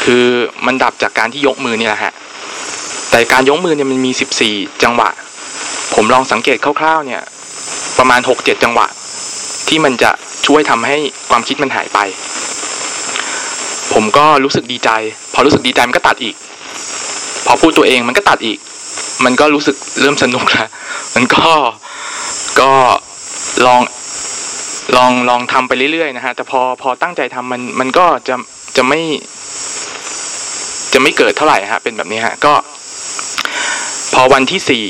คือมันดับจากการที่ยกมือเนี่ยแหละฮะ แต่การยกมือเนี่ยมันมีสิบสี่จังหวะ ผมลองสังเกตคร่าวๆ เนี่ย ประมาณหกเจ็ดจังหวะ ที่มันจะ ช่วยทำให้ความคิดมันหายไป ผมก็รู้สึกดีใจ พอรู้สึกดีใจมันก็ตัดอีก พอพูดตัวเองมันก็ตัดอีก มันก็รู้สึกเริ่มสนุกแล้วมันก็ก็ลองลองลองทำไปเรื่อยๆนะฮะแต่พอพอตั้งใจทำมันมันก็จะจะไม่ จะไม่เกิดเท่าไหร่ฮะเป็นแบบนี้ฮะก็ พอวันที่สี่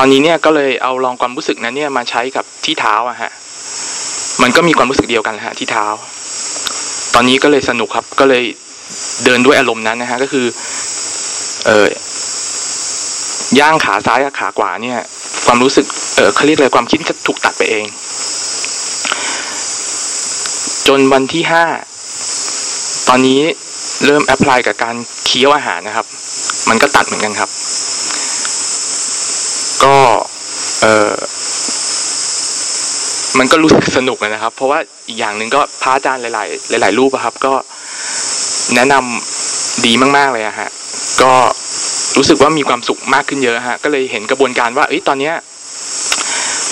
อนนี้เนี่ยก็เลยเอาลองความรู้สึกนั้นเนี่ยมาใช้กับที่เท้าอะฮะ มันก็มีความรู้สึกเดียวกันแหละฮะที่เท้า ตอนนี้ก็เลยสนุกครับ ก็เลยเดินด้วยอารมณ์นั้นนะฮะก็คือ เออย่างขาซ้ายกับขาขวาเนี่ย ความรู้สึก เออเขาเรียกอะไรความคิดก็ถูกตัดไปเอง จนวันที่ห้าตอนนี้เริ่มแอพพลายกับการเคี้ยวอาหารนะครับ มันก็ตัดเหมือนกันครับ ก็เออมันก็รู้สึกสนุกนะครับ เพราะว่าอีกอย่างหนึ่งก็พระอาจารย์หลาย ๆ หลาย ๆ รูปอะครับ ก็แนะนำดีมาก ๆ เลยอะฮะ ก็รู้สึกว่ามีความสุขมากขึ้นเยอะฮะ ก็เลยเห็นกระบวนการว่าเอ้ยตอนเนี้ย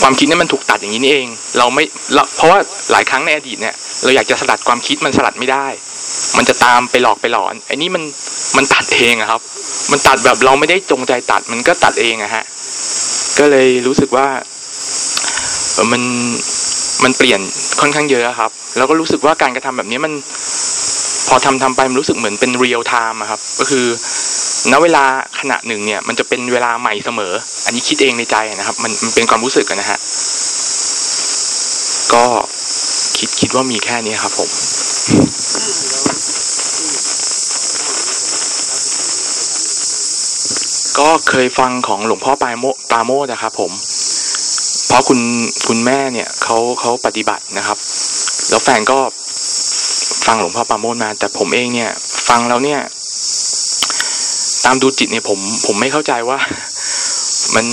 ความคิดนี่มันถูกตัดอย่างนี้นี่เอง เราไม่เพราะว่าหลายครั้งในอดีตเนี่ย เราอยากจะสลัดความคิดมันสลัดไม่ได้ มันจะตามไปหลอกไปหลอนไอ้นี่มันมันตัดเองอะครับ มันตัดแบบเราไม่ได้จงใจตัดมันก็ตัดเองอะฮะ ก็เลยรู้สึกว่ามันมันเปลี่ยนค่อนข้างเยอะครับ แล้วก็รู้สึกว่าการกระทำแบบนี้มัน พอทำทำไปมันรู้สึกเหมือนเป็น real time ครับ ก็คือณเวลาขณะหนึ่งเนี่ย มันจะเป็นเวลาใหม่เสมอ อันนี้คิดเองในใจนะครับ มันมันเป็นความรู้สึกกันนะฮะก็คิดคิดว่ามีแค่นี้ครับ ผมก็เคยฟังของหลวงพ่อปาโมปาโมดนะครับผม เพราะคุณคุณแม่เนี่ยเขาเขาปฏิบัตินะครับ แล้วแฟนก็ ฟังหลวงพ่อปาโมดมา แต่ผมเองเนี่ย ฟังแล้วเนี่ย ตามดูจิตเนี่ยผม ผมไม่เข้าใจว่า มัน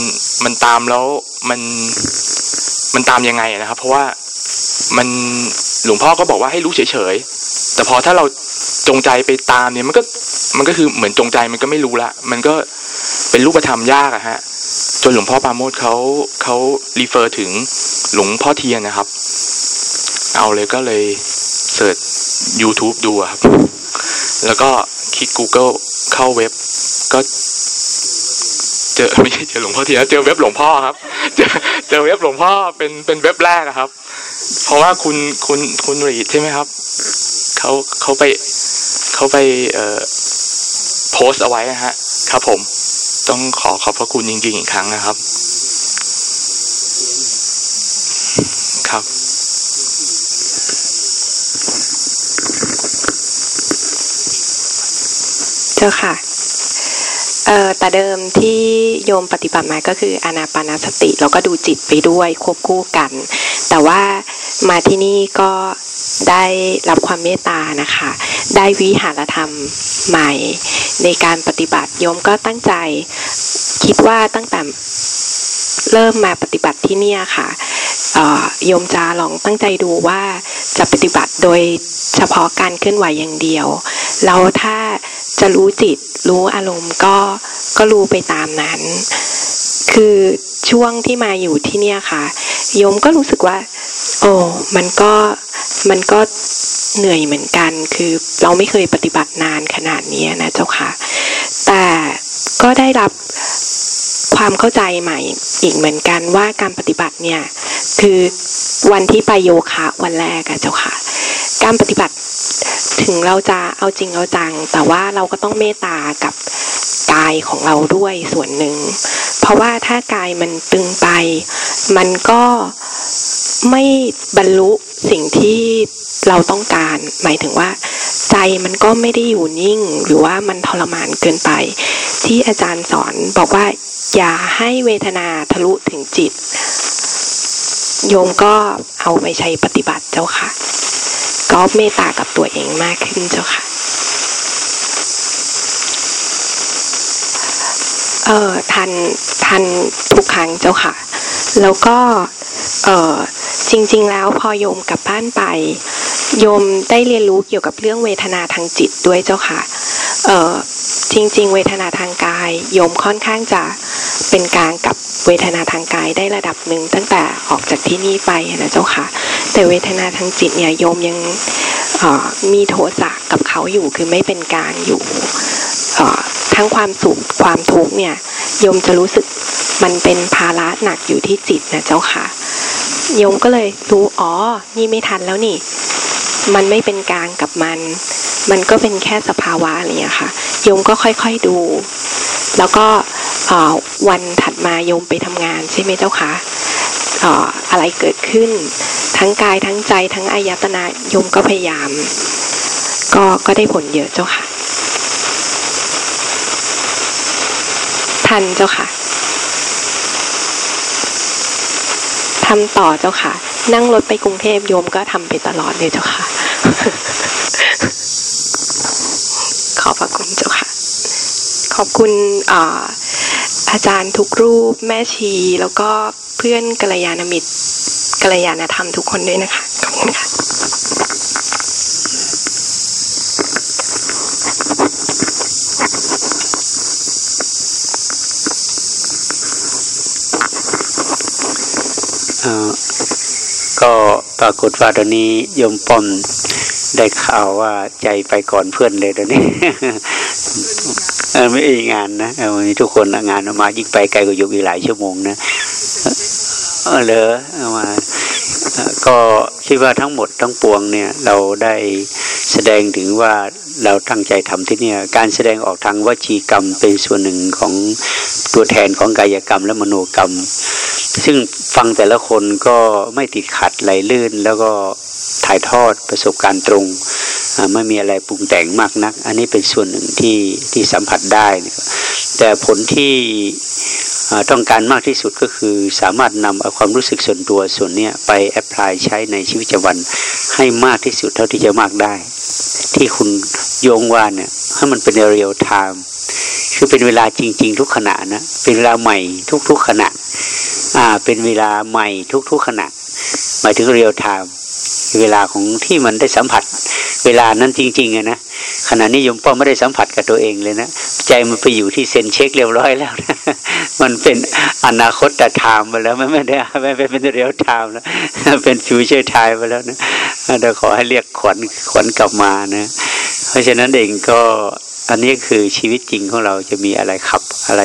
มันตามแล้วมันมันตามยังไงนะครับ เพราะว่ามันหลวงพ่อก็บอกว่าให้รู้เฉยๆแต่พอถ้าเราจงใจไปตามเนี่ย มันก็มันก็คือเหมือนจงใจมันก็ไม่รู้ละมันก็เป็นรูปธรรมยากอะฮะ จนหลวงพ่อปาโมดเขาเขารีเฟอร์ถึงหลวงพ่อเทียนนะครับ เอาเลยก็เลย เสิร์ช YouTube ดูครับ แล้วก็คลิก Google เข้าเว็บ ก็ เจอไม่ใช่เจอหลวงพ่อเทียนเจอเว็บหลวงพ่อครับ เจอเจอเว็บหลวงพ่อเป็นเป็นเว็บแรกอะครับ เพราะว่าคุณคุณคุณรีดใช่ไหมครับเขาเขาไปเขาไปเอ่อโพสต์เอาไว้นะฮะ ครับผม ต้องขอขอบพระคุณจริงๆอีกครั้งนะครับ ครับ จ้าค่ะเอ่อแต่เดิมที่โยมปฏิบัติมาก็คืออานาปานสติแล้วก็ดูจิตไปด้วยควบคู่กัน แต่ว่ามาที่นี่ก็ได้รับความเมตตานะคะ ได้วิหารธรรมใหม่ ในการปฏิบัติโยมก็ตั้งใจคิดว่าตั้งแต่เริ่มมาปฏิบัติที่เนี่ยค่ะเอ่อโยมจะลองตั้งใจดูว่าจะปฏิบัติโดยเฉพาะการเคลื่อนไหวอย่างเดียวแล้วถ้า จะรู้จิต รู้อารมณ์ก็ก็รู้ไปตามนั้น คือช่วงที่มาอยู่ที่เนี่ยค่ะโยมก็รู้สึกว่า โอ้มันก็มันก็เหนื่อยเหมือนกัน คือเราไม่เคยปฏิบัตินานขนาดนี้นะเจ้าค่ะ แต่ก็ได้รับ ความเข้าใจใหม่อีกเหมือนกันว่าการปฏิบัติเนี่ยคือวันที่ไปโยคะวันแรกอะเจ้าค่ะ การปฏิบัติถึงเราจะเอาจริงเอาจัง แต่ว่าเราก็ต้องเมตตากับกายของเราด้วยส่วนหนึ่ง เพราะว่าถ้ากายมันตึงไป มันก็ไม่บรรลุสิ่งที่เราต้องการ หมายถึงว่า ใจมันก็ไม่ได้อยู่นิ่ง หรือว่ามันทรมานเกินไป ที่อาจารย์สอนบอกว่าอย่าให้เวทนาทะลุถึงจิต โยมก็เอาไปใช้ปฏิบัติเจ้าค่ะ ก็เมตตากับตัวเองมากขึ้นเจ้าค่ะ เอ่อทันทันทุกครั้งเจ้าค่ะ แล้วก็เอ่อจริง ๆ แล้วพอโยมกลับบ้านไป โยมได้เรียนรู้เกี่ยวกับเรื่องเวทนาทางจิตด้วยเจ้าค่ะเอ่อจริง ๆ เวทนาทางกาย โยมค่อนข้างจะเป็นกลางกับเวทนาทางกายได้ระดับหนึ่งตั้งแต่ออกจากที่นี่ไปนะเจ้าค่ะ แต่เวทนาทางจิตเนี่ยโยมยังเอ่อมีโทสะกับเขาอยู่คือไม่เป็นกลางอยู่เอ่อ ทั้งความสุขความทุกข์เนี่ยโยมจะรู้สึกมันเป็นภาระหนักอยู่ที่จิตนะเจ้าค่ะโยมก็เลยรู้อ๋อนี่ไม่ทันแล้วนี่ มันไม่เป็นกลางกับมัน มันก็เป็นแค่สภาวะอะไรอย่างเงี้ยค่ะโยมก็ค่อยๆดู แล้วก็วันถัดมาโยมไปทำงานใช่ไหมเจ้าคะเอ่ออะไรเกิดขึ้น ทั้งกายทั้งใจทั้งอายตนะโยมก็พยายาม ก็ก็ได้ผลเยอะเจ้าค่ะ ทันเจ้าค่ะทำต่อเจ้าค่ะ นั่งรถไปกรุงเทพโยมก็ทำไปตลอดเลยเจ้าค่ะ ขอบพระคุณเจ้าค่ะ ขอบคุณอาอาจารย์ทุกรูปแม่ชี แล้วก็เพื่อนกัลยาณมิตรกัลยาณธรรมทุกคนด้วยนะคะ ขอบคุณค่ะ ก็ปรากฏว่าตอนนี้โยมป้อมได้ข่าวว่าใจไปก่อนเพื่อนเลยตอนนี้ไม่ไองานนะวันนี้ทุกคนงานออกมายิ่งไปไกลกว่าโยมอีกหลายชั่วโมงนะเออเลยเอมา ก็คิดว่าทั้งหมดทั้งปวงเนี่ยเราได้แสดงถึงว่าเราตั้งใจทำที่เนี่ยการแสดงออกทางวจีกรรมเป็นส่วนหนึ่งของตัวแทนของกายกรรมและมโนกรรม ซึ่งฟังแต่ละคนก็ไม่ติดขัดไหลลื่น แล้วก็ถ่ายทอดประสบการณ์ตรงไม่มีอะไรปรุงแต่งมากนัก อันนี้เป็นส่วนหนึ่งที่ที่สัมผัสได้ แต่ผลที่ ต้องการมากที่สุดก็คือสามารถนำเอาความรู้สึกส่วนตัวส่วนนี้ไป apply ใช้ในชีวิตประจำวันให้มากที่สุดเท่าที่จะมากได้ ที่คุณโยงว่าเนี่ยให้มันเป็น real timeคือเป็นเวลาจริง ๆ ทุกขณะนะเป็นเวลาใหม่ทุก ๆขณะอ่าเป็นเวลาใหม่ทุก ๆขณะหมายถึง real time เวลาของที่มันได้สัมผัส เวลานั้นจริงๆอะนะขณะนี้ยมป้อไม่ได้สัมผัสกับตัวเองเลยนะใจมันไปอยู่ที่เซ็นเช็คเรียบร้อยแล้วนะมันเป็นอนาคตแต่ time มาแล้วไม่ไม่ได้ไม่เป็น real time แล้วเป็น future time ไปแล้วนะเดี๋ยวขอให้เรียกขวัญขวัญกลับมานะ เพราะฉะนั้นเองก็ อันนี้คือชีวิตจริงของเราจะมีอะไรขับอะไร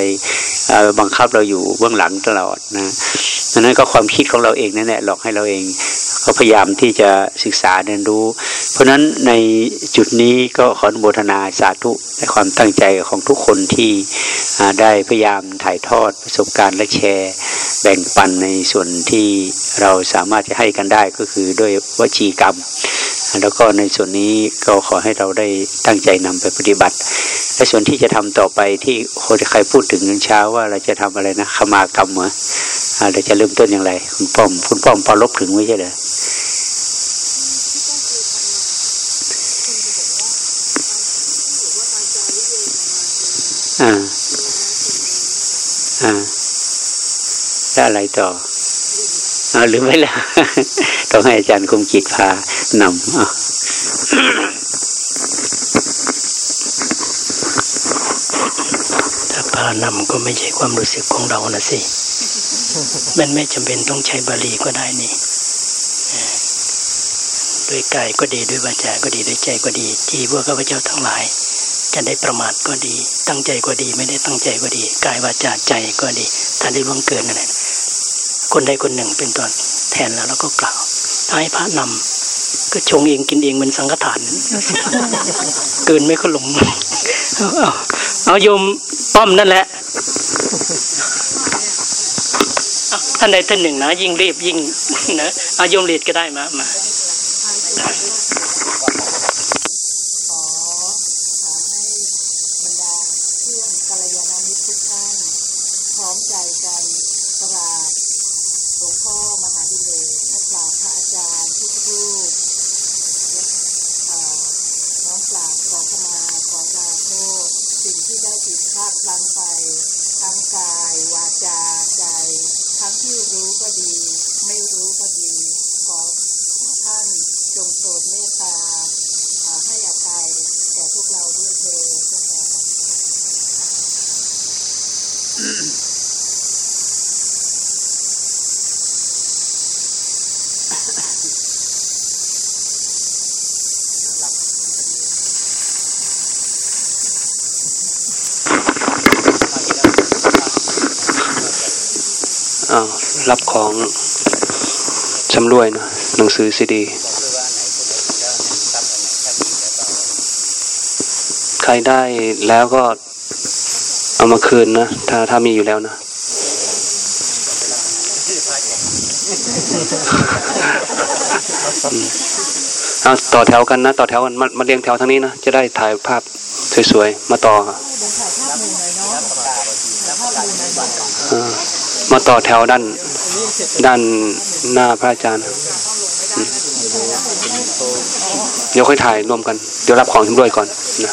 บังคับเราอยู่เบื้องหลังตลอดนะดังนั้นก็ความคิดของเราเองนั่นแหละหลอกให้เราเองก็พยายามที่จะศึกษาเรียนรู้ เพราะฉะนั้นในจุดนี้ก็ขออนุโมทนาสาธุในความตั้งใจของทุกคนที่ได้พยายามถ่ายทอดประสบการณ์และแชร์ แบ่งปันในส่วนที่เราสามารถจะให้กันได้ก็คือด้วยวจีกรรม แล้วก็ในส่วนนี้ก็ขอให้เราได้ตั้งใจนำไปปฏิบัติและส่วนที่จะทำต่อไปที่คนใครพูดถึงเช้าว่าเราจะทำอะไรนะขมากรรมเหรอเราจะเริ่มต้นอย่างไร คุณป้อม คุณป้อมพอลบถึงไม่ใช่เหรออ่าอ่าแล้วอะไรต่อเอาหรือไม่ละต้องให้อาจารย์คมจิตพานำอะ ถ้าพานำก็ไม่ใช่ความรู้สึกของเรานะสิ มันไม่จำเป็นต้องใช้บาลีก็ได้นี่ด้วยกายก็ดีด้วยวาจาก็ดีด้วยใจก็ดีที่พวกข้าพเจ้าทั้งหลาย จะได้ประมาทก็ดี ตั้งใจก็ดีไม่ได้ตั้งใจก็ดีกายวาจาใจก็ดีถ้าได้ล่วงเกินนั่นแหละคนใดคนหนึ่งเป็นตัวแทนแล้วเราก็กล่าวให้พระนำ ก็ชงเองกินเองเหมือนสังฆทานเกินไม่ก็หลงเอาเอาโยมป้อมนั่นแหละท่านใดท่านหนึ่งนะ ยิ่งรีบยิ่งนะเอาโยมเรียดก็ได้มามา ที่ได้ผิดพลาดลังไปทั้งกาย วาจาใจ ทั้งที่รู้ก็ดี ไม่รู้ก็ดี ขอท่านจงโปรดเมตตาให้อภัยแก่พวกเราด้วยเถิดนะคะ อารับของชำรวยนะหนังสือซีดี ใครได้แล้วก็เอามาคืนนะ ถ้าถ้ามีอยู่แล้วนะ เอาต่อแถวกันนะ ต่อแถวกันมามาเรียงแถวทางนี้นะ จะได้ถ่ายภาพสวยๆ มาต่อ มาต่อแถวด้านด้านหน้าพระอาจารย์ เดี๋ยวค่อยถ่ายรวมกัน เดี๋ยวรับของทั้งด้วยก่อนนะ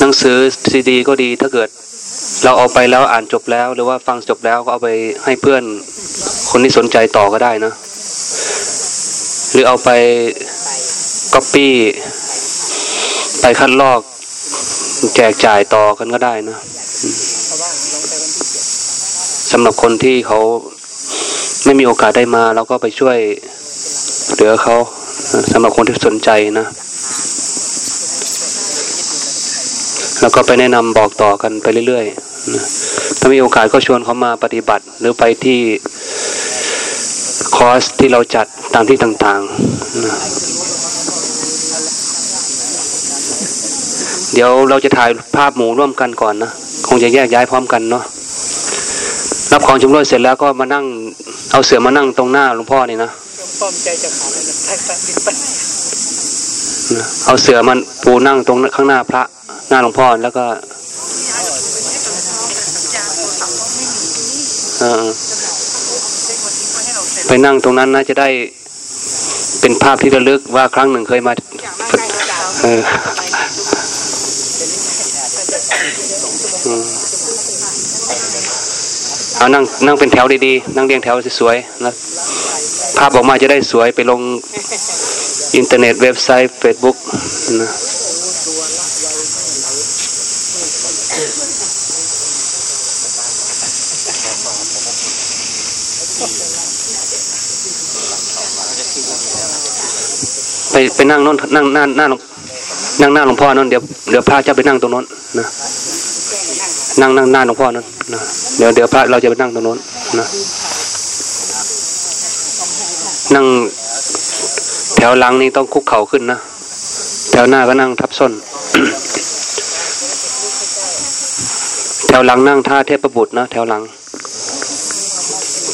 หนังสือซีดี ก็ดีถ้าเกิด เราเอาไปแล้วอ่านจบแล้ว หรือว่าฟังจบแล้วก็เอาไปให้เพื่อนคนที่สนใจต่อก็ได้นะ หรือเอาไปก๊อปปี้ไปคัดลอก แจกจ่ายต่อกันก็ได้นะสำหรับคนที่เขาไม่มีโอกาสได้มาเราก็ไปช่วยเหลือเขาสำหรับคนที่สนใจนะ แล้วก็ไปแนะนำบอกต่อกันไปเรื่อยๆนะถ้ามีโอกาสก็ชวนเขามาปฏิบัติ หรือไปที่คอร์สที่เราจัดตามที่ต่างๆนะ เดี๋ยวเราจะถ่ายภาพหมู่ร่วมกันก่อนนะคงจะแยกย้ายพร้อมกันเนาะรับของชำร่วยเสร็จแล้วก็มานั่ง เอาเสือมานั่งตรงหน้าหลวงพ่อนี่นะป้อมใจจะขาดเลยนะไปไปไปนะเอาเสือมันปูนั่งตรงข้างหน้าพระหน้าหลวงพ่อแล้วก็ไปนั่งตรงนั้นนะจะได้เป็นภาพที่ระลึกว่าครั้งหนึ่งเคยมาเออ เอานั่งนั่งเป็นแถวดีๆ นั่งเรียงแถวสวยๆนะภาพออกมาจะได้สวยไปลงอินเทอร์เน็ตเว็บไซต์ Facebook นะไปไปนั่งน้นนั่งหน้าหน้าหลง นั่งหน้าหลวงพ่อนั่นเดี๋ยวเดี๋ยวพระจะไปนั่งตรงโน้นนะนั่งนั่งหน้าหลวงพ่อนั่นนะเดี๋ยวเดี๋ยวพระเราจะไปนั่งตรงโน้นนะนั่งแถวหลังนี่ต้องคุกเข่าขึ้นนะแถวหน้าก็นั่งทับส้น แถวหลังนั่งท่าเทพบุตรนะแถวหลัง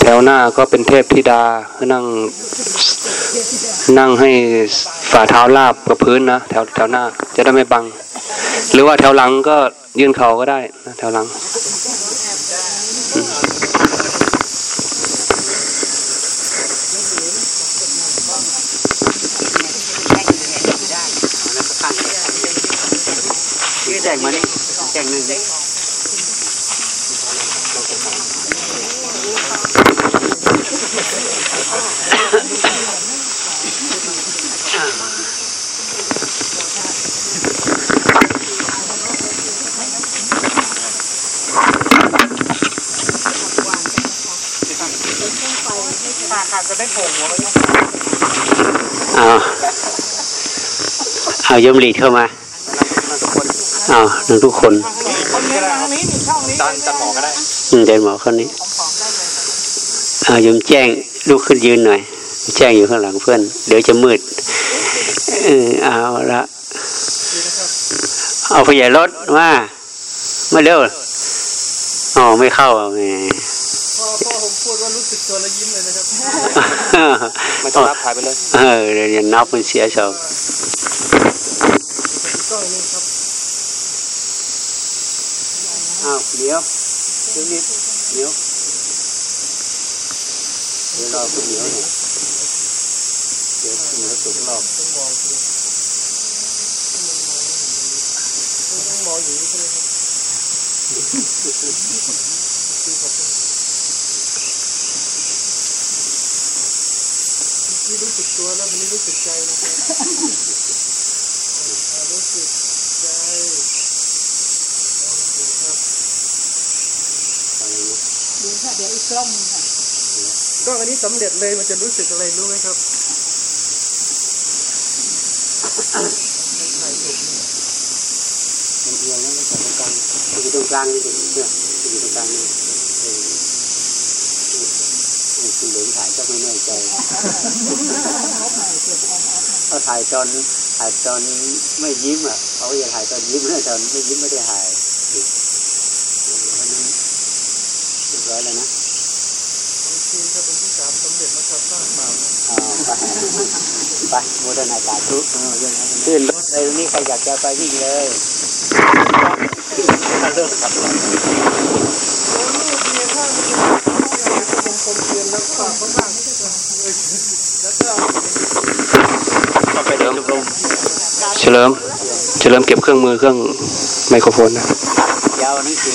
แถวหน้าก็เป็นเทพธิดานั่ง นั่งให้ฝ่าเท้าราบกับพื้นนะแถวแถวหน้า จะได้ไม่บัง หรือว่าแถวหลังก็ยื่นเข่าก็ได้นะแถวหลังแจกมานี่แจกหนึ่ง จะได้โผล่หัวไปเอาเอายมหลีดเข้ามาเอาหนึ่งทุกคนจานจานหมอก็ได้อืมเดินหมอคนนี้เอายมแจ้งลุกขึ้นยืนหน่อย แจ้งอยู่ข้างหลังเพื่อน เดี๋ยวจะมืดเออเอาละเอาผู้ใหญ่รถมามาเร็วอ๋อไม่เข้าอะแหมพ่อ พ่อผมพูดว่ารู้สึกตัวแล้วยิ้มเลยนะครับไม่ต้องรับถ่ายไปเลยเออเดี๋ยวอย่านับมันเสียชอบก็นี่ครับอ้าวเดี๋ยวเดี๋ยวนิดเดี๋ยวเดี๋ยวรอคุณเหนียวหน่อยเดี๋ยวคุณเหนียวสุกรอบต้องมองต้องมองอย่างนี้ใช่ไหมครับ ที่รู้สึกตัวแล้ววันนี้รู้สึกใจนะครับอ่ารู้สึกใจโอเคครับดูค่ะเดี๋ยวอีกกล้องหนึ่งค่ะก็อันนี้สำเร็จเลยมันจะรู้สึกอะไรรู้ไหมครับมันเอียงนะมันอยู่ตรงกลางอยู่ตรงกลางนี่เดี๋ยวอยู่ตรงกลางนี่เออเออ คุณเหลิมถ่ายก็ไม่แน่ใจเขาถ่ายตอนถ่ายตอนไม่ยิ้มอะเขาอย่าถ่ายตอนยิ้มนะตอนไม่ยิ้มไม่ได้ถ่ายเออวันนั้นเรียบร้อยแล้วนะโอเคครับเป็นที่สามสำเร็จแล้วครับสร้างบาปอ่าไปไปโมเดนาสาธุขึ้นรถเลยนี่ใครอยากจะไปวิ่งเลยเริ่ม ครับคมเทียนแล้วก็ข้างล่างแล้วก็เฉลิมเฉลิมเฉลิมเก็บเครื่องมือเครื่องไมโครโฟนนะยาวนี่คือ